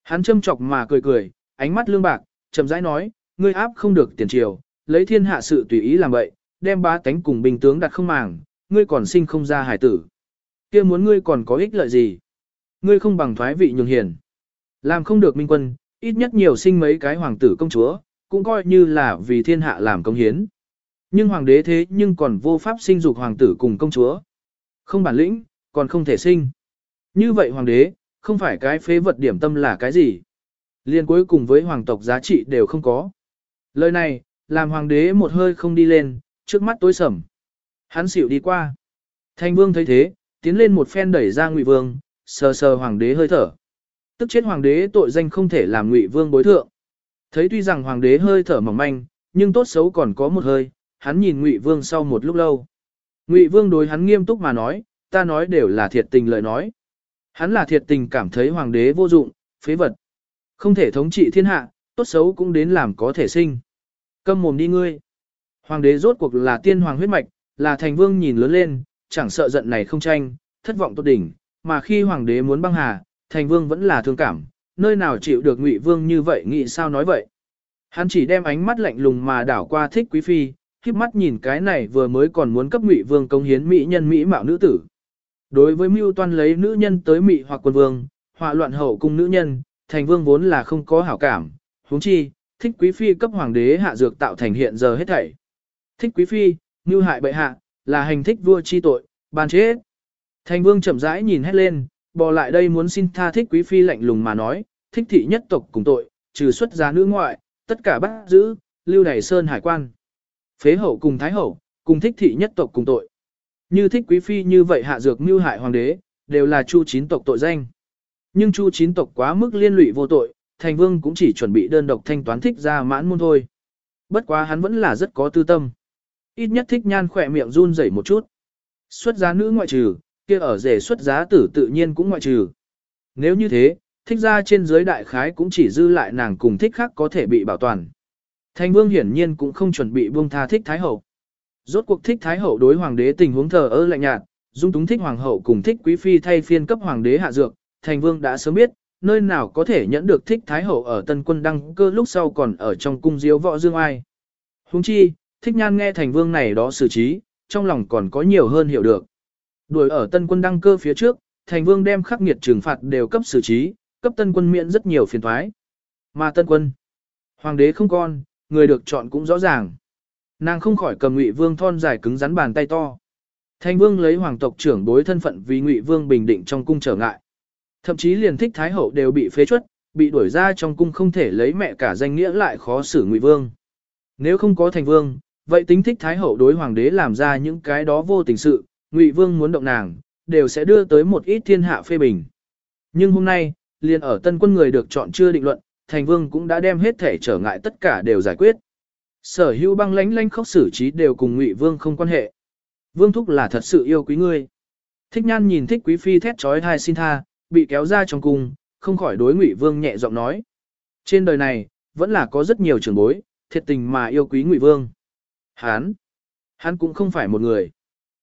Hắn châm chọc mà cười cười, ánh mắt lương bạc, chậm rãi nói, ngươi áp không được tiền triều, lấy thiên hạ sự tùy ý làm vậy, đem bá tánh cùng bình tướng đặt không màng, ngươi còn sinh không ra hải tử. kia muốn ngươi còn có ích lợi gì? Ngươi không bằng thoái vị nhường hiền. Làm không được minh quân, ít nhất nhiều sinh mấy cái hoàng tử công chúa, cũng coi như là vì thiên hạ làm công hiến. Nhưng hoàng đế thế nhưng còn vô pháp sinh dục hoàng tử cùng công chúa. Không bản lĩnh, còn không thể sinh. Như vậy hoàng đế, không phải cái phế vật điểm tâm là cái gì. Liên cuối cùng với hoàng tộc giá trị đều không có. Lời này, làm hoàng đế một hơi không đi lên, trước mắt tối sầm. Hắn xỉu đi qua. Thanh vương thấy thế, tiến lên một phen đẩy ra ngụy vương, sờ sờ hoàng đế hơi thở. Tức chết hoàng đế tội danh không thể làm ngụy vương bối thượng. Thấy tuy rằng hoàng đế hơi thở mỏng manh, nhưng tốt xấu còn có một hơi, hắn nhìn ngụy vương sau một lúc lâu. Ngụy vương đối hắn nghiêm túc mà nói, ta nói đều là thiệt tình lời nói. Hắn là thiệt tình cảm thấy hoàng đế vô dụng, phế vật. Không thể thống trị thiên hạ, tốt xấu cũng đến làm có thể sinh. Câm mồm đi ngươi. Hoàng đế rốt cuộc là tiên hoàng huyết mạch, là thành vương nhìn lớn lên, chẳng sợ giận này không tranh, thất vọng tốt đỉnh, mà khi hoàng đế muốn băng hà, thành vương vẫn là thương cảm, nơi nào chịu được ngụy vương như vậy nghĩ sao nói vậy. Hắn chỉ đem ánh mắt lạnh lùng mà đảo qua thích quý phi, khiếp mắt nhìn cái này vừa mới còn muốn cấp ngụy vương công hiến mỹ nhân mỹ mạo nữ tử. Đối với mưu toan lấy nữ nhân tới mỹ hoặc quân vương, họa loạn hậu cung nữ nhân, thành vương vốn là không có hảo cảm, huống chi, thích quý phi cấp hoàng đế hạ dược tạo thành hiện giờ hết thảy. Thích quý phi, như hại bệ hạ, là hành thích vua chi tội, ban chết. Thành vương chậm rãi nhìn hết lên, bò lại đây muốn xin tha thích quý phi lạnh lùng mà nói, thích thị nhất tộc cùng tội, trừ xuất giá nữ ngoại, tất cả bắt giữ, lưu đày sơn hải quan. Phế hậu cùng thái hậu, cùng thích thị nhất tộc cùng tội. Như thích quý phi như vậy hạ dược mưu hại hoàng đế, đều là chu chín tộc tội danh. Nhưng chu chín tộc quá mức liên lụy vô tội, thành vương cũng chỉ chuẩn bị đơn độc thanh toán thích ra mãn môn thôi. Bất quá hắn vẫn là rất có tư tâm. Ít nhất thích nhan khỏe miệng run rẩy một chút. Xuất giá nữ ngoại trừ, kia ở rể xuất giá tử tự nhiên cũng ngoại trừ. Nếu như thế, thích ra trên dưới đại khái cũng chỉ dư lại nàng cùng thích khác có thể bị bảo toàn. Thành vương hiển nhiên cũng không chuẩn bị buông tha thích thái hậu. Rốt cuộc thích thái hậu đối hoàng đế tình huống thờ ơ lạnh nhạt, dung túng thích hoàng hậu cùng thích quý phi thay phiên cấp hoàng đế hạ dược, thành vương đã sớm biết, nơi nào có thể nhẫn được thích thái hậu ở tân quân đăng cơ lúc sau còn ở trong cung diếu võ dương ai. Huống chi, thích nhan nghe thành vương này đó xử trí, trong lòng còn có nhiều hơn hiểu được. Đuổi ở tân quân đăng cơ phía trước, thành vương đem khắc nghiệt trừng phạt đều cấp xử trí, cấp tân quân miễn rất nhiều phiền thoái. Mà tân quân, hoàng đế không con, người được chọn cũng rõ ràng. Nàng không khỏi cầm ngụy vương thon dài cứng rắn bàn tay to. Thành vương lấy hoàng tộc trưởng bối thân phận vì ngụy vương bình định trong cung trở ngại. Thậm chí liền thích thái hậu đều bị phế chuất, bị đuổi ra trong cung không thể lấy mẹ cả danh nghĩa lại khó xử ngụy vương. Nếu không có thành vương, vậy tính thích thái hậu đối hoàng đế làm ra những cái đó vô tình sự, ngụy vương muốn động nàng, đều sẽ đưa tới một ít thiên hạ phê bình. Nhưng hôm nay, liền ở tân quân người được chọn chưa định luận, thành vương cũng đã đem hết thể trở ngại tất cả đều giải quyết. Sở hữu băng lánh lánh khóc xử trí đều cùng ngụy vương không quan hệ. Vương thúc là thật sự yêu quý ngươi. Thích nhan nhìn thích quý phi thét trói thai xin tha, bị kéo ra trong cung, không khỏi đối ngụy vương nhẹ giọng nói. Trên đời này, vẫn là có rất nhiều trưởng bối, thiệt tình mà yêu quý ngụy vương. Hán, hắn cũng không phải một người.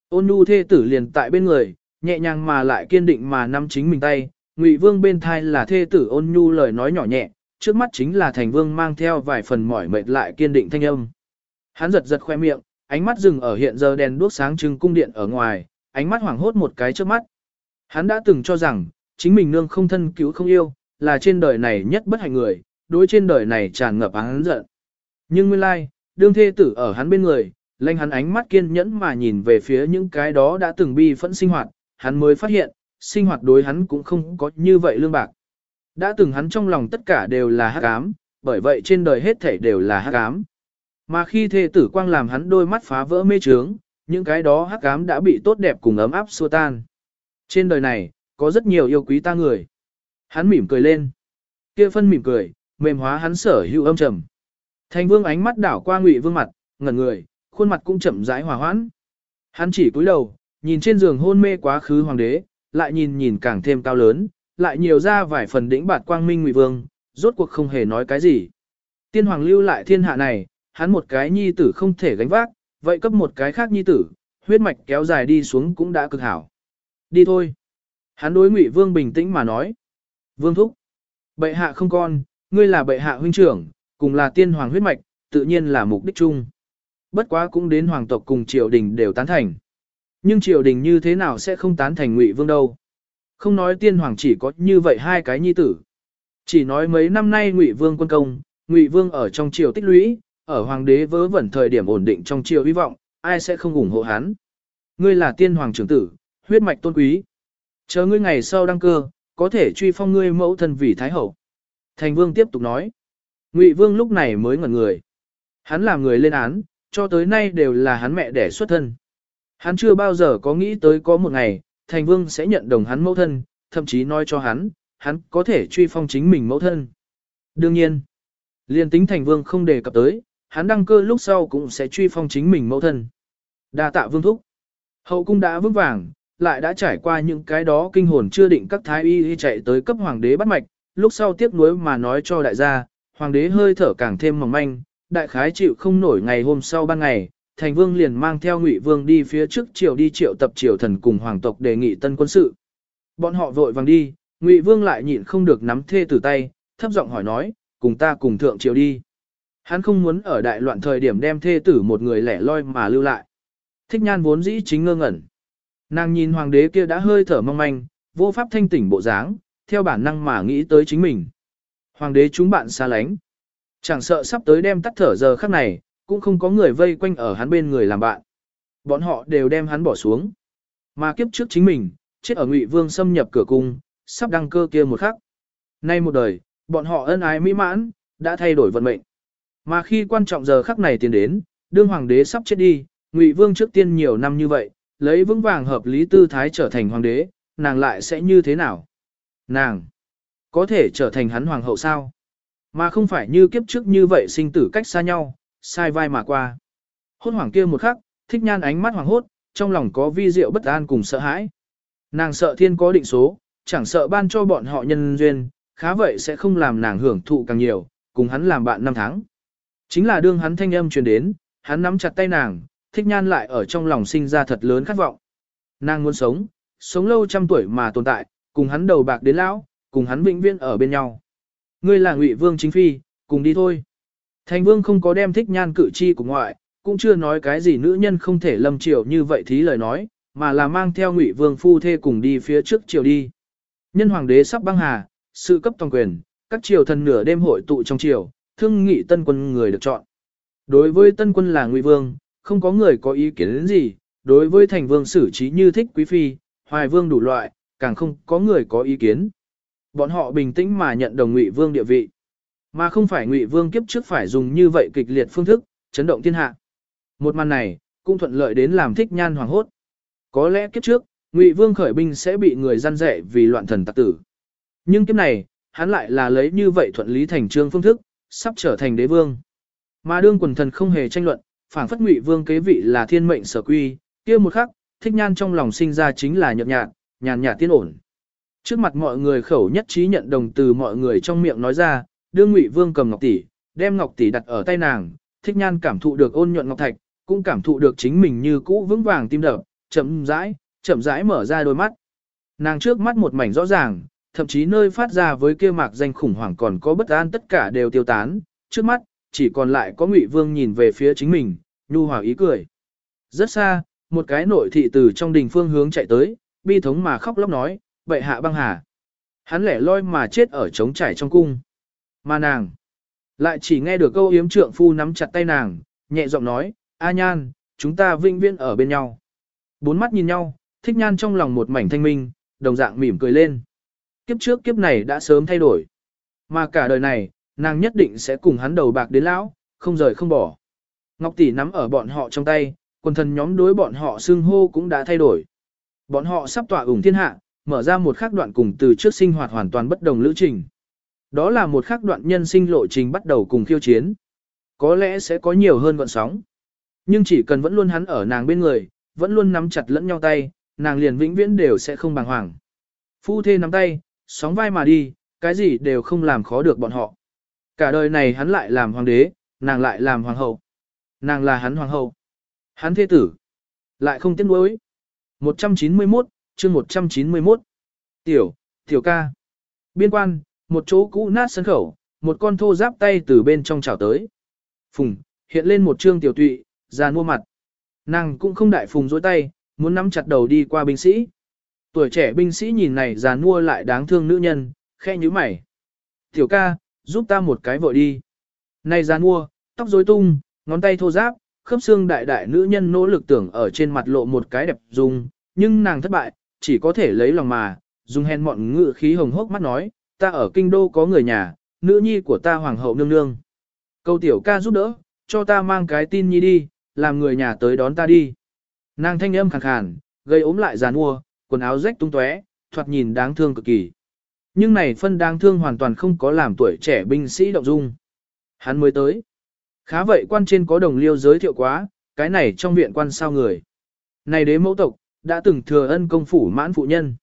Ôn nhu thê tử liền tại bên người, nhẹ nhàng mà lại kiên định mà nắm chính mình tay. Ngụy vương bên thai là thê tử ôn nhu lời nói nhỏ nhẹ, trước mắt chính là thành vương mang theo vài phần mỏi mệt lại kiên định thanh âm. Hắn giật giật khoe miệng, ánh mắt dừng ở hiện giờ đèn đuốc sáng trưng cung điện ở ngoài, ánh mắt hoảng hốt một cái trước mắt. Hắn đã từng cho rằng, chính mình nương không thân cứu không yêu, là trên đời này nhất bất hạnh người, đối trên đời này tràn ngập án giận. Nhưng nguyên lai, đương thê tử ở hắn bên người, lệnh hắn ánh mắt kiên nhẫn mà nhìn về phía những cái đó đã từng bi phẫn sinh hoạt, hắn mới phát hiện, sinh hoạt đối hắn cũng không có như vậy lương bạc. Đã từng hắn trong lòng tất cả đều là hắc ám, bởi vậy trên đời hết thảy đều là hắc ám. Mà khi thê tử quang làm hắn đôi mắt phá vỡ mê trướng, những cái đó hắc ám đã bị tốt đẹp cùng ấm áp xua tan. Trên đời này, có rất nhiều yêu quý ta người. Hắn mỉm cười lên. Kia phân mỉm cười, mềm hóa hắn sở hữu âm trầm. Thành vương ánh mắt đảo qua ngụy vương mặt, ngẩn người, khuôn mặt cũng chậm rãi hòa hoãn. Hắn chỉ cúi đầu, nhìn trên giường hôn mê quá khứ hoàng đế, lại nhìn nhìn càng thêm cao lớn, lại nhiều ra vài phần đỉnh bạt quang minh ngụy vương, rốt cuộc không hề nói cái gì. Tiên hoàng lưu lại thiên hạ này, hắn một cái nhi tử không thể gánh vác, vậy cấp một cái khác nhi tử, huyết mạch kéo dài đi xuống cũng đã cực hảo. Đi thôi. Hắn đối Ngụy Vương bình tĩnh mà nói. Vương thúc. Bệ hạ không con, ngươi là bệ hạ huynh trưởng, cùng là tiên hoàng huyết mạch, tự nhiên là mục đích chung. Bất quá cũng đến hoàng tộc cùng triều đình đều tán thành. Nhưng triều đình như thế nào sẽ không tán thành Ngụy Vương đâu? Không nói tiên hoàng chỉ có như vậy hai cái nhi tử. Chỉ nói mấy năm nay Ngụy Vương quân công, Ngụy Vương ở trong triều tích lũy, ở hoàng đế vớ vẩn thời điểm ổn định trong triều hy vọng, ai sẽ không ủng hộ hắn. Ngươi là tiên hoàng trưởng tử, huyết mạch tôn quý. Chờ ngươi ngày sau đăng cơ, có thể truy phong ngươi mẫu thân vì thái hậu. Thành vương tiếp tục nói. Ngụy vương lúc này mới ngẩn người. Hắn làm người lên án, cho tới nay đều là hắn mẹ đẻ xuất thân. Hắn chưa bao giờ có nghĩ tới có một ngày, thành vương sẽ nhận đồng hắn mẫu thân, thậm chí nói cho hắn, hắn có thể truy phong chính mình mẫu thân. Đương nhiên, liên tính thành vương không đề cập tới, hắn đăng cơ lúc sau cũng sẽ truy phong chính mình mẫu thân. Đa tạ vương thúc. Hậu cung đã vững vàng, lại đã trải qua những cái đó kinh hồn chưa định các thái y chạy tới cấp hoàng đế bắt mạch, lúc sau tiếc nuối mà nói cho đại gia, hoàng đế hơi thở càng thêm mỏng manh, đại khái chịu không nổi ngày hôm sau ban ngày, thành vương liền mang theo ngụy vương đi phía trước triều đi triệu tập triều thần cùng hoàng tộc đề nghị tân quân sự. Bọn họ vội vàng đi, ngụy vương lại nhịn không được nắm thê tử tay, thấp giọng hỏi nói, cùng ta cùng thượng triều đi. Hắn không muốn ở đại loạn thời điểm đem thê tử một người lẻ loi mà lưu lại. Thích nhan vốn dĩ chính ngơ ngẩn. Nàng nhìn hoàng đế kia đã hơi thở mong manh, vô pháp thanh tỉnh bộ dáng, theo bản năng mà nghĩ tới chính mình. Hoàng đế chúng bạn xa lánh. Chẳng sợ sắp tới đem tắt thở giờ khắc này, cũng không có người vây quanh ở hắn bên người làm bạn. Bọn họ đều đem hắn bỏ xuống. Mà kiếp trước chính mình, chết ở Ngụy Vương xâm nhập cửa cung, sắp đăng cơ kia một khắc. Nay một đời, bọn họ ân ái mỹ mãn, đã thay đổi vận mệnh. Mà khi quan trọng giờ khắc này tiến đến, đương hoàng đế sắp chết đi, Ngụy Vương trước tiên nhiều năm như vậy, lấy vững vàng hợp lý tư thái trở thành hoàng đế, nàng lại sẽ như thế nào? Nàng có thể trở thành hắn hoàng hậu sao? Mà không phải như kiếp trước như vậy sinh tử cách xa nhau, sai vai mà qua. Hốt hoảng kia một khắc, thích nhan ánh mắt hoàng hốt, trong lòng có vi diệu bất an cùng sợ hãi. Nàng sợ thiên có định số, chẳng sợ ban cho bọn họ nhân duyên, khá vậy sẽ không làm nàng hưởng thụ càng nhiều, cùng hắn làm bạn năm tháng. Chính là đương hắn thanh âm truyền đến, hắn nắm chặt tay nàng, thích nhan lại ở trong lòng sinh ra thật lớn khát vọng. Nàng muốn sống, sống lâu trăm tuổi mà tồn tại, cùng hắn đầu bạc đến lão, cùng hắn vĩnh viễn ở bên nhau. Ngươi là Ngụy Vương chính phi, cùng đi thôi. Thành Vương không có đem thích nhan cử chi của ngoại, cũng chưa nói cái gì nữ nhân không thể lâm triều như vậy thí lời nói, mà là mang theo Ngụy Vương phu thê cùng đi phía trước triều đi. Nhân hoàng đế sắp băng hà, sự cấp toàn quyền, các triều thần nửa đêm hội tụ trong triều, thương nghị tân quân người được chọn. Đối với tân quân là Ngụy Vương, không có người có ý kiến đến gì, đối với thành vương xử trí như thích quý phi, hoài vương đủ loại, càng không có người có ý kiến. Bọn họ bình tĩnh mà nhận đồng Ngụy Vương địa vị, mà không phải Ngụy Vương kiếp trước phải dùng như vậy kịch liệt phương thức, chấn động thiên hạ. Một màn này, cũng thuận lợi đến làm thích nhan hoàng hốt. Có lẽ kiếp trước, Ngụy Vương khởi binh sẽ bị người gian rẻ vì loạn thần tặc tử. Nhưng kiếp này, hắn lại là lấy như vậy thuận lý thành trương phương thức, sắp trở thành đế vương. Mà đương quần thần không hề tranh luận, phảng phất Ngụy Vương kế vị là thiên mệnh sở quy, kia một khắc, thích nhan trong lòng sinh ra chính là nhợt nhạt, nhàn nhạt tiên ổn. Trước mặt mọi người khẩu nhất trí nhận đồng từ mọi người trong miệng nói ra, đưa Ngụy Vương cầm ngọc tỷ, đem ngọc tỷ đặt ở tay nàng, Thích Nhan cảm thụ được ôn nhuận ngọc thạch, cũng cảm thụ được chính mình như cũ vững vàng tim đập, chậm rãi, chậm rãi mở ra đôi mắt. Nàng trước mắt một mảnh rõ ràng, thậm chí nơi phát ra với kia mạc danh khủng hoảng còn có bất an tất cả đều tiêu tán, trước mắt chỉ còn lại có Ngụy Vương nhìn về phía chính mình, nhu hòa ý cười. Rất xa, một cái nội thị từ trong đình phương hướng chạy tới, bi thống mà khóc lóc nói, bệ hạ băng hà. Hắn lẻ loi mà chết ở trống trải trong cung. Mà nàng, lại chỉ nghe được câu yếm trượng phu nắm chặt tay nàng, nhẹ giọng nói, A nhan, chúng ta vinh viên ở bên nhau. Bốn mắt nhìn nhau, thích nhan trong lòng một mảnh thanh minh, đồng dạng mỉm cười lên. Kiếp trước kiếp này đã sớm thay đổi. Mà cả đời này, nàng nhất định sẽ cùng hắn đầu bạc đến lão, không rời không bỏ. Ngọc tỷ nắm ở bọn họ trong tay, quần thần nhóm đối bọn họ xưng hô cũng đã thay đổi. Bọn họ sắp tỏa ủng thiên hạ, mở ra một khắc đoạn cùng từ trước sinh hoạt hoàn toàn bất đồng lữ trình. Đó là một khắc đoạn nhân sinh lộ trình bắt đầu cùng khiêu chiến. Có lẽ sẽ có nhiều hơn gọn sóng. Nhưng chỉ cần vẫn luôn hắn ở nàng bên người, vẫn luôn nắm chặt lẫn nhau tay, nàng liền vĩnh viễn đều sẽ không bàng hoàng. Phu thê nắm tay, sóng vai mà đi, cái gì đều không làm khó được bọn họ. Cả đời này hắn lại làm hoàng đế, nàng lại làm hoàng hậu. Nàng là hắn hoàng hậu. Hắn thế tử. Lại không tiếc nuối. 191, chương 191. Tiểu, tiểu ca. Biên quan, một chỗ cũ nát sân khẩu, một con thô giáp tay từ bên trong chào tới. Phùng, hiện lên một trương tiểu tụy, già mua mặt. Nàng cũng không đại phùng dối tay, muốn nắm chặt đầu đi qua binh sĩ. Tuổi trẻ binh sĩ nhìn này già mua lại đáng thương nữ nhân, khe như mày. Tiểu ca, giúp ta một cái vội đi. Này già mua, tóc rối tung, ngón tay thô giáp, khớp xương đại đại nữ nhân nỗ lực tưởng ở trên mặt lộ một cái đẹp dung, nhưng nàng thất bại, chỉ có thể lấy lòng mà, dùng hèn mọn ngự khí hồng hốc mắt nói, ta ở kinh đô có người nhà, nữ nhi của ta hoàng hậu nương nương. Câu tiểu ca giúp đỡ, cho ta mang cái tin nhi đi, làm người nhà tới đón ta đi. Nàng thanh âm khàn khàn, gây ốm lại giàn mua, quần áo rách tung tóe, thoạt nhìn đáng thương cực kỳ. Nhưng này phân đáng thương hoàn toàn không có làm tuổi trẻ binh sĩ động dung. Hắn mới tới. Khá vậy quan trên có đồng liêu giới thiệu quá, cái này trong viện quan sao người. Này đế mẫu tộc, đã từng thừa ân công phủ mãn phụ nhân.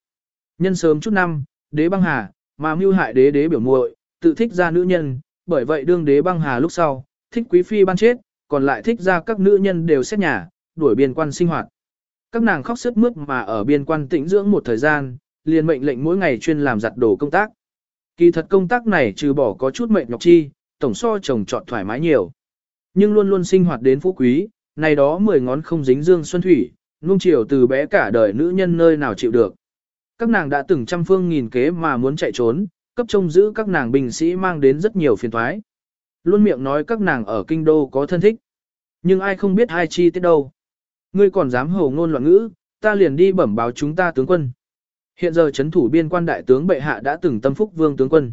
Nhân sớm chút năm, đế băng hà, mà mưu hại đế đế biểu muội, tự thích ra nữ nhân, bởi vậy đương đế băng hà lúc sau, thích quý phi ban chết, còn lại thích ra các nữ nhân đều xét nhà, đuổi biên quan sinh hoạt. Các nàng khóc sức mướt mà ở biên quan tĩnh dưỡng một thời gian, liền mệnh lệnh mỗi ngày chuyên làm giặt đồ công tác. Kỳ thật công tác này trừ bỏ có chút mệnh nhọc chi, tổng so chồng chọn thoải mái nhiều. Nhưng luôn luôn sinh hoạt đến phú quý, này đó mười ngón không dính dương xuân thủy, Nung chiều từ bé cả đời nữ nhân nơi nào chịu được. Các nàng đã từng trăm phương nghìn kế mà muốn chạy trốn, cấp trông giữ các nàng binh sĩ mang đến rất nhiều phiền toái. Luôn miệng nói các nàng ở kinh đô có thân thích. Nhưng ai không biết hai chi tiết đâu. Ngươi còn dám hồ ngôn loạn ngữ, ta liền đi bẩm báo chúng ta tướng quân. Hiện giờ chấn thủ biên quan đại tướng bệ hạ đã từng tâm phúc vương tướng quân.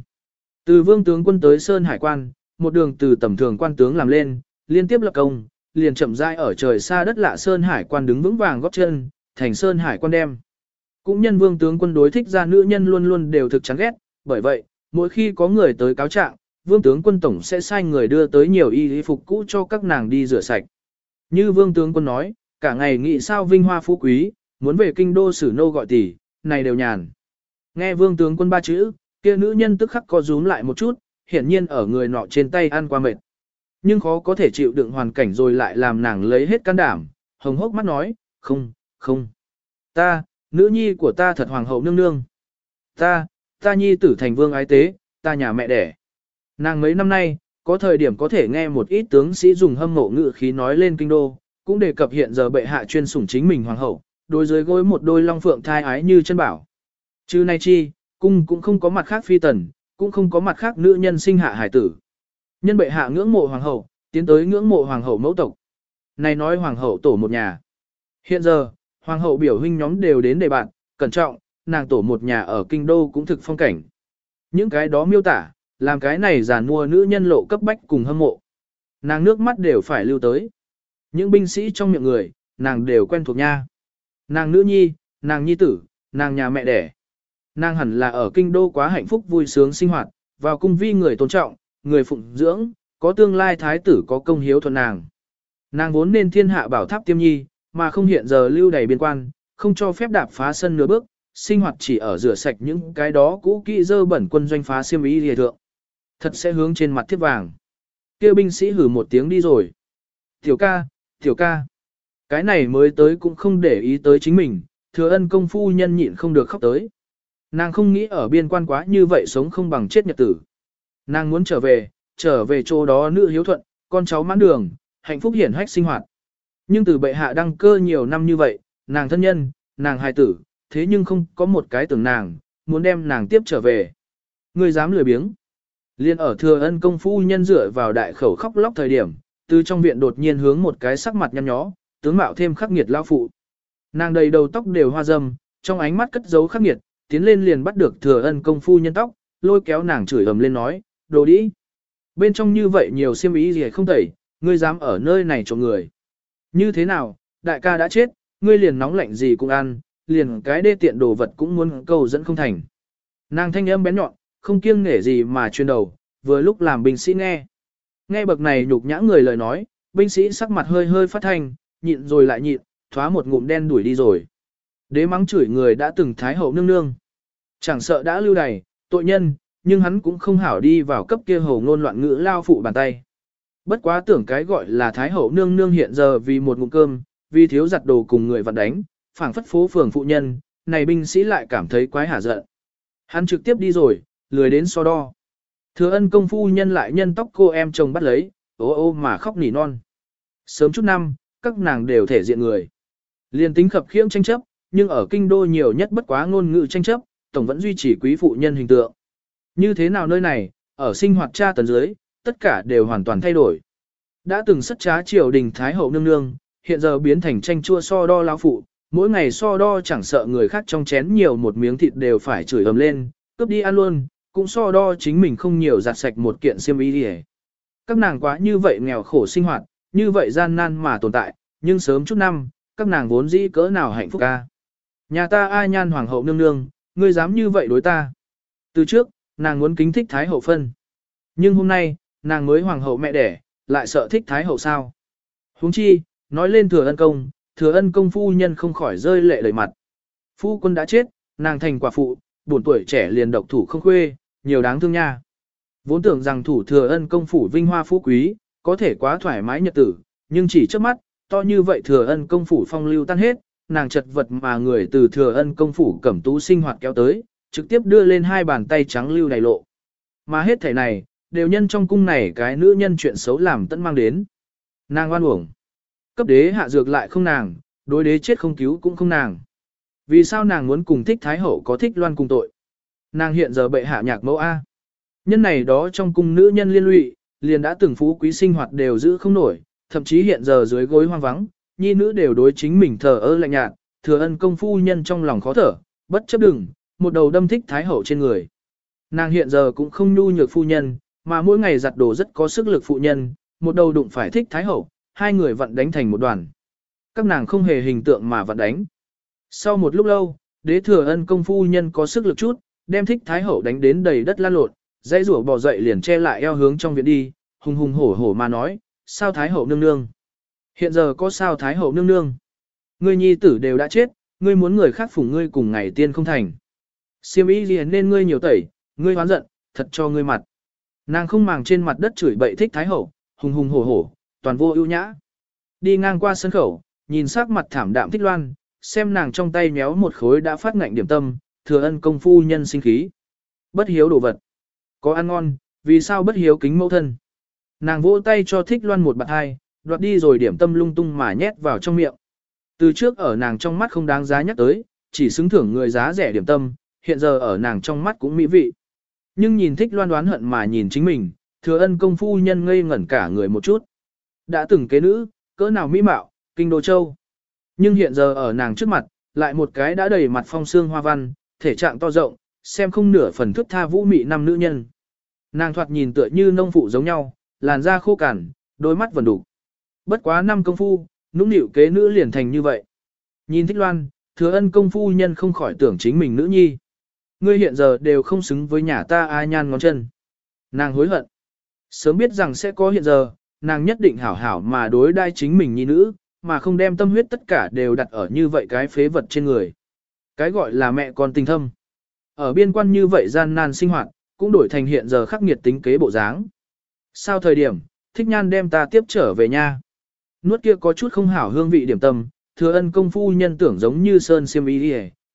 Từ vương tướng quân tới Sơn Hải quan, một đường từ tầm thường quan tướng làm lên, liên tiếp lập công, liền chậm rãi ở trời xa đất lạ Sơn Hải quan đứng vững vàng góp chân, thành Sơn Hải quan đem. Cũng nhân vương tướng quân đối thích ra nữ nhân luôn luôn đều thực chán ghét, bởi vậy, mỗi khi có người tới cáo trạng, vương tướng quân tổng sẽ sai người đưa tới nhiều y phục cũ cho các nàng đi rửa sạch. Như vương tướng quân nói, cả ngày nghĩ sao vinh hoa phú quý, muốn về kinh đô xử nô gọi tỷ, này đều nhàn. Nghe vương tướng quân ba chữ, kia nữ nhân tức khắc co rúm lại một chút, hiển nhiên ở người nọ trên tay ăn qua mệt. Nhưng khó có thể chịu đựng hoàn cảnh rồi lại làm nàng lấy hết can đảm, hồng hốc mắt nói, không, không. Ta, nữ nhi của ta thật hoàng hậu nương nương. Ta, ta nhi tử thành vương ái tế, ta nhà mẹ đẻ. Nàng mấy năm nay, có thời điểm có thể nghe một ít tướng sĩ dùng hâm mộ ngự khí nói lên kinh đô, cũng đề cập hiện giờ bệ hạ chuyên sủng chính mình hoàng hậu, đối dưới gối một đôi long phượng thai ái như chân bảo. Chứ nay chi, cung cũng không có mặt khác phi tần, cũng không có mặt khác nữ nhân sinh hạ hải tử. Nhân bệ hạ ngưỡng mộ hoàng hậu, tiến tới ngưỡng mộ hoàng hậu mẫu tộc. Này nói hoàng hậu tổ một nhà. Hiện giờ, hoàng hậu biểu huynh nhóm đều đến để bạn, cẩn trọng, nàng tổ một nhà ở kinh đô cũng thực phong cảnh. Những cái đó miêu tả, làm cái này giàn mua nữ nhân lộ cấp bách cùng hâm mộ. Nàng nước mắt đều phải lưu tới. Những binh sĩ trong miệng người, nàng đều quen thuộc nha. Nàng nữ nhi, nàng nhi tử, nàng nhà mẹ đẻ. Nàng hẳn là ở kinh đô quá hạnh phúc vui sướng sinh hoạt, vào cung vi người tôn trọng, người phụng dưỡng, có tương lai thái tử có công hiếu thuận nàng. Nàng vốn nên thiên hạ bảo tháp tiêm nhi, mà không hiện giờ lưu đầy biên quan, không cho phép đạp phá sân nửa bước, sinh hoạt chỉ ở rửa sạch những cái đó cũ kỹ dơ bẩn quân doanh phá xiêm ý lìa thượng. Thật sẽ hướng trên mặt thiết vàng. kêu binh sĩ hử một tiếng đi rồi. Tiểu ca, tiểu ca. Cái này mới tới cũng không để ý tới chính mình, thừa ân công phu nhân nhịn không được khóc tới. Nàng không nghĩ ở biên quan quá như vậy sống không bằng chết nhật tử. Nàng muốn trở về, trở về chỗ đó nữ hiếu thuận, con cháu mãn đường, hạnh phúc hiển hách sinh hoạt. Nhưng từ bệ hạ đăng cơ nhiều năm như vậy, nàng thân nhân, nàng hài tử, thế nhưng không có một cái tưởng nàng, muốn đem nàng tiếp trở về. Người dám lười biếng. Liên ở thừa ân công phu nhân dựa vào đại khẩu khóc lóc thời điểm, từ trong viện đột nhiên hướng một cái sắc mặt nhăn nhó, tướng mạo thêm khắc nghiệt lao phụ. Nàng đầy đầu tóc đều hoa râm, trong ánh mắt cất giấu khắc nghiệt, tiến lên liền bắt được thừa ân công phu nhân tóc, lôi kéo nàng chửi ầm lên nói, đồ đi. Bên trong như vậy nhiều xiêm ý gì không tẩy, ngươi dám ở nơi này cho người. Như thế nào, đại ca đã chết, ngươi liền nóng lạnh gì cũng ăn, liền cái đê tiện đồ vật cũng muốn câu dẫn không thành. Nàng thanh âm bén nhọn, không kiêng nể gì mà chuyên đầu, vừa lúc làm binh sĩ nghe. Nghe bậc này nhục nhã người lời nói, binh sĩ sắc mặt hơi hơi phát thanh, nhịn rồi lại nhịn, thoá một ngụm đen đuổi đi rồi. Đế mắng chửi người đã từng thái hậu nương nương. Chẳng sợ đã lưu đày, tội nhân, nhưng hắn cũng không hảo đi vào cấp kia hầu ngôn loạn ngữ lao phụ bàn tay. Bất quá tưởng cái gọi là thái hậu nương nương hiện giờ vì một ngụm cơm, vì thiếu giặt đồ cùng người vặt đánh, phảng phất phố phường phụ nhân, này binh sĩ lại cảm thấy quái hả giận. Hắn trực tiếp đi rồi, lười đến so đo. Thừa ân công phu nhân lại nhân tóc cô em chồng bắt lấy, ô ô mà khóc nỉ non. Sớm chút năm, các nàng đều thể diện người. Liên tính khập khiễng tranh chấp, nhưng ở kinh đô nhiều nhất bất quá ngôn ngữ tranh chấp, tổng vẫn duy trì quý phụ nhân hình tượng. Như thế nào nơi này, ở sinh hoạt cha tấn dưới, tất cả đều hoàn toàn thay đổi. Đã từng sất trá triều đình Thái Hậu nương nương, hiện giờ biến thành tranh chua so đo lão phụ, mỗi ngày so đo chẳng sợ người khác trong chén nhiều một miếng thịt đều phải chửi ầm lên, cướp đi ăn luôn, cũng so đo chính mình không nhiều giặt sạch một kiện xiêm y đi Các nàng quá như vậy nghèo khổ sinh hoạt, như vậy gian nan mà tồn tại, nhưng sớm chút năm, các nàng vốn dĩ cỡ nào hạnh phúc ca. Nhà ta ai nhan hoàng hậu nương nương, ngươi dám như vậy đối ta. Từ trước, nàng muốn kính thích Thái Hậu phân. Nhưng hôm nay, nàng mới hoàng hậu mẹ đẻ, lại sợ thích Thái Hậu sao. huống chi, nói lên thừa ân công, thừa ân công phu nhân không khỏi rơi lệ đầy mặt. Phu quân đã chết, nàng thành quả phụ, buồn tuổi trẻ liền độc thủ không khuê, nhiều đáng thương nha. Vốn tưởng rằng thủ thừa ân công phủ vinh hoa phú quý, có thể quá thoải mái nhật tử, nhưng chỉ trước mắt, to như vậy thừa ân công phủ phong lưu tan hết, nàng chật vật mà người từ thừa ân công phủ cẩm tú sinh hoạt kéo tới, trực tiếp đưa lên hai bàn tay trắng lưu này lộ. Mà hết thể này, đều nhân trong cung này cái nữ nhân chuyện xấu làm tận mang đến. Nàng oan uổng. Cấp đế hạ dược lại không nàng, đối đế chết không cứu cũng không nàng. Vì sao nàng muốn cùng thích thái hậu có thích loan cùng tội? Nàng hiện giờ bệ hạ nhạc mẫu A. Nhân này đó trong cung nữ nhân liên lụy, liền đã từng phú quý sinh hoạt đều giữ không nổi, thậm chí hiện giờ dưới gối hoang vắng, nhi nữ đều đối chính mình thờ ơ lạnh nhạt, thừa ân công phu nhân trong lòng khó thở, bất chấp đừng, một đầu đâm thích thái hậu trên người. Nàng hiện giờ cũng không nhu nhược phu nhân, mà mỗi ngày giặt đồ rất có sức lực phụ nhân, một đầu đụng phải thích thái hậu, hai người vận đánh thành một đoàn. Các nàng không hề hình tượng mà vận đánh. Sau một lúc lâu, đế thừa ân công phu nhân có sức lực chút, đem thích thái hậu đánh đến đầy đất lan lột, dây rủa bò dậy liền che lại eo hướng trong viện đi, hùng hùng hổ hổ mà nói, sao thái hậu nương nương. Hiện giờ có sao thái hậu nương nương. Ngươi nhi tử đều đã chết, ngươi muốn người khác phủng ngươi cùng ngày tiên không thành. Siêm ý liền nên ngươi nhiều tẩy, ngươi hoán giận, thật cho ngươi mặt. Nàng không màng trên mặt đất chửi bậy thích thái hậu, hùng hùng hổ hổ, toàn vô ưu nhã. Đi ngang qua sân khẩu, nhìn sắc mặt thảm đạm thích loan, xem nàng trong tay méo một khối đã phát ngạnh điểm tâm, thừa ân công phu nhân sinh khí. Bất hiếu đồ vật. Có ăn ngon, vì sao bất hiếu kính mẫu thân. Nàng vỗ tay cho thích loan một bạt hai, đoạt đi rồi điểm tâm lung tung mà nhét vào trong miệng. Từ trước ở nàng trong mắt không đáng giá nhắc tới, chỉ xứng thưởng người giá rẻ điểm tâm, hiện giờ ở nàng trong mắt cũng mỹ vị. Nhưng nhìn thích loan đoán hận mà nhìn chính mình, thừa ân công phu nhân ngây ngẩn cả người một chút. Đã từng kế nữ, cỡ nào mỹ mạo, kinh đô châu. Nhưng hiện giờ ở nàng trước mặt, lại một cái đã đầy mặt phong xương hoa văn, thể trạng to rộng, xem không nửa phần thức tha vũ mị năm nữ nhân. Nàng thoạt nhìn tựa như nông phụ giống nhau, làn da khô cằn, đôi mắt vần đủ. Bất quá năm công phu, nũng nịu kế nữ liền thành như vậy. Nhìn thích loan, thừa ân công phu nhân không khỏi tưởng chính mình nữ nhi. Ngươi hiện giờ đều không xứng với nhà ta ai nhan ngón chân. Nàng hối hận. Sớm biết rằng sẽ có hiện giờ, nàng nhất định hảo hảo mà đối đai chính mình nhi nữ, mà không đem tâm huyết tất cả đều đặt ở như vậy cái phế vật trên người. Cái gọi là mẹ con tình thâm. Ở biên quan như vậy gian nan sinh hoạt, cũng đổi thành hiện giờ khắc nghiệt tính kế bộ dáng. Sau thời điểm, thích nhan đem ta tiếp trở về nhà. Nuốt kia có chút không hảo hương vị điểm tâm, thừa ân công phu nhân tưởng giống như sơn siêm ý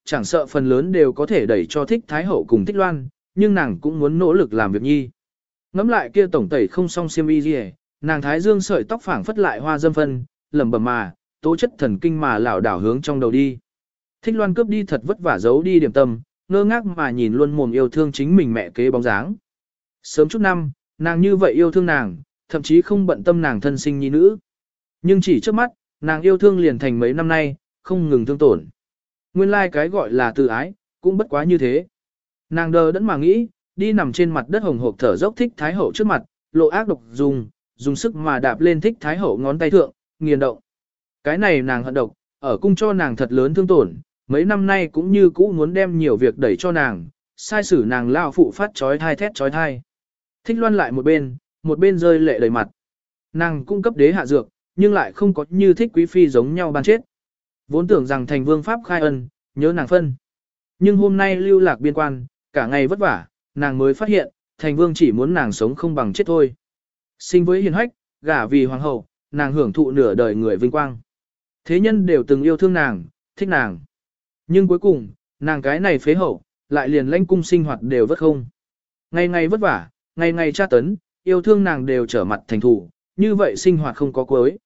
chẳng sợ phần lớn đều có thể đẩy cho thích thái hậu cùng thích loan, nhưng nàng cũng muốn nỗ lực làm việc nhi. Ngắm lại kia tổng tẩy không xong xiêm y gì nàng thái dương sợi tóc phảng phất lại hoa dâm phân, lẩm bẩm mà, tố chất thần kinh mà lảo đảo hướng trong đầu đi. Thích loan cướp đi thật vất vả giấu đi điểm tâm, ngơ ngác mà nhìn luôn mồm yêu thương chính mình mẹ kế bóng dáng. Sớm chút năm, nàng như vậy yêu thương nàng, thậm chí không bận tâm nàng thân sinh nhi nữ. Nhưng chỉ trước mắt, nàng yêu thương liền thành mấy năm nay, không ngừng thương tổn. Nguyên lai like cái gọi là tự ái, cũng bất quá như thế. Nàng đờ đẫn mà nghĩ, đi nằm trên mặt đất hồng hộp thở dốc thích thái hậu trước mặt, lộ ác độc dùng, dùng sức mà đạp lên thích thái hậu ngón tay thượng, nghiền động. Cái này nàng hận độc, ở cung cho nàng thật lớn thương tổn, mấy năm nay cũng như cũ muốn đem nhiều việc đẩy cho nàng, sai sử nàng lao phụ phát trói thai thét trói thai. Thích loan lại một bên, một bên rơi lệ đầy mặt. Nàng cung cấp đế hạ dược, nhưng lại không có như thích quý phi giống nhau ban chết. Vốn tưởng rằng thành vương pháp khai ân, nhớ nàng phân. Nhưng hôm nay lưu lạc biên quan, cả ngày vất vả, nàng mới phát hiện, thành vương chỉ muốn nàng sống không bằng chết thôi. Sinh với hiền hách, gả vì hoàng hậu, nàng hưởng thụ nửa đời người vinh quang. Thế nhân đều từng yêu thương nàng, thích nàng. Nhưng cuối cùng, nàng cái này phế hậu, lại liền lãnh cung sinh hoạt đều vất không. Ngày ngày vất vả, ngày ngày tra tấn, yêu thương nàng đều trở mặt thành thủ, như vậy sinh hoạt không có cuối.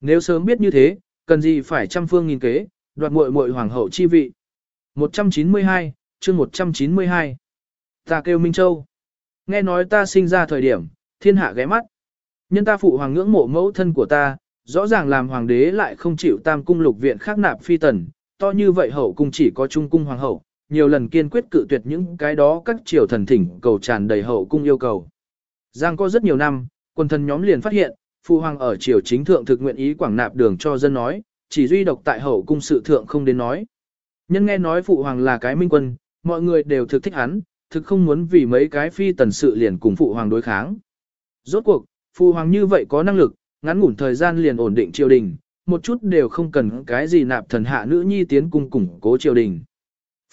Nếu sớm biết như thế, cần gì phải trăm phương nghìn kế, đoạt muội muội hoàng hậu chi vị. 192, chương 192. Ta kêu Minh Châu. Nghe nói ta sinh ra thời điểm, thiên hạ ghé mắt. Nhân ta phụ hoàng ngưỡng mộ mẫu thân của ta, rõ ràng làm hoàng đế lại không chịu tam cung lục viện khác nạp phi tần, to như vậy hậu cung chỉ có trung cung hoàng hậu, nhiều lần kiên quyết cự tuyệt những cái đó các triều thần thỉnh cầu tràn đầy hậu cung yêu cầu. Giang có rất nhiều năm, quân thần nhóm liền phát hiện, phụ hoàng ở triều chính thượng thực nguyện ý quảng nạp đường cho dân nói, chỉ duy độc tại hậu cung sự thượng không đến nói. Nhân nghe nói phụ hoàng là cái minh quân, mọi người đều thực thích hắn, thực không muốn vì mấy cái phi tần sự liền cùng phụ hoàng đối kháng. Rốt cuộc, phụ hoàng như vậy có năng lực, ngắn ngủn thời gian liền ổn định triều đình, một chút đều không cần cái gì nạp thần hạ nữ nhi tiến cung củng cố triều đình.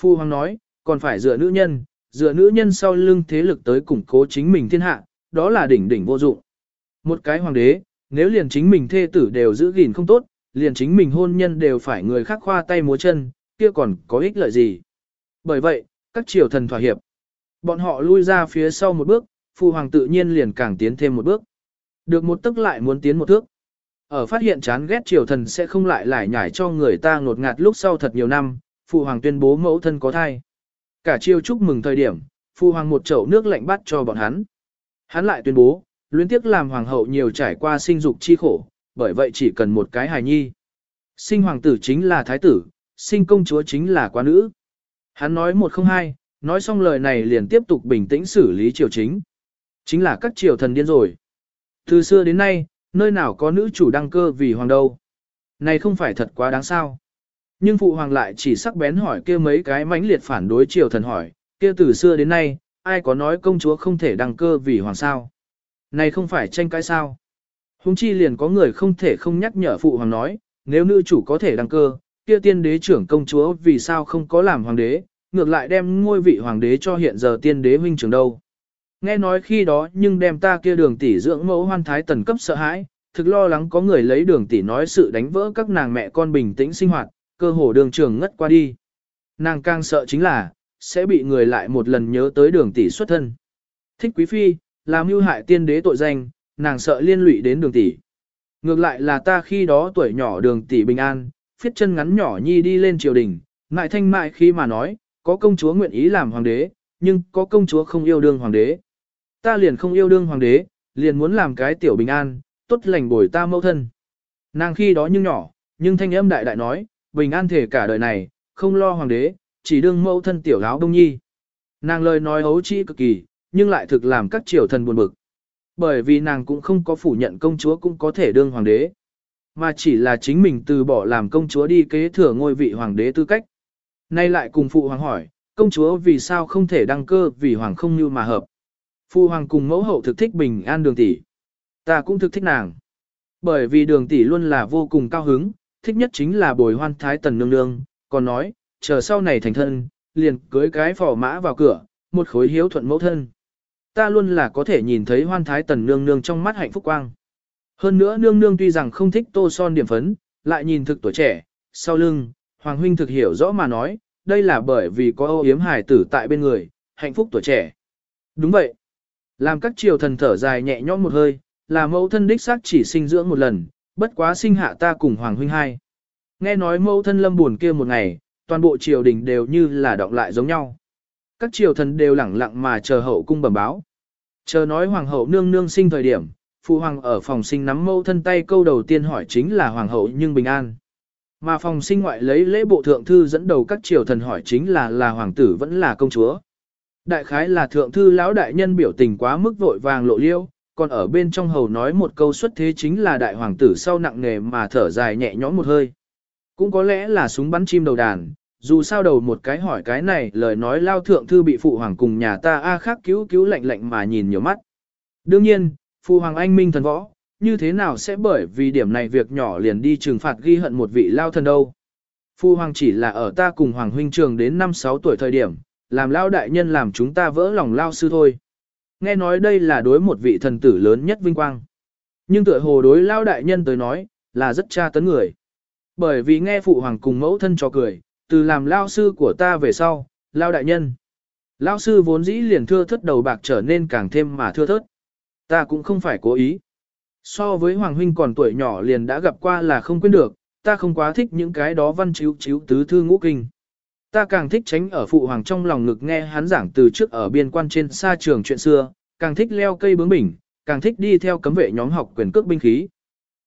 Phụ hoàng nói, còn phải dựa nữ nhân, dựa nữ nhân sau lưng thế lực tới củng cố chính mình thiên hạ, đó là đỉnh đỉnh vô dụng. Một cái hoàng đế, nếu liền chính mình thê tử đều giữ gìn không tốt, liền chính mình hôn nhân đều phải người khác khoa tay múa chân, kia còn có ích lợi gì. Bởi vậy, các triều thần thỏa hiệp. Bọn họ lui ra phía sau một bước, phụ hoàng tự nhiên liền càng tiến thêm một bước. Được một tức lại muốn tiến một thước. Ở phát hiện chán ghét triều thần sẽ không lại lại nhải cho người ta ngột ngạt lúc sau thật nhiều năm, phụ hoàng tuyên bố mẫu thân có thai. Cả triều chúc mừng thời điểm, phụ hoàng một chậu nước lạnh bắt cho bọn hắn. Hắn lại tuyên bố, luyến tiếc làm hoàng hậu nhiều trải qua sinh dục chi khổ, bởi vậy chỉ cần một cái hài nhi. Sinh hoàng tử chính là thái tử, sinh công chúa chính là quá nữ. Hắn nói một không hai, nói xong lời này liền tiếp tục bình tĩnh xử lý triều chính. Chính là các triều thần điên rồi. Từ xưa đến nay, nơi nào có nữ chủ đăng cơ vì hoàng đâu. Này không phải thật quá đáng sao. Nhưng phụ hoàng lại chỉ sắc bén hỏi kia mấy cái mãnh liệt phản đối triều thần hỏi, kia từ xưa đến nay, ai có nói công chúa không thể đăng cơ vì hoàng sao. Này không phải tranh cãi sao. Hùng chi liền có người không thể không nhắc nhở phụ hoàng nói, nếu nữ chủ có thể đăng cơ, kia tiên đế trưởng công chúa vì sao không có làm hoàng đế, ngược lại đem ngôi vị hoàng đế cho hiện giờ tiên đế huynh trưởng đâu. Nghe nói khi đó nhưng đem ta kia đường tỷ dưỡng mẫu hoan thái tần cấp sợ hãi, thực lo lắng có người lấy đường tỷ nói sự đánh vỡ các nàng mẹ con bình tĩnh sinh hoạt, cơ hồ đường trường ngất qua đi. Nàng càng sợ chính là, sẽ bị người lại một lần nhớ tới đường tỷ xuất thân. Thích quý phi, làm mưu hại tiên đế tội danh, nàng sợ liên lụy đến đường tỷ. Ngược lại là ta khi đó tuổi nhỏ đường tỷ bình an, phiết chân ngắn nhỏ nhi đi lên triều đình, ngại thanh mại khi mà nói, có công chúa nguyện ý làm hoàng đế, nhưng có công chúa không yêu đương hoàng đế. Ta liền không yêu đương hoàng đế, liền muốn làm cái tiểu bình an, tốt lành bồi ta mẫu thân. Nàng khi đó nhưng nhỏ, nhưng thanh âm đại đại nói, bình an thể cả đời này, không lo hoàng đế, chỉ đương mẫu thân tiểu áo đông nhi. Nàng lời nói hấu trĩ cực kỳ, nhưng lại thực làm các triều thần buồn bực. Bởi vì nàng cũng không có phủ nhận công chúa cũng có thể đương hoàng đế, mà chỉ là chính mình từ bỏ làm công chúa đi kế thừa ngôi vị hoàng đế tư cách. Nay lại cùng phụ hoàng hỏi, công chúa vì sao không thể đăng cơ vì hoàng không như mà hợp. Phụ hoàng cùng mẫu hậu thực thích bình an đường tỷ. Ta cũng thực thích nàng. Bởi vì đường tỷ luôn là vô cùng cao hứng, thích nhất chính là bồi hoan thái tần nương nương, còn nói, chờ sau này thành thân, liền cưới cái phò mã vào cửa, một khối hiếu thuận mẫu thân. Ta luôn là có thể nhìn thấy hoan thái tần nương nương trong mắt hạnh phúc quang. Hơn nữa nương nương tuy rằng không thích tô son điểm phấn, lại nhìn thực tuổi trẻ, sau lưng, Hoàng huynh thực hiểu rõ mà nói, đây là bởi vì có ô yếm hài tử tại bên người, hạnh phúc tuổi trẻ. Đúng vậy. Làm các triều thần thở dài nhẹ nhõm một hơi, là mẫu thân đích xác chỉ sinh dưỡng một lần, bất quá sinh hạ ta cùng Hoàng huynh hai. Nghe nói mẫu thân lâm buồn kia một ngày, toàn bộ triều đình đều như là động lại giống nhau. Các triều thần đều lẳng lặng mà chờ hậu cung bẩm báo. Chờ nói hoàng hậu nương nương sinh thời điểm, phụ hoàng ở phòng sinh nắm mâu thân tay câu đầu tiên hỏi chính là hoàng hậu nhưng bình an. Mà phòng sinh ngoại lấy lễ bộ thượng thư dẫn đầu các triều thần hỏi chính là là hoàng tử vẫn là công chúa. Đại khái là thượng thư lão đại nhân biểu tình quá mức vội vàng lộ liêu, còn ở bên trong hầu nói một câu xuất thế chính là đại hoàng tử sau nặng nề mà thở dài nhẹ nhõm một hơi. Cũng có lẽ là súng bắn chim đầu đàn, dù sao đầu một cái hỏi cái này lời nói lao thượng thư bị phụ hoàng cùng nhà ta a khác cứu cứu lạnh lạnh mà nhìn nhiều mắt. Đương nhiên, phụ hoàng anh minh thần võ, như thế nào sẽ bởi vì điểm này việc nhỏ liền đi trừng phạt ghi hận một vị lao thần đâu. Phu hoàng chỉ là ở ta cùng hoàng huynh trường đến 5-6 tuổi thời điểm, làm lao đại nhân làm chúng ta vỡ lòng lao sư thôi. Nghe nói đây là đối một vị thần tử lớn nhất vinh quang. Nhưng tựa hồ đối lao đại nhân tới nói, là rất tra tấn người. Bởi vì nghe phụ hoàng cùng mẫu thân cho cười, từ làm lao sư của ta về sau, lao đại nhân. Lao sư vốn dĩ liền thưa thất đầu bạc trở nên càng thêm mà thưa thớt. Ta cũng không phải cố ý. So với Hoàng Huynh còn tuổi nhỏ liền đã gặp qua là không quên được, ta không quá thích những cái đó văn chiếu chiếu tứ thư ngũ kinh. Ta càng thích tránh ở phụ hoàng trong lòng ngực nghe hắn giảng từ trước ở biên quan trên xa trường chuyện xưa, càng thích leo cây bướng bỉnh, càng thích đi theo cấm vệ nhóm học quyền cước binh khí.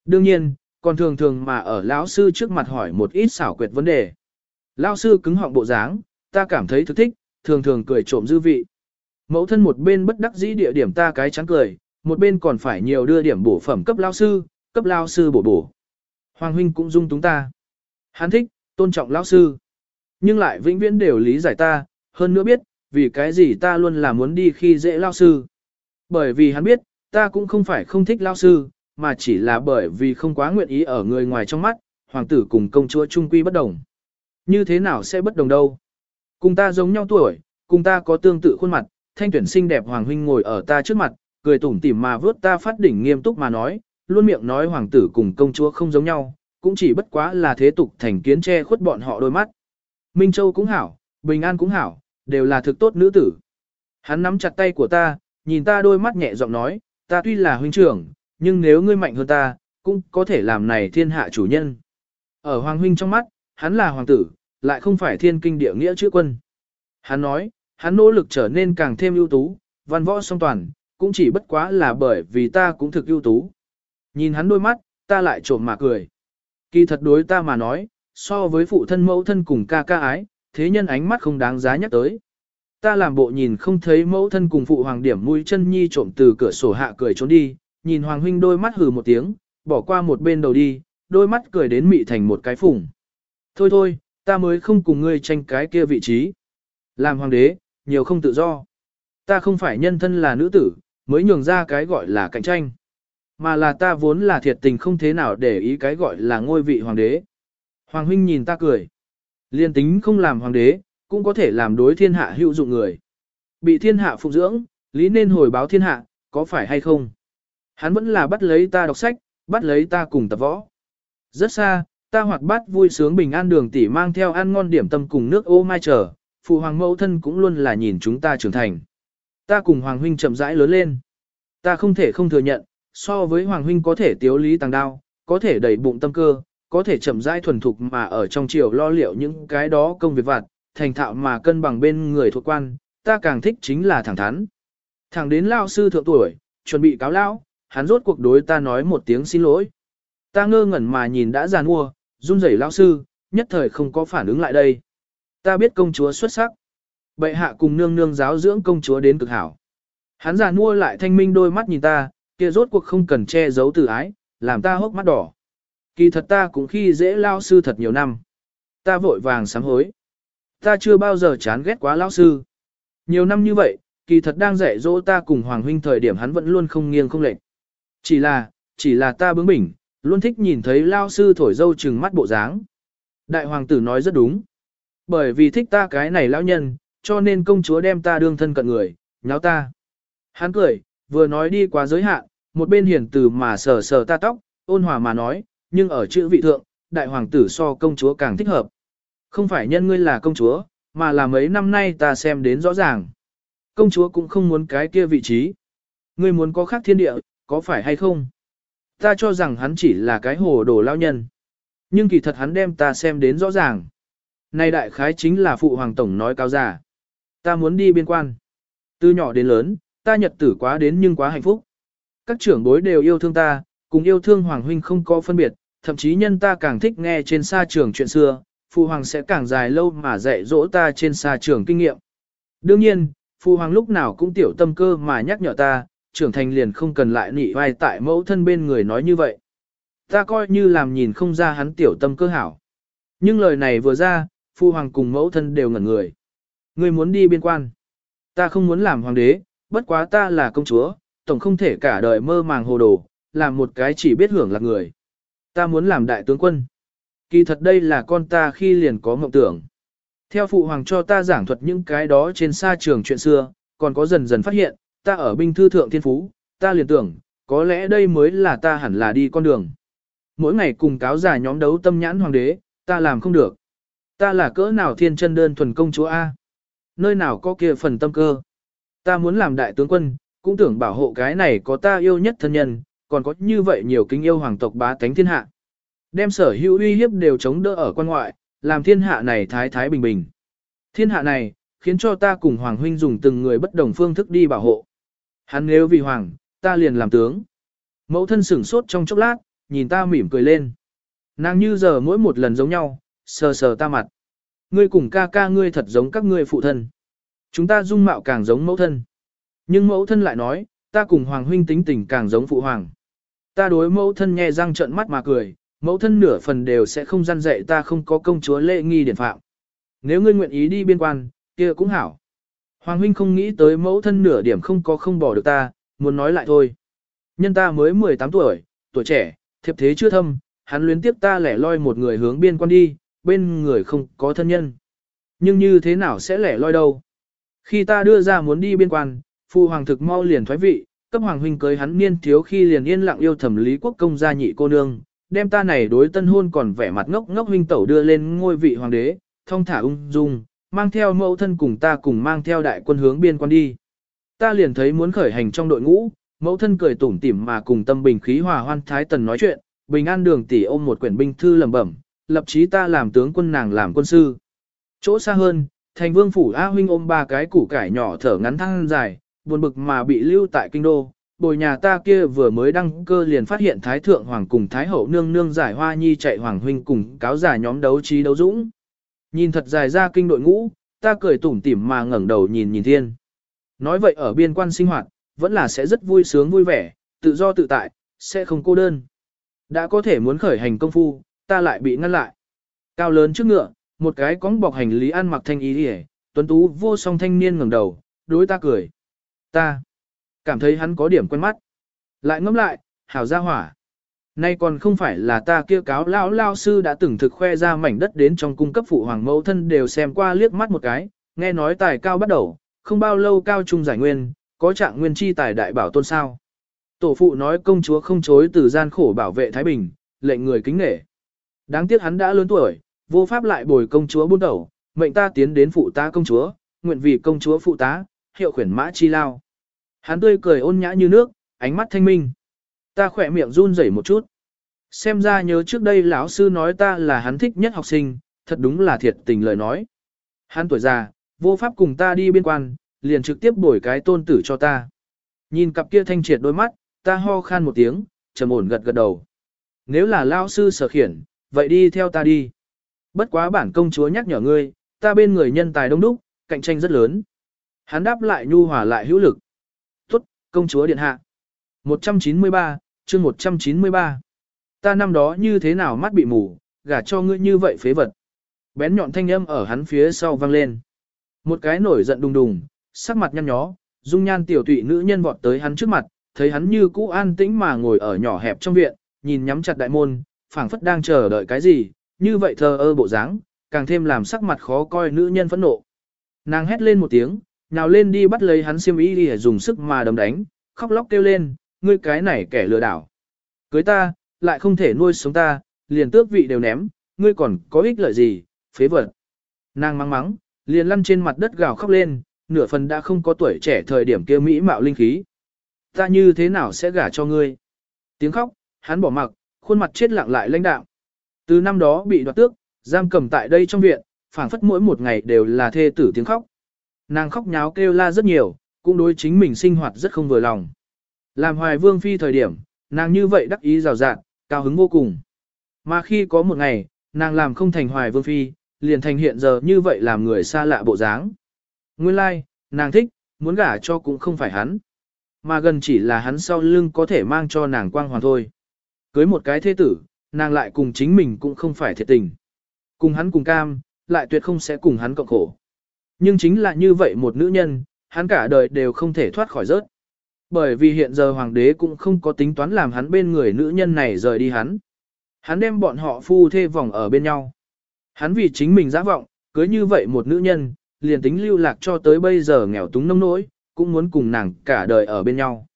Đương nhiên, còn thường thường mà ở lão sư trước mặt hỏi một ít xảo quyệt vấn đề. Lão sư cứng họng bộ dáng, ta cảm thấy thực thích, thường thường cười trộm dư vị. Mẫu thân một bên bất đắc dĩ địa điểm ta cái trắng cười, một bên còn phải nhiều đưa điểm bổ phẩm cấp lao sư, cấp lao sư bổ bổ. Hoàng huynh cũng dung túng ta. Hắn thích, tôn trọng lao sư. Nhưng lại vĩnh viễn đều lý giải ta, hơn nữa biết, vì cái gì ta luôn là muốn đi khi dễ lao sư. Bởi vì hắn biết, ta cũng không phải không thích lao sư, mà chỉ là bởi vì không quá nguyện ý ở người ngoài trong mắt, hoàng tử cùng công chúa trung quy bất đồng. Như thế nào sẽ bất đồng đâu? Cùng ta giống nhau tuổi, cùng ta có tương tự khuôn mặt, thanh tuyển xinh đẹp hoàng huynh ngồi ở ta trước mặt, cười tủm tỉm mà vớt ta phát đỉnh nghiêm túc mà nói, luôn miệng nói hoàng tử cùng công chúa không giống nhau, cũng chỉ bất quá là thế tục thành kiến che khuất bọn họ đôi mắt. Minh Châu cũng hảo, Bình An cũng hảo, đều là thực tốt nữ tử. Hắn nắm chặt tay của ta, nhìn ta đôi mắt nhẹ giọng nói, ta tuy là huynh trưởng, nhưng nếu ngươi mạnh hơn ta, cũng có thể làm này thiên hạ chủ nhân. Ở hoàng huynh trong mắt, hắn là hoàng tử, lại không phải thiên kinh địa nghĩa chữ quân. Hắn nói, hắn nỗ lực trở nên càng thêm ưu tú, văn võ song toàn, cũng chỉ bất quá là bởi vì ta cũng thực ưu tú. Nhìn hắn đôi mắt, ta lại trộm mà cười. Kỳ thật đối ta mà nói, so với phụ thân mẫu thân cùng ca ca ái, thế nhân ánh mắt không đáng giá nhắc tới. Ta làm bộ nhìn không thấy mẫu thân cùng phụ hoàng điểm mũi chân nhi trộm từ cửa sổ hạ cười trốn đi, nhìn hoàng huynh đôi mắt hừ một tiếng, bỏ qua một bên đầu đi, đôi mắt cười đến mị thành một cái phủng. Thôi thôi, ta mới không cùng ngươi tranh cái kia vị trí. Làm hoàng đế, nhiều không tự do. Ta không phải nhân thân là nữ tử, mới nhường ra cái gọi là cạnh tranh. Mà là ta vốn là thiệt tình không thế nào để ý cái gọi là ngôi vị hoàng đế. Hoàng huynh nhìn ta cười. Liên tính không làm hoàng đế, cũng có thể làm đối thiên hạ hữu dụng người. Bị thiên hạ phục dưỡng, lý nên hồi báo thiên hạ, có phải hay không? Hắn vẫn là bắt lấy ta đọc sách, bắt lấy ta cùng tập võ. Rất xa, ta hoạt bát vui sướng bình an đường tỷ mang theo ăn ngon điểm tâm cùng nước ô mai chờ, phụ hoàng mẫu thân cũng luôn là nhìn chúng ta trưởng thành. Ta cùng hoàng huynh chậm rãi lớn lên. Ta không thể không thừa nhận, so với hoàng huynh có thể tiếu lý tăng đao, có thể đẩy bụng tâm cơ, có thể chậm rãi thuần thục mà ở trong triều lo liệu những cái đó công việc vặt, thành thạo mà cân bằng bên người thuộc quan, ta càng thích chính là thẳng thắn. Thẳng đến lao sư thượng tuổi, chuẩn bị cáo lão, hắn rốt cuộc đối ta nói một tiếng xin lỗi. Ta ngơ ngẩn mà nhìn đã giàn mua, run rẩy lão sư, nhất thời không có phản ứng lại đây. Ta biết công chúa xuất sắc. Bệ hạ cùng nương nương giáo dưỡng công chúa đến cực hảo. Hắn già nua lại thanh minh đôi mắt nhìn ta, kia rốt cuộc không cần che giấu từ ái, làm ta hốc mắt đỏ. Kỳ thật ta cũng khi dễ lao sư thật nhiều năm. Ta vội vàng sám hối. Ta chưa bao giờ chán ghét quá lao sư. Nhiều năm như vậy, kỳ thật đang dạy dỗ ta cùng Hoàng Huynh thời điểm hắn vẫn luôn không nghiêng không lệch. Chỉ là, chỉ là ta bướng bỉnh, luôn thích nhìn thấy lao sư thổi dâu trừng mắt bộ dáng. Đại hoàng tử nói rất đúng. Bởi vì thích ta cái này lão nhân, cho nên công chúa đem ta đương thân cận người, nháo ta. Hắn cười, vừa nói đi quá giới hạn, một bên hiền từ mà sờ sờ ta tóc, ôn hòa mà nói, nhưng ở chữ vị thượng, đại hoàng tử so công chúa càng thích hợp. Không phải nhân ngươi là công chúa, mà là mấy năm nay ta xem đến rõ ràng. Công chúa cũng không muốn cái kia vị trí. Ngươi muốn có khác thiên địa, có phải hay không? Ta cho rằng hắn chỉ là cái hồ đồ lao nhân. Nhưng kỳ thật hắn đem ta xem đến rõ ràng. Này đại khái chính là phụ hoàng tổng nói cao giả. Ta muốn đi biên quan. Từ nhỏ đến lớn, ta nhật tử quá đến nhưng quá hạnh phúc. Các trưởng bối đều yêu thương ta, cùng yêu thương hoàng huynh không có phân biệt, thậm chí nhân ta càng thích nghe trên xa trường chuyện xưa, phụ hoàng sẽ càng dài lâu mà dạy dỗ ta trên xa trường kinh nghiệm. Đương nhiên, phụ hoàng lúc nào cũng tiểu tâm cơ mà nhắc nhở ta, trưởng thành liền không cần lại nị vai tại mẫu thân bên người nói như vậy. Ta coi như làm nhìn không ra hắn tiểu tâm cơ hảo. Nhưng lời này vừa ra, phụ hoàng cùng mẫu thân đều ngẩn người. Người muốn đi biên quan. Ta không muốn làm hoàng đế, bất quá ta là công chúa, tổng không thể cả đời mơ màng hồ đồ, làm một cái chỉ biết hưởng là người. Ta muốn làm đại tướng quân. Kỳ thật đây là con ta khi liền có mộng tưởng. Theo phụ hoàng cho ta giảng thuật những cái đó trên xa trường chuyện xưa, còn có dần dần phát hiện, ta ở binh thư thượng thiên phú, ta liền tưởng, có lẽ đây mới là ta hẳn là đi con đường. Mỗi ngày cùng cáo giả nhóm đấu tâm nhãn hoàng đế, ta làm không được. Ta là cỡ nào thiên chân đơn thuần công chúa A? Nơi nào có kia phần tâm cơ? Ta muốn làm đại tướng quân, cũng tưởng bảo hộ cái này có ta yêu nhất thân nhân, còn có như vậy nhiều kính yêu hoàng tộc bá tánh thiên hạ. Đem sở hữu uy hiếp đều chống đỡ ở quan ngoại, làm thiên hạ này thái thái bình bình. Thiên hạ này, khiến cho ta cùng hoàng huynh dùng từng người bất đồng phương thức đi bảo hộ. Hắn nếu vì hoàng, ta liền làm tướng. Mẫu thân sửng sốt trong chốc lát, nhìn ta mỉm cười lên. Nàng như giờ mỗi một lần giống nhau, sờ sờ ta mặt. Ngươi cùng ca ca ngươi thật giống các ngươi phụ thân. Chúng ta dung mạo càng giống mẫu thân. Nhưng mẫu thân lại nói, ta cùng hoàng huynh tính tình càng giống phụ hoàng. Ta đối mẫu thân nghe răng trợn mắt mà cười, mẫu thân nửa phần đều sẽ không gian dạy ta không có công chúa lễ nghi điển phạm. Nếu ngươi nguyện ý đi biên quan, kia cũng hảo. Hoàng huynh không nghĩ tới mẫu thân nửa điểm không có không bỏ được ta, muốn nói lại thôi. Nhân ta mới 18 tuổi, tuổi trẻ, thiệp thế chưa thâm, hắn luyến tiếp ta lẻ loi một người hướng biên quan đi, bên người không có thân nhân. Nhưng như thế nào sẽ lẻ loi đâu? Khi ta đưa ra muốn đi biên quan, phụ hoàng thực mau liền thoái vị, cấp hoàng huynh cưới hắn niên thiếu khi liền yên lặng yêu thẩm lý quốc công gia nhị cô nương, đem ta này đối tân hôn còn vẻ mặt ngốc ngốc huynh tẩu đưa lên ngôi vị hoàng đế, thông thả ung dung, mang theo mẫu thân cùng ta cùng mang theo đại quân hướng biên quan đi. Ta liền thấy muốn khởi hành trong đội ngũ, mẫu thân cười tủm tỉm mà cùng tâm bình khí hòa hoan thái tần nói chuyện, bình an đường tỷ ôm một quyển binh thư lẩm bẩm, lập chí ta làm tướng quân nàng làm quân sư. Chỗ xa hơn, thành vương phủ A huynh ôm ba cái củ cải nhỏ thở ngắn thăng dài, buồn bực mà bị lưu tại kinh đô. Bồi nhà ta kia vừa mới đăng cơ liền phát hiện Thái Thượng Hoàng cùng Thái Hậu nương nương giải hoa nhi chạy Hoàng huynh cùng cáo giả nhóm đấu trí đấu dũng. Nhìn thật dài ra kinh đội ngũ, ta cười tủm tỉm mà ngẩng đầu nhìn nhìn thiên. Nói vậy ở biên quan sinh hoạt, vẫn là sẽ rất vui sướng vui vẻ, tự do tự tại, sẽ không cô đơn. Đã có thể muốn khởi hành công phu, ta lại bị ngăn lại. Cao lớn trước ngựa, một cái cóng bọc hành lý ăn mặc thanh ý hề, tuấn tú vô song thanh niên ngẩng đầu, đối ta cười. Ta cảm thấy hắn có điểm quen mắt. Lại ngẫm lại, hảo gia hỏa. Nay còn không phải là ta kia cáo lão lao sư đã từng thực khoe ra mảnh đất đến trong cung cấp phụ hoàng mẫu thân đều xem qua liếc mắt một cái, nghe nói tài cao bắt đầu, không bao lâu cao trung giải nguyên, có trạng nguyên chi tài đại bảo tôn sao. Tổ phụ nói công chúa không chối từ gian khổ bảo vệ Thái Bình, lệnh người kính nể. Đáng tiếc hắn đã lớn tuổi, vô pháp lại bồi công chúa buôn đầu, mệnh ta tiến đến phụ tá công chúa, nguyện vì công chúa phụ tá, hiệu khuyển mã chi lao. Hắn tươi cười ôn nhã như nước, ánh mắt thanh minh. Ta khỏe miệng run rẩy một chút. Xem ra nhớ trước đây lão sư nói ta là hắn thích nhất học sinh, thật đúng là thiệt tình lời nói. Hắn tuổi già, vô pháp cùng ta đi biên quan, liền trực tiếp bổi cái tôn tử cho ta. Nhìn cặp kia thanh triệt đôi mắt, ta ho khan một tiếng, trầm ổn gật gật đầu. Nếu là lão sư sở khiển, vậy đi theo ta đi. Bất quá bản công chúa nhắc nhở ngươi, ta bên người nhân tài đông đúc, cạnh tranh rất lớn. Hắn đáp lại nhu hòa lại hữu lực. Tốt, công chúa điện hạ. 193, chương 193. Ta năm đó như thế nào mắt bị mù, gả cho ngươi như vậy phế vật. Bén nhọn thanh âm ở hắn phía sau vang lên. Một cái nổi giận đùng đùng, sắc mặt nhăn nhó, dung nhan tiểu tụy nữ nhân vọt tới hắn trước mặt, thấy hắn như cũ an tĩnh mà ngồi ở nhỏ hẹp trong viện, nhìn nhắm chặt đại môn, phảng phất đang chờ đợi cái gì, như vậy thờ ơ bộ dáng, càng thêm làm sắc mặt khó coi nữ nhân phẫn nộ. Nàng hét lên một tiếng, nào lên đi bắt lấy hắn xiêm y đi dùng sức mà đấm đánh, khóc lóc kêu lên, ngươi cái này kẻ lừa đảo. Cưới ta, lại không thể nuôi sống ta, liền tước vị đều ném, ngươi còn có ích lợi gì, phế vật. Nàng mắng mắng, liền lăn trên mặt đất gào khóc lên, nửa phần đã không có tuổi trẻ thời điểm kia mỹ mạo linh khí. Ta như thế nào sẽ gả cho ngươi? Tiếng khóc, hắn bỏ mặc, khuôn mặt chết lặng lại lãnh đạo. Từ năm đó bị đoạt tước, giam cầm tại đây trong viện, phảng phất mỗi một ngày đều là thê tử tiếng khóc. Nàng khóc nháo kêu la rất nhiều, cũng đối chính mình sinh hoạt rất không vừa lòng. Làm hoài vương phi thời điểm, nàng như vậy đắc ý rào rạng, cao hứng vô cùng. Mà khi có một ngày, nàng làm không thành hoài vương phi, liền thành hiện giờ như vậy làm người xa lạ bộ dáng. Nguyên lai, like, nàng thích, muốn gả cho cũng không phải hắn. Mà gần chỉ là hắn sau lưng có thể mang cho nàng quang hoàn thôi. Cưới một cái thế tử, nàng lại cùng chính mình cũng không phải thiệt tình. Cùng hắn cùng cam, lại tuyệt không sẽ cùng hắn cộng khổ. Nhưng chính là như vậy một nữ nhân, hắn cả đời đều không thể thoát khỏi rớt. Bởi vì hiện giờ hoàng đế cũng không có tính toán làm hắn bên người nữ nhân này rời đi hắn. Hắn đem bọn họ phu thê vòng ở bên nhau. Hắn vì chính mình giã vọng, cưới như vậy một nữ nhân, liền tính lưu lạc cho tới bây giờ nghèo túng nông nỗi, cũng muốn cùng nàng cả đời ở bên nhau.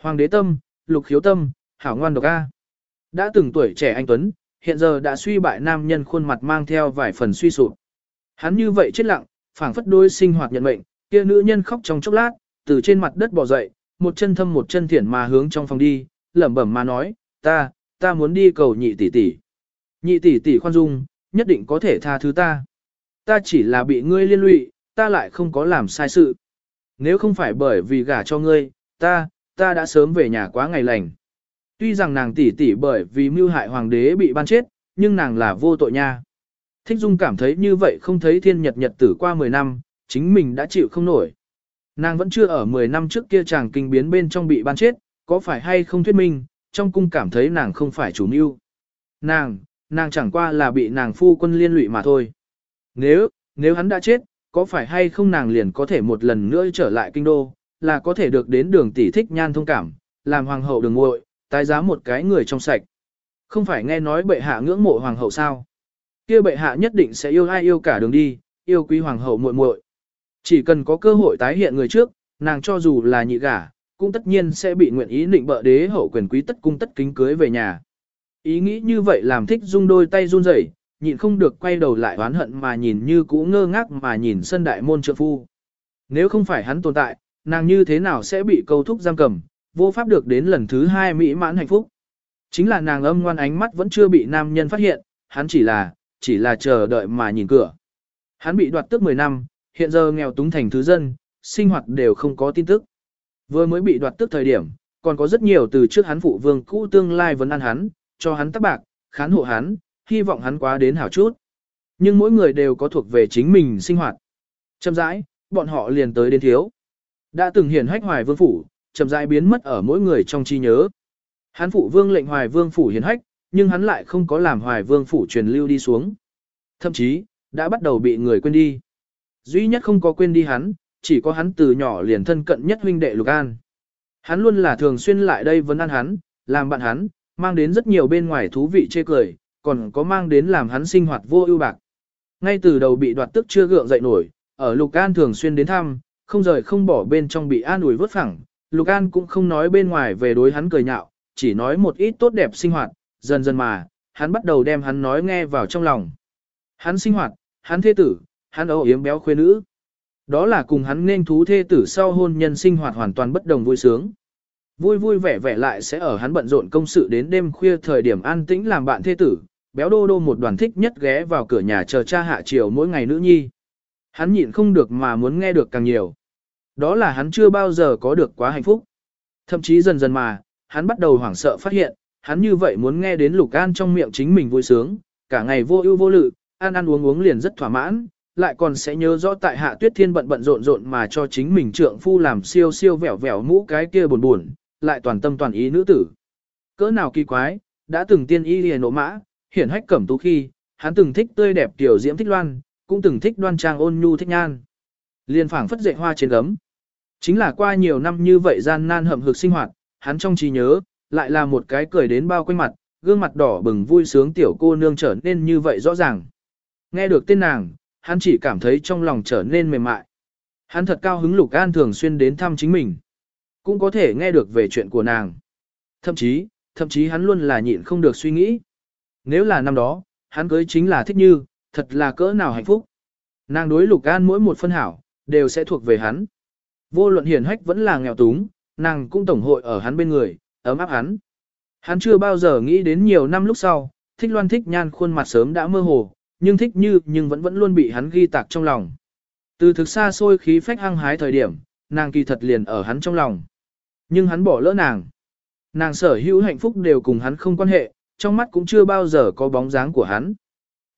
Hoàng đế tâm, lục khiếu tâm, hảo ngoan độc A. Đã từng tuổi trẻ anh Tuấn, hiện giờ đã suy bại nam nhân khuôn mặt mang theo vài phần suy sụp. Hắn như vậy chết lặng, phảng phất đôi sinh hoạt nhận mệnh, kia nữ nhân khóc trong chốc lát, từ trên mặt đất bò dậy, một chân thâm một chân thiển mà hướng trong phòng đi, lẩm bẩm mà nói, ta, ta muốn đi cầu nhị tỷ tỷ. Nhị tỷ tỷ khoan dung, nhất định có thể tha thứ ta. Ta chỉ là bị ngươi liên lụy, ta lại không có làm sai sự. Nếu không phải bởi vì gả cho ngươi, ta, ta đã sớm về nhà quá ngày lành. Tuy rằng nàng tỷ tỷ bởi vì mưu hại hoàng đế bị ban chết, nhưng nàng là vô tội nha. Thích Dung cảm thấy như vậy không thấy thiên nhật nhật tử qua 10 năm, chính mình đã chịu không nổi. Nàng vẫn chưa ở 10 năm trước kia chàng kinh biến bên trong bị ban chết, có phải hay không thuyết minh, trong cung cảm thấy nàng không phải chủ mưu. Nàng, nàng chẳng qua là bị nàng phu quân liên lụy mà thôi. Nếu, nếu hắn đã chết, có phải hay không nàng liền có thể một lần nữa trở lại kinh đô, là có thể được đến đường tỷ thích nhan thông cảm, làm hoàng hậu đường ngội, tái giá một cái người trong sạch. Không phải nghe nói bệ hạ ngưỡng mộ hoàng hậu sao? Kia bệ hạ nhất định sẽ yêu ai yêu cả đường đi, yêu quý hoàng hậu muội muội. Chỉ cần có cơ hội tái hiện người trước, nàng cho dù là nhị gả, cũng tất nhiên sẽ bị nguyện ý định bợ đế hậu quyền quý tất cung tất kính cưới về nhà. Ý nghĩ như vậy làm thích dung đôi tay run rẩy, nhịn không được quay đầu lại oán hận mà nhìn như cũ ngơ ngác mà nhìn sân đại môn trượng phu. Nếu không phải hắn tồn tại, nàng như thế nào sẽ bị câu thúc giam cầm, vô pháp được đến lần thứ hai mỹ mãn hạnh phúc. Chính là nàng âm ngoan ánh mắt vẫn chưa bị nam nhân phát hiện, hắn chỉ là, chỉ là chờ đợi mà nhìn cửa. Hắn bị đoạt tước 10 năm, hiện giờ nghèo túng thành thứ dân, sinh hoạt đều không có tin tức. Vừa mới bị đoạt tước thời điểm, còn có rất nhiều từ trước hắn phụ vương cũ tương lai vấn ăn hắn, cho hắn tác bạc, khán hộ hắn, hy vọng hắn quá đến hảo chút. Nhưng mỗi người đều có thuộc về chính mình sinh hoạt. Chậm rãi, bọn họ liền tới đến thiếu. Đã từng hiển hách hoài vương phủ, chậm rãi biến mất ở mỗi người trong trí nhớ. Hắn phụ vương lệnh hoài vương phủ hiển hách, nhưng hắn lại không có làm hoài vương phủ truyền lưu đi xuống. Thậm chí, đã bắt đầu bị người quên đi. Duy nhất không có quên đi hắn, chỉ có hắn từ nhỏ liền thân cận nhất huynh đệ Lục An. Hắn luôn là thường xuyên lại đây vấn ăn hắn, làm bạn hắn, mang đến rất nhiều bên ngoài thú vị chê cười, còn có mang đến làm hắn sinh hoạt vô ưu bạc. Ngay từ đầu bị đoạt tức chưa gượng dậy nổi, ở Lục An thường xuyên đến thăm, không rời không bỏ bên trong bị an ủi vớt phẳng, Lục An cũng không nói bên ngoài về đối hắn cười nhạo, chỉ nói một ít tốt đẹp sinh hoạt, dần dần mà, hắn bắt đầu đem hắn nói nghe vào trong lòng. Hắn sinh hoạt, hắn thế tử, hắn âu yếm béo khuê nữ. Đó là cùng hắn nên thú thê tử sau hôn nhân sinh hoạt hoàn toàn bất đồng vui sướng. Vui vui vẻ vẻ lại sẽ ở hắn bận rộn công sự đến đêm khuya thời điểm an tĩnh làm bạn thê tử, béo đô đô một đoàn thích nhất ghé vào cửa nhà chờ cha hạ chiều mỗi ngày nữ nhi. Hắn nhịn không được mà muốn nghe được càng nhiều. Đó là hắn chưa bao giờ có được quá hạnh phúc. Thậm chí dần dần mà, hắn bắt đầu hoảng sợ phát hiện, hắn như vậy muốn nghe đến lục an trong miệng chính mình vui sướng, cả ngày vô ưu vô lự, ăn ăn uống uống liền rất thỏa mãn, lại còn sẽ nhớ rõ tại hạ tuyết thiên bận bận rộn rộn mà cho chính mình trượng phu làm siêu siêu vẻo vẻo mũ cái kia buồn buồn, lại toàn tâm toàn ý nữ tử. Cỡ nào kỳ quái, đã từng tiên y liền nộ mã, hiển hách cẩm tú khi, hắn từng thích tươi đẹp tiểu diễm thích loan, cũng từng thích đoan trang ôn nhu thích nhan. Liên phảng phất dậy hoa trên gấm. Chính là qua nhiều năm như vậy gian nan hậm hực sinh hoạt, hắn trong trí nhớ, lại là một cái cười đến bao quanh mặt, gương mặt đỏ bừng vui sướng tiểu cô nương trở nên như vậy rõ ràng. Nghe được tên nàng, hắn chỉ cảm thấy trong lòng trở nên mềm mại. Hắn thật cao hứng Lục An thường xuyên đến thăm chính mình. Cũng có thể nghe được về chuyện của nàng. Thậm chí, thậm chí hắn luôn là nhịn không được suy nghĩ. Nếu là năm đó, hắn cưới chính là thích như, thật là cỡ nào hạnh phúc. Nàng đối Lục An mỗi một phân hảo, đều sẽ thuộc về hắn. Vô luận hiển hách vẫn là nghèo túng, nàng cũng tổng hội ở hắn bên người, ấm áp hắn. Hắn chưa bao giờ nghĩ đến nhiều năm lúc sau, thích loan thích nhan khuôn mặt sớm đã mơ hồ, nhưng thích như nhưng vẫn vẫn luôn bị hắn ghi tạc trong lòng. Từ thực xa xôi khí phách hăng hái thời điểm, nàng kỳ thật liền ở hắn trong lòng. Nhưng hắn bỏ lỡ nàng. Nàng sở hữu hạnh phúc đều cùng hắn không quan hệ, trong mắt cũng chưa bao giờ có bóng dáng của hắn.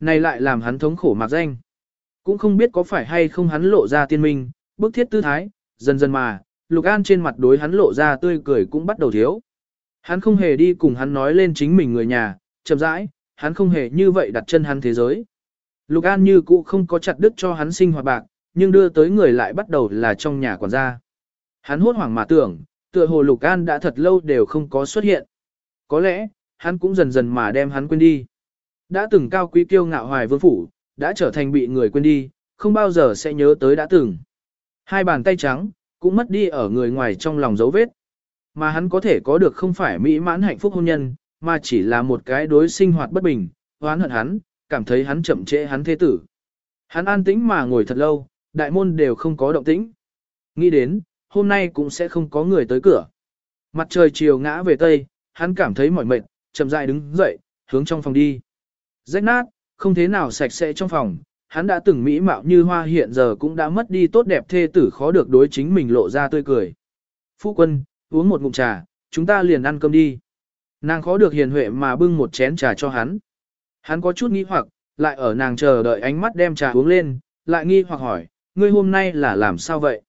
Này lại làm hắn thống khổ mạc danh. Cũng không biết có phải hay không hắn lộ ra tiên minh, bức thiết tư thái, dần dần mà, Lục An trên mặt đối hắn lộ ra tươi cười cũng bắt đầu thiếu. Hắn không hề đi cùng hắn nói lên chính mình người nhà, chậm rãi, hắn không hề như vậy đặt chân hắn thế giới. Lục An như cũ không có chặt đứt cho hắn sinh hoạt bạc, nhưng đưa tới người lại bắt đầu là trong nhà quản gia. Hắn hốt hoảng mà tưởng, tựa hồ Lục An đã thật lâu đều không có xuất hiện. Có lẽ, hắn cũng dần dần mà đem hắn quên đi. Đã từng cao quý kiêu ngạo hoài vương phủ, đã trở thành bị người quên đi, không bao giờ sẽ nhớ tới đã từng. Hai bàn tay trắng, cũng mất đi ở người ngoài trong lòng dấu vết. Mà hắn có thể có được không phải mỹ mãn hạnh phúc hôn nhân, mà chỉ là một cái đối sinh hoạt bất bình, oán hận hắn, cảm thấy hắn chậm trễ hắn thế tử. Hắn an tĩnh mà ngồi thật lâu, đại môn đều không có động tĩnh. Nghĩ đến, hôm nay cũng sẽ không có người tới cửa. Mặt trời chiều ngã về tây, hắn cảm thấy mỏi mệt, chậm rãi đứng dậy, hướng trong phòng đi. Rách nát, không thế nào sạch sẽ trong phòng, hắn đã từng mỹ mạo như hoa hiện giờ cũng đã mất đi tốt đẹp thê tử khó được đối chính mình lộ ra tươi cười. Phu quân, uống một ngụm trà, chúng ta liền ăn cơm đi. Nàng khó được hiền huệ mà bưng một chén trà cho hắn. Hắn có chút nghi hoặc, lại ở nàng chờ đợi ánh mắt đem trà uống lên, lại nghi hoặc hỏi, ngươi hôm nay là làm sao vậy?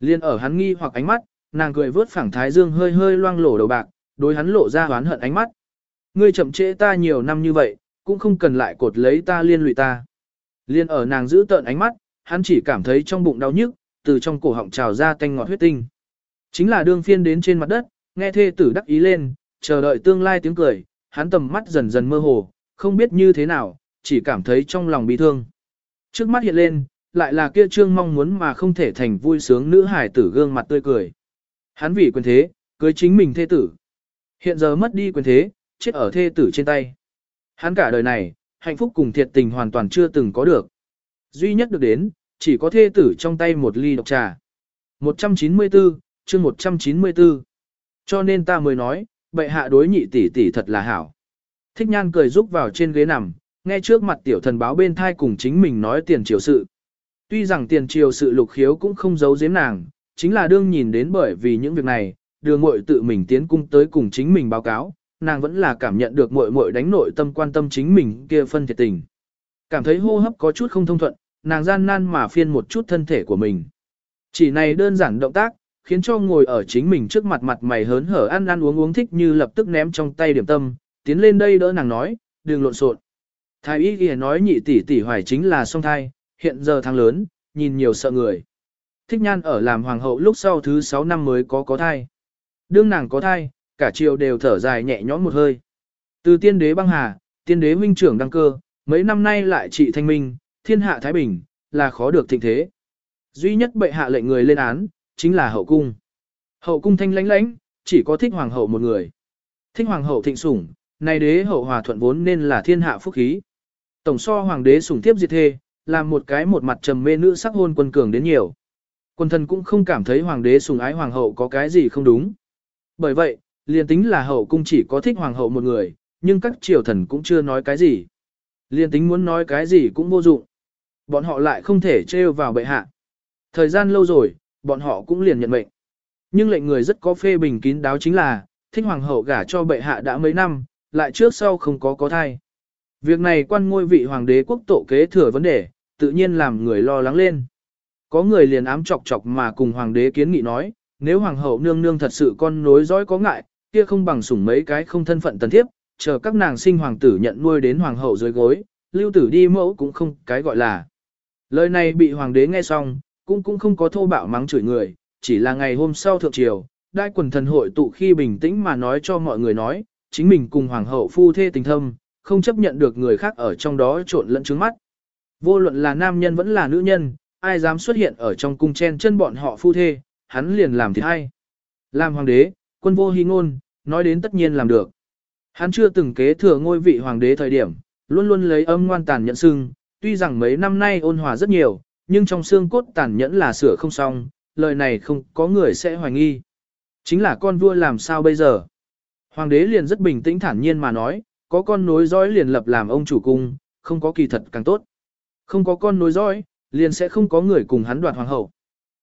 Liên ở hắn nghi hoặc ánh mắt, nàng cười vớt phẳng thái dương hơi hơi loang lổ đầu bạc, đối hắn lộ ra hoán hận ánh mắt. Ngươi chậm trễ ta nhiều năm như vậy, cũng không cần lại cột lấy ta liên lụy ta. Liên ở nàng giữ tợn ánh mắt, hắn chỉ cảm thấy trong bụng đau nhức, từ trong cổ họng trào ra tanh ngọt huyết tinh. Chính là đương phiên đến trên mặt đất, nghe thê tử đắc ý lên, chờ đợi tương lai tiếng cười, hắn tầm mắt dần dần mơ hồ, không biết như thế nào, chỉ cảm thấy trong lòng bị thương. Trước mắt hiện lên, lại là kia trương mong muốn mà không thể thành vui sướng nữ hải tử gương mặt tươi cười. Hắn vì quyền thế, cưới chính mình thê tử. Hiện giờ mất đi quyền thế, chết ở thê tử trên tay. Hắn cả đời này, hạnh phúc cùng thiệt tình hoàn toàn chưa từng có được. Duy nhất được đến, chỉ có thê tử trong tay một ly độc trà. 194, chương 194. Cho nên ta mới nói, bệ hạ đối nhị tỷ tỷ thật là hảo. Thích nhan cười rúc vào trên ghế nằm, nghe trước mặt tiểu thần báo bên thai cùng chính mình nói tiền triều sự. Tuy rằng tiền triều sự lục khiếu cũng không giấu giếm nàng, chính là đương nhìn đến bởi vì những việc này, đường muội tự mình tiến cung tới cùng chính mình báo cáo, nàng vẫn là cảm nhận được muội muội đánh nội tâm quan tâm chính mình kia phân thiệt tình. Cảm thấy hô hấp có chút không thông thuận, nàng gian nan mà phiên một chút thân thể của mình. Chỉ này đơn giản động tác, khiến cho ngồi ở chính mình trước mặt mặt mày hớn hở ăn ăn uống uống thích như lập tức ném trong tay điểm tâm, tiến lên đây đỡ nàng nói, đừng lộn xộn. Thái y ghi nói nhị tỷ tỷ hoài chính là song thai, hiện giờ tháng lớn, nhìn nhiều sợ người. Thích nhan ở làm hoàng hậu lúc sau thứ 6 năm mới có có thai. Đương nàng có thai, cả triều đều thở dài nhẹ nhõm một hơi. Từ tiên đế băng hà, tiên đế minh trưởng đăng cơ, mấy năm nay lại trị thanh minh, thiên hạ thái bình, là khó được thịnh thế. Duy nhất bệ hạ lệnh người lên án, chính là hậu cung. Hậu cung thanh lãnh lãnh, chỉ có thích hoàng hậu một người. Thích hoàng hậu thịnh sủng, này đế hậu hòa thuận vốn nên là thiên hạ phúc khí. Tổng so hoàng đế sủng tiếp diệt thê, làm một cái một mặt trầm mê nữ sắc hôn quân cường đến nhiều. Quân thần cũng không cảm thấy hoàng đế sủng ái hoàng hậu có cái gì không đúng. Bởi vậy, liền tính là hậu cung chỉ có thích hoàng hậu một người, nhưng các triều thần cũng chưa nói cái gì. liên tính muốn nói cái gì cũng vô dụng. Bọn họ lại không thể trêu vào bệ hạ. Thời gian lâu rồi, bọn họ cũng liền nhận mệnh. Nhưng lệnh người rất có phê bình kín đáo chính là, thích hoàng hậu gả cho bệ hạ đã mấy năm, lại trước sau không có có thai. Việc này quan ngôi vị hoàng đế quốc tổ kế thừa vấn đề, tự nhiên làm người lo lắng lên. Có người liền ám chọc chọc mà cùng hoàng đế kiến nghị nói, nếu hoàng hậu nương nương thật sự con nối dõi có ngại, kia không bằng sủng mấy cái không thân phận tần thiếp, chờ các nàng sinh hoàng tử nhận nuôi đến hoàng hậu dưới gối, lưu tử đi mẫu cũng không cái gọi là. Lời này bị hoàng đế nghe xong, cũng cũng không có thô bạo mắng chửi người, chỉ là ngày hôm sau thượng triều, đại quần thần hội tụ khi bình tĩnh mà nói cho mọi người nói, chính mình cùng hoàng hậu phu thê tình thâm, không chấp nhận được người khác ở trong đó trộn lẫn trứng mắt. Vô luận là nam nhân vẫn là nữ nhân, ai dám xuất hiện ở trong cung chen chân bọn họ phu thê, hắn liền làm thiệt hay. Làm hoàng đế, quân vô hy ngôn, nói đến tất nhiên làm được. Hắn chưa từng kế thừa ngôi vị hoàng đế thời điểm, luôn luôn lấy âm ngoan tàn nhận sưng, tuy rằng mấy năm nay ôn hòa rất nhiều, nhưng trong xương cốt tàn nhẫn là sửa không xong, lời này không có người sẽ hoài nghi. Chính là con vua làm sao bây giờ? Hoàng đế liền rất bình tĩnh thản nhiên mà nói, có con nối dõi liền lập làm ông chủ cung, không có kỳ thật càng tốt. Không có con nối dõi, liền sẽ không có người cùng hắn đoạt hoàng hậu.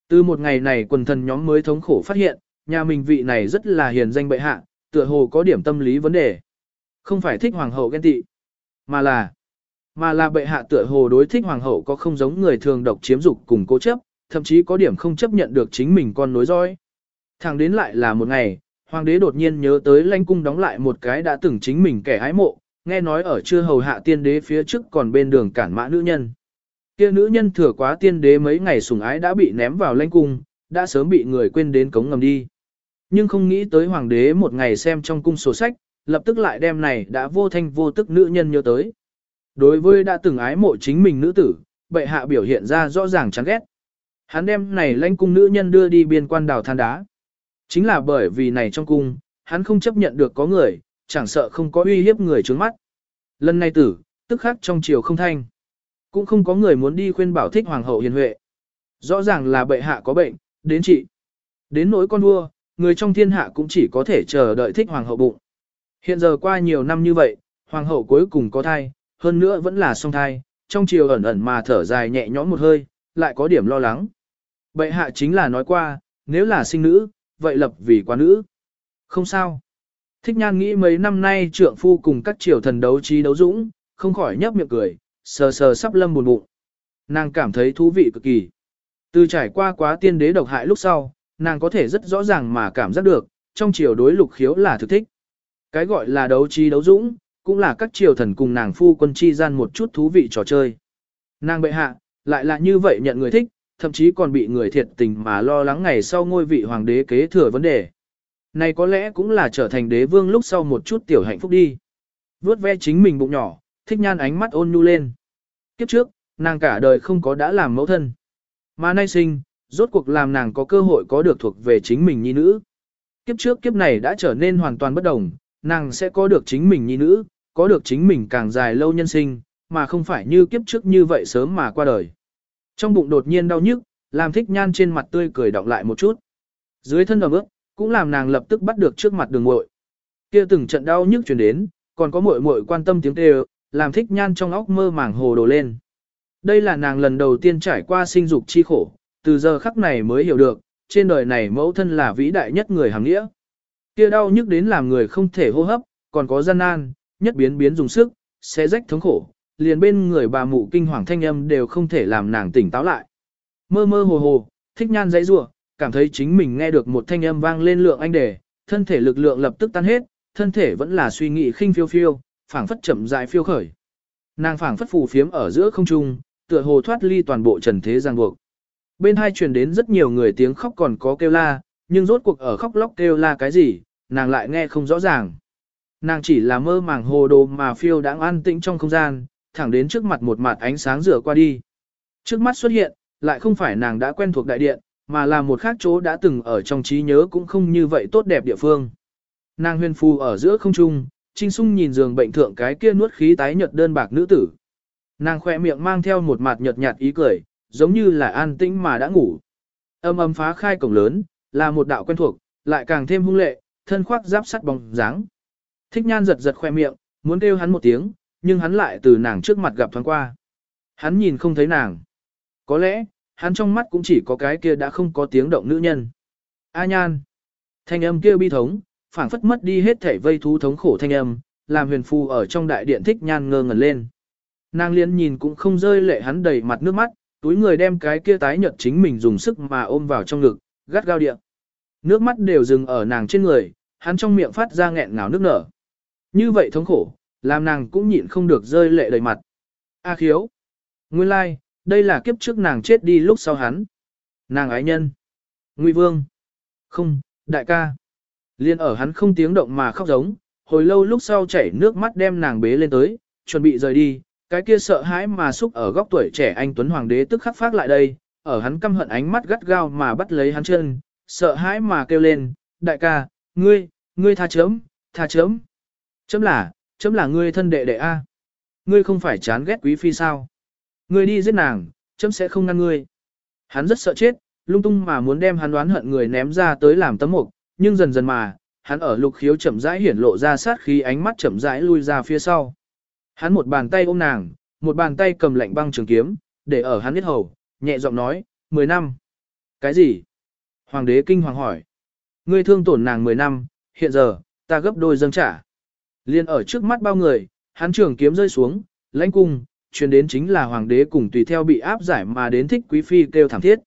Từ một ngày này quần thần nhóm mới thống khổ phát hiện, nhà mình vị này rất là hiền danh bệ hạ, tựa hồ có điểm tâm lý vấn đề. Không phải thích hoàng hậu ghen tị, mà là mà là bệ hạ tựa hồ đối thích hoàng hậu có không giống người thường độc chiếm dục cùng cố chấp, thậm chí có điểm không chấp nhận được chính mình con nối dõi. Thẳng đến lại là một ngày, hoàng đế đột nhiên nhớ tới lãnh cung đóng lại một cái đã từng chính mình kẻ ái mộ, nghe nói ở chưa hầu hạ tiên đế phía trước còn bên đường cản mã nữ nhân. Kia nữ nhân thừa quá tiên đế mấy ngày sủng ái đã bị ném vào lãnh cung, đã sớm bị người quên đến cống ngầm đi. Nhưng không nghĩ tới hoàng đế một ngày xem trong cung sổ sách, lập tức lại đem này đã vô thanh vô tức nữ nhân nhớ tới. Đối với đã từng ái mộ chính mình nữ tử, bệ hạ biểu hiện ra rõ ràng chán ghét. Hắn đem này lãnh cung nữ nhân đưa đi biên quan đào than đá. Chính là bởi vì này trong cung, hắn không chấp nhận được có người, chẳng sợ không có uy hiếp người trước mắt. Lần này tử, tức khắc trong chiều không thanh. Cũng không có người muốn đi khuyên bảo thích hoàng hậu hiền huệ. Rõ ràng là bệ hạ có bệnh, đến trị. Đến nỗi con vua, người trong thiên hạ cũng chỉ có thể chờ đợi thích hoàng hậu bụng. Hiện giờ qua nhiều năm như vậy, hoàng hậu cuối cùng có thai, hơn nữa vẫn là song thai, trong chiều ẩn ẩn mà thở dài nhẹ nhõm một hơi, lại có điểm lo lắng. Bệ hạ chính là nói qua, nếu là sinh nữ, vậy lập vì quá nữ. Không sao. Thích nhan nghĩ mấy năm nay trượng phu cùng các triều thần đấu trí đấu dũng, không khỏi nhấp miệng cười, sờ sờ sắp lâm buồn bụng. Nàng cảm thấy thú vị cực kỳ. Từ trải qua quá tiên đế độc hại lúc sau, nàng có thể rất rõ ràng mà cảm giác được, trong triều đối lục khiếu là thực thích. Cái gọi là đấu trí đấu dũng, cũng là các triều thần cùng nàng phu quân chi gian một chút thú vị trò chơi. Nàng bệ hạ, lại là như vậy nhận người thích, thậm chí còn bị người thiệt tình mà lo lắng ngày sau ngôi vị hoàng đế kế thừa vấn đề. Này có lẽ cũng là trở thành đế vương lúc sau một chút tiểu hạnh phúc đi. Vướt ve chính mình bụng nhỏ, thích nhan ánh mắt ôn nhu lên. Kiếp trước, nàng cả đời không có đã làm mẫu thân. Mà nay sinh, rốt cuộc làm nàng có cơ hội có được thuộc về chính mình nhi nữ. Kiếp trước kiếp này đã trở nên hoàn toàn bất đồng, nàng sẽ có được chính mình nhi nữ, có được chính mình càng dài lâu nhân sinh, mà không phải như kiếp trước như vậy sớm mà qua đời. Trong bụng đột nhiên đau nhức, làm thích nhan trên mặt tươi cười đọng lại một chút. Dưới thân ẩm ướt, cũng làm nàng lập tức bắt được trước mặt đường muội. Kia từng trận đau nhức truyền đến, còn có muội muội quan tâm tiếng kêu, làm thích nhan trong óc mơ màng hồ đồ lên. Đây là nàng lần đầu tiên trải qua sinh dục chi khổ, từ giờ khắc này mới hiểu được, trên đời này mẫu thân là vĩ đại nhất người hàng nghĩa. Kia đau nhức đến làm người không thể hô hấp, còn có gian nan, nhất biến biến dùng sức, sẽ rách thống khổ, liền bên người bà mụ kinh hoàng thanh âm đều không thể làm nàng tỉnh táo lại. Mơ mơ hồ hồ, thích nhan dãy rủa, cảm thấy chính mình nghe được một thanh âm vang lên lượng anh đề, thân thể lực lượng lập tức tan hết, thân thể vẫn là suy nghĩ khinh phiêu phiêu, phảng phất chậm rãi phiêu khởi. Nàng phảng phất phù phiếm ở giữa không trung, tựa hồ thoát ly toàn bộ trần thế giang buộc. Bên hai truyền đến rất nhiều người tiếng khóc còn có kêu la, nhưng rốt cuộc ở khóc lóc kêu la cái gì, nàng lại nghe không rõ ràng. Nàng chỉ là mơ màng hồ đồ mà phiêu đang an tĩnh trong không gian, thẳng đến trước mặt một mặt ánh sáng rửa qua đi. Trước mắt xuất hiện, lại không phải nàng đã quen thuộc đại điện, mà là một khác chỗ đã từng ở trong trí nhớ cũng không như vậy tốt đẹp địa phương. Nàng huyền phù ở giữa không trung, trinh sung nhìn giường bệnh thượng cái kia nuốt khí tái nhợt đơn bạc nữ tử. Nàng khỏe miệng mang theo một mặt nhợt nhạt ý cười, giống như là an tĩnh mà đã ngủ. Âm âm phá khai cổng lớn, là một đạo quen thuộc, lại càng thêm hung lệ, thân khoác giáp sắt bóng dáng. Thích nhan giật giật khoe miệng, muốn kêu hắn một tiếng, nhưng hắn lại từ nàng trước mặt gặp thoáng qua. Hắn nhìn không thấy nàng. Có lẽ, hắn trong mắt cũng chỉ có cái kia đã không có tiếng động nữ nhân. A nhan. Thanh âm kia bi thống, phảng phất mất đi hết thể vây thú thống khổ thanh âm, làm huyền phu ở trong đại điện thích nhan ngơ ngẩn lên. Nàng liên nhìn cũng không rơi lệ hắn đầy mặt nước mắt, túi người đem cái kia tái nhợt chính mình dùng sức mà ôm vào trong ngực, gắt gao điện. Nước mắt đều dừng ở nàng trên người, hắn trong miệng phát ra nghẹn ngào nước nở. Như vậy thống khổ, làm nàng cũng nhịn không được rơi lệ đầy mặt. A khiếu. Nguyên lai, like, đây là kiếp trước nàng chết đi lúc sau hắn. Nàng ái nhân. Ngụy vương. Không, đại ca. Liên ở hắn không tiếng động mà khóc giống, hồi lâu lúc sau chảy nước mắt đem nàng bế lên tới, chuẩn bị rời đi, cái kia sợ hãi mà xúc ở góc tuổi trẻ anh Tuấn Hoàng đế tức khắc phát lại đây, ở hắn căm hận ánh mắt gắt gao mà bắt lấy hắn chân, sợ hãi mà kêu lên, đại ca, ngươi, ngươi tha chấm, tha chấm. Chấm là, chấm là ngươi thân đệ đệ A. Ngươi không phải chán ghét quý phi sao? Ngươi đi giết nàng, chấm sẽ không ngăn ngươi. Hắn rất sợ chết, lung tung mà muốn đem hắn đoán hận người ném ra tới làm tấm mục, nhưng dần dần mà, hắn ở lục khiếu chậm rãi hiển lộ ra sát khí ánh mắt chậm rãi lui ra phía sau. Hắn một bàn tay ôm nàng, một bàn tay cầm lạnh băng trường kiếm, để ở hắn biết hầu, nhẹ giọng nói, 10 năm. Cái gì? Hoàng đế kinh hoàng hỏi. Ngươi thương tổn nàng 10 năm, hiện giờ, ta gấp đôi dâng trả. Liên ở trước mắt bao người, hắn trường kiếm rơi xuống, lãnh cung, truyền đến chính là hoàng đế cùng tùy theo bị áp giải mà đến thích quý phi kêu thảm thiết.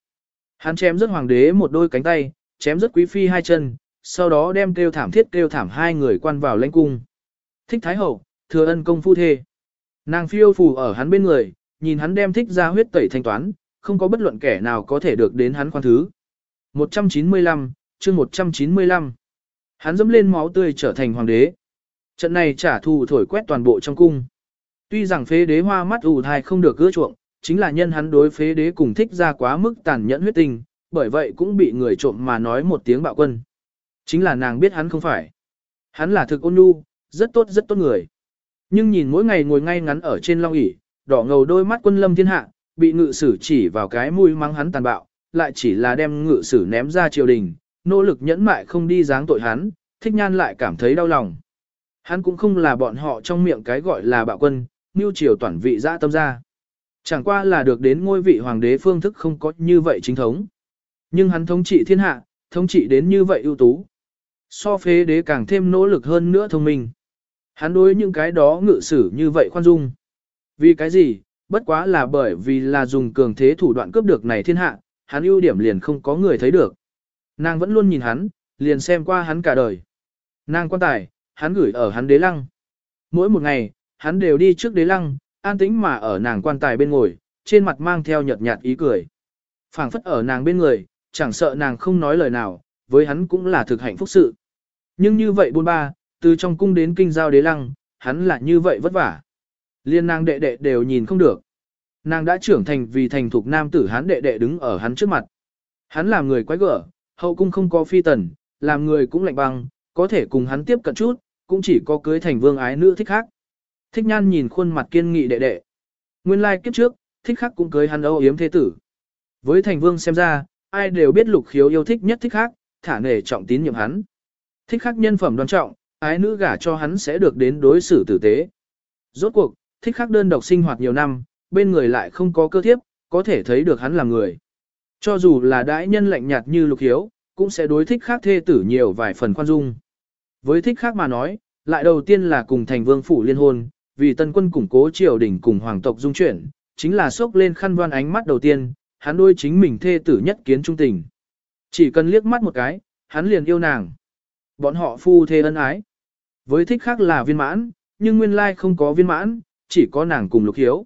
Hắn chém rất hoàng đế một đôi cánh tay, chém rất quý phi hai chân, sau đó đem kêu thảm thiết kêu thảm hai người quan vào lãnh cung. Thích thái hậu, thừa ân công phu thê. Nàng phiêu phù ở hắn bên người, nhìn hắn đem thích ra huyết tẩy thanh toán, không có bất luận kẻ nào có thể được đến hắn khoan thứ. 195, chương 195. Hắn dẫm lên máu tươi trở thành hoàng đế. Trận này trả thù thổi quét toàn bộ trong cung. Tuy rằng phế đế hoa mắt ù thai không được gỡ chuộng, chính là nhân hắn đối phế đế cùng thích ra quá mức tàn nhẫn huyết tình, bởi vậy cũng bị người trộm mà nói một tiếng bạo quân. Chính là nàng biết hắn không phải. Hắn là thực ôn nhu, rất tốt rất tốt người. Nhưng nhìn mỗi ngày ngồi ngay ngắn ở trên long ỷ, đỏ ngầu đôi mắt quân lâm thiên hạ, bị ngự sử chỉ vào cái mũi mắng hắn tàn bạo, lại chỉ là đem ngự sử ném ra triều đình, nỗ lực nhẫn mại không đi dáng tội hắn, thích nhan lại cảm thấy đau lòng. Hắn cũng không là bọn họ trong miệng cái gọi là bạo quân, mưu triều toàn vị dã tâm ra. Chẳng qua là được đến ngôi vị hoàng đế phương thức không có như vậy chính thống. Nhưng hắn thống trị thiên hạ, thống trị đến như vậy ưu tú. So phế đế càng thêm nỗ lực hơn nữa thông minh. Hắn đối những cái đó ngự xử như vậy khoan dung. Vì cái gì, bất quá là bởi vì là dùng cường thế thủ đoạn cướp được này thiên hạ, hắn ưu điểm liền không có người thấy được. Nàng vẫn luôn nhìn hắn, liền xem qua hắn cả đời. Nàng quan tài, hắn gửi ở hắn đế lăng. Mỗi một ngày, hắn đều đi trước đế lăng, an tĩnh mà ở nàng quan tài bên ngồi, trên mặt mang theo nhợt nhạt ý cười. phảng phất ở nàng bên người, chẳng sợ nàng không nói lời nào, với hắn cũng là thực hạnh phúc sự. Nhưng như vậy buôn ba, từ trong cung đến kinh giao đế lăng, hắn là như vậy vất vả. Liên nàng đệ đệ đều nhìn không được. Nàng đã trưởng thành vì thành thục nam tử hắn đệ đệ đứng ở hắn trước mặt. Hắn làm người quái gở, hậu cung không có phi tần, làm người cũng lạnh băng, có thể cùng hắn tiếp cận chút, cũng chỉ có cưới thành vương ái nữ thích khác. Thích nhan nhìn khuôn mặt kiên nghị đệ đệ. Nguyên lai kiếp trước, thích khác cũng cưới hắn âu yếm thế tử. Với thành vương xem ra, ai đều biết lục khiếu yêu thích nhất thích khác, thả nể trọng tín nhiệm hắn. Thích khác nhân phẩm đoan trọng, ái nữ gả cho hắn sẽ được đến đối xử tử tế. Rốt cuộc, thích khác đơn độc sinh hoạt nhiều năm, bên người lại không có cơ thiếp, có thể thấy được hắn là người. Cho dù là đãi nhân lạnh nhạt như lục hiếu, cũng sẽ đối thích khác thê tử nhiều vài phần khoan dung. Với thích khác mà nói, lại đầu tiên là cùng thành vương phủ liên hôn, vì tân quân củng cố triều đình cùng hoàng tộc dung chuyển, chính là sốc lên khăn đoan ánh mắt đầu tiên, hắn đôi chính mình thê tử nhất kiến trung tình. Chỉ cần liếc mắt một cái, hắn liền yêu nàng. Bọn họ phu thê ân ái. Với thích khác là viên mãn, nhưng nguyên lai không có viên mãn, chỉ có nàng cùng lục hiếu.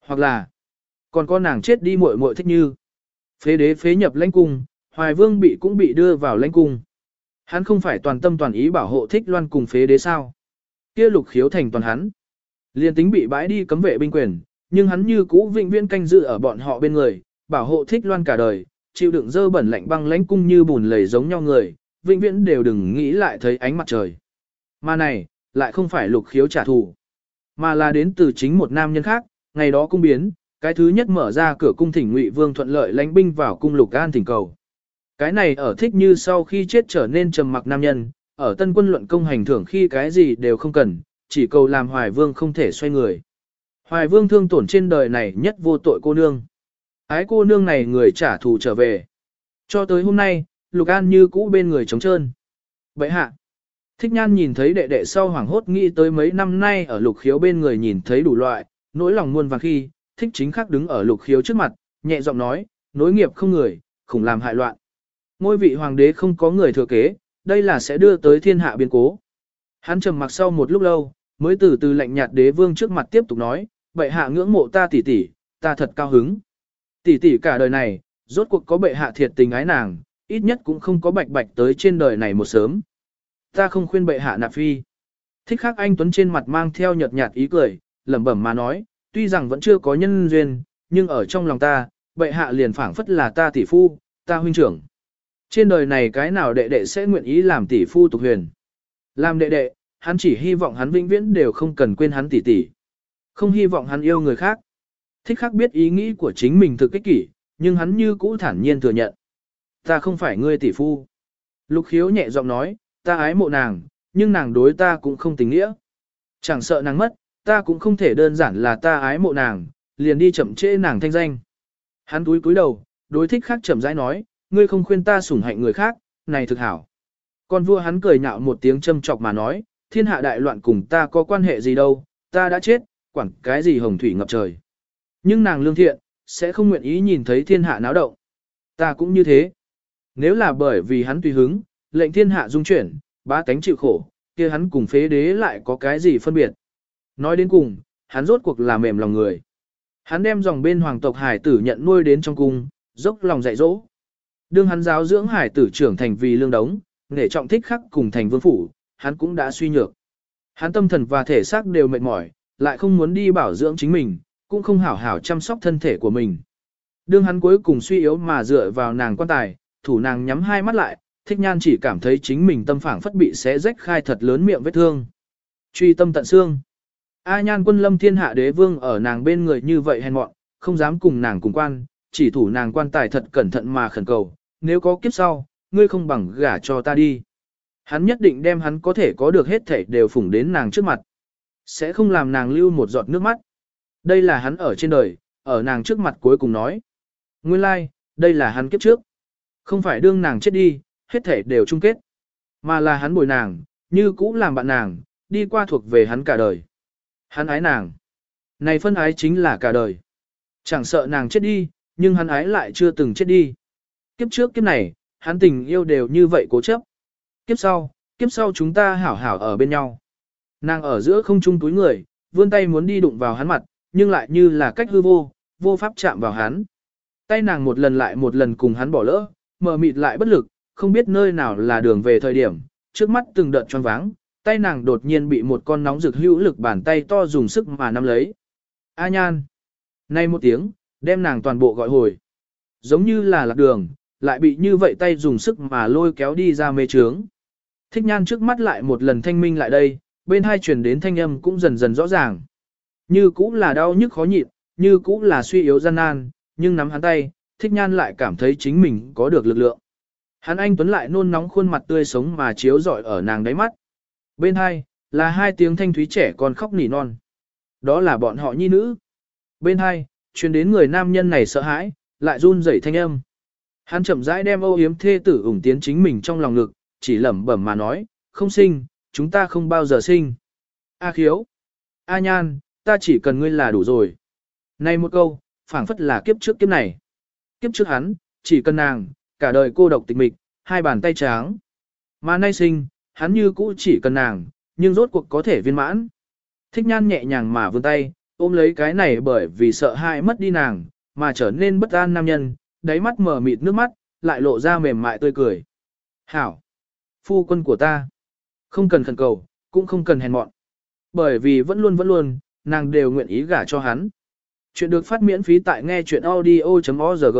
Hoặc là, còn có nàng chết đi muội muội thích như. Phế đế phế nhập lãnh cung, hoài vương bị cũng bị đưa vào lãnh cung. Hắn không phải toàn tâm toàn ý bảo hộ thích loan cùng phế đế sao. Kia lục khiếu thành toàn hắn. Liên tính bị bãi đi cấm vệ binh quyền, nhưng hắn như cũ vĩnh viễn canh dự ở bọn họ bên người, bảo hộ thích loan cả đời, chịu đựng dơ bẩn lạnh băng lãnh cung như bùn lầy giống nhau người, vĩnh viễn đều đừng nghĩ lại thấy ánh mặt trời. Mà này, lại không phải lục khiếu trả thù, mà là đến từ chính một nam nhân khác, ngày đó cung biến, cái thứ nhất mở ra cửa cung thỉnh Ngụy Vương thuận lợi lãnh binh vào cung Lục An thỉnh cầu. Cái này ở thích như sau khi chết trở nên trầm mặc nam nhân, ở tân quân luận công hành thưởng khi cái gì đều không cần, chỉ cầu làm Hoài Vương không thể xoay người. Hoài Vương thương tổn trên đời này nhất vô tội cô nương. Ái cô nương này người trả thù trở về. Cho tới hôm nay, Lục An như cũ bên người trống trơn. Vậy hạ, thích nhan nhìn thấy đệ đệ sau hoảng hốt nghĩ tới mấy năm nay ở lục khiếu bên người nhìn thấy đủ loại, nỗi lòng muôn vàng khi, thích chính khắc đứng ở lục khiếu trước mặt, nhẹ giọng nói, nối nghiệp không người, khủng làm hại loạn. Ngôi vị hoàng đế không có người thừa kế, đây là sẽ đưa tới thiên hạ biến cố. Hắn trầm mặc sau một lúc lâu, mới từ từ lạnh nhạt đế vương trước mặt tiếp tục nói, bệ hạ ngưỡng mộ ta tỷ tỷ, ta thật cao hứng. Tỷ tỷ cả đời này, rốt cuộc có bệ hạ thiệt tình ái nàng, ít nhất cũng không có bạch bạch tới trên đời này một sớm. Ta không khuyên bệ hạ nạp phi. Thích khắc anh Tuấn trên mặt mang theo nhợt nhạt ý cười, lẩm bẩm mà nói, tuy rằng vẫn chưa có nhân duyên, nhưng ở trong lòng ta, bệ hạ liền phảng phất là ta tỷ phu, ta huynh trưởng. Trên đời này cái nào đệ đệ sẽ nguyện ý làm tỷ phu tục huyền. Làm đệ đệ, hắn chỉ hy vọng hắn vĩnh viễn đều không cần quên hắn tỷ tỷ. Không hy vọng hắn yêu người khác. Thích khắc biết ý nghĩ của chính mình thực kích kỷ, nhưng hắn như cũ thản nhiên thừa nhận. Ta không phải ngươi tỷ phu. Lục khiếu nhẹ giọng nói, ta ái mộ nàng, nhưng nàng đối ta cũng không tình nghĩa. Chẳng sợ nàng mất, ta cũng không thể đơn giản là ta ái mộ nàng, liền đi chậm trễ nàng thanh danh. Hắn túi cúi đầu, đối thích khác chậm rãi nói, ngươi không khuyên ta sủng hạnh người khác, này thực hảo. Con vua hắn cười nhạo một tiếng châm chọc mà nói, thiên hạ đại loạn cùng ta có quan hệ gì đâu, ta đã chết, quản cái gì hồng thủy ngập trời. Nhưng nàng lương thiện, sẽ không nguyện ý nhìn thấy thiên hạ náo động. Ta cũng như thế. Nếu là bởi vì hắn tùy hứng, lệnh thiên hạ dung chuyển, ba tánh chịu khổ, kia hắn cùng phế đế lại có cái gì phân biệt. Nói đến cùng, hắn rốt cuộc là mềm lòng người. Hắn đem dòng bên hoàng tộc hải tử nhận nuôi đến trong cung, dốc lòng dạy dỗ. Đương hắn giáo dưỡng hải tử trưởng thành vì lương đống, nghệ trọng thích khắc cùng thành vương phủ, hắn cũng đã suy nhược. Hắn tâm thần và thể xác đều mệt mỏi, lại không muốn đi bảo dưỡng chính mình, cũng không hảo hảo chăm sóc thân thể của mình. Đương hắn cuối cùng suy yếu mà dựa vào nàng quan tài, thủ nàng nhắm hai mắt lại, thích nhan chỉ cảm thấy chính mình tâm phảng phất bị xé rách khai thật lớn miệng vết thương. Truy tâm tận xương. A nhan quân lâm thiên hạ đế vương ở nàng bên người như vậy hèn mọn, không dám cùng nàng cùng quan, chỉ thủ nàng quan tài thật cẩn thận mà khẩn cầu, nếu có kiếp sau, ngươi không bằng gả cho ta đi. Hắn nhất định đem hắn có thể có được hết thể đều phủng đến nàng trước mặt. Sẽ không làm nàng lưu một giọt nước mắt. Đây là hắn ở trên đời, ở nàng trước mặt cuối cùng nói. Nguyên lai, like, đây là hắn kiếp trước. Không phải đương nàng chết đi, hết thể đều chung kết. Mà là hắn bồi nàng, như cũ làm bạn nàng, đi qua thuộc về hắn cả đời. Hắn ái nàng. Này phân ái chính là cả đời. Chẳng sợ nàng chết đi, nhưng hắn ái lại chưa từng chết đi. Kiếp trước kiếp này, hắn tình yêu đều như vậy cố chấp. Kiếp sau, kiếp sau chúng ta hảo hảo ở bên nhau. Nàng ở giữa không trung túi người, vươn tay muốn đi đụng vào hắn mặt, nhưng lại như là cách hư vô, vô pháp chạm vào hắn. Tay nàng một lần lại một lần cùng hắn bỏ lỡ, mờ mịt lại bất lực, không biết nơi nào là đường về thời điểm, trước mắt từng đợt choáng váng, tay nàng đột nhiên bị một con nóng rực hữu lực bàn tay to dùng sức mà nắm lấy. A nhan. Nay một tiếng, đem nàng toàn bộ gọi hồi. Giống như là lạc đường, lại bị như vậy tay dùng sức mà lôi kéo đi ra mê trướng. Thích nhan trước mắt lại một lần thanh minh lại đây, bên hai truyền đến thanh âm cũng dần dần rõ ràng. Như cũng là đau nhức khó nhịn, như cũng là suy yếu gian nan, nhưng nắm hắn tay, thích nhan lại cảm thấy chính mình có được lực lượng. Hắn anh tuấn lại nôn nóng khuôn mặt tươi sống mà chiếu rọi ở nàng đáy mắt. Bên hai, là hai tiếng thanh thúy trẻ còn khóc nỉ non. Đó là bọn họ nhi nữ. Bên hai, truyền đến người nam nhân này sợ hãi, lại run rẩy thanh âm. Hắn chậm rãi đem âu yếm thê tử ủng tiến chính mình trong lòng ngực, chỉ lẩm bẩm mà nói, không sinh, chúng ta không bao giờ sinh. A khiếu, A nhan, ta chỉ cần ngươi là đủ rồi. Này một câu, phảng phất là kiếp trước kiếp này. Kiếp trước hắn, chỉ cần nàng, cả đời cô độc tịch mịch, hai bàn tay tráng. Mà nay sinh, hắn như cũ chỉ cần nàng, nhưng rốt cuộc có thể viên mãn. Thích nhan nhẹ nhàng mà vươn tay, ôm lấy cái này bởi vì sợ hãi mất đi nàng, mà trở nên bất an nam nhân, đáy mắt mở mịt nước mắt, lại lộ ra mềm mại tươi cười. Hảo! Phu quân của ta! Không cần khẩn cầu, cũng không cần hèn mọn. Bởi vì vẫn luôn vẫn luôn, nàng đều nguyện ý gả cho hắn. Chuyện được phát miễn phí tại nghe chuyện audio.org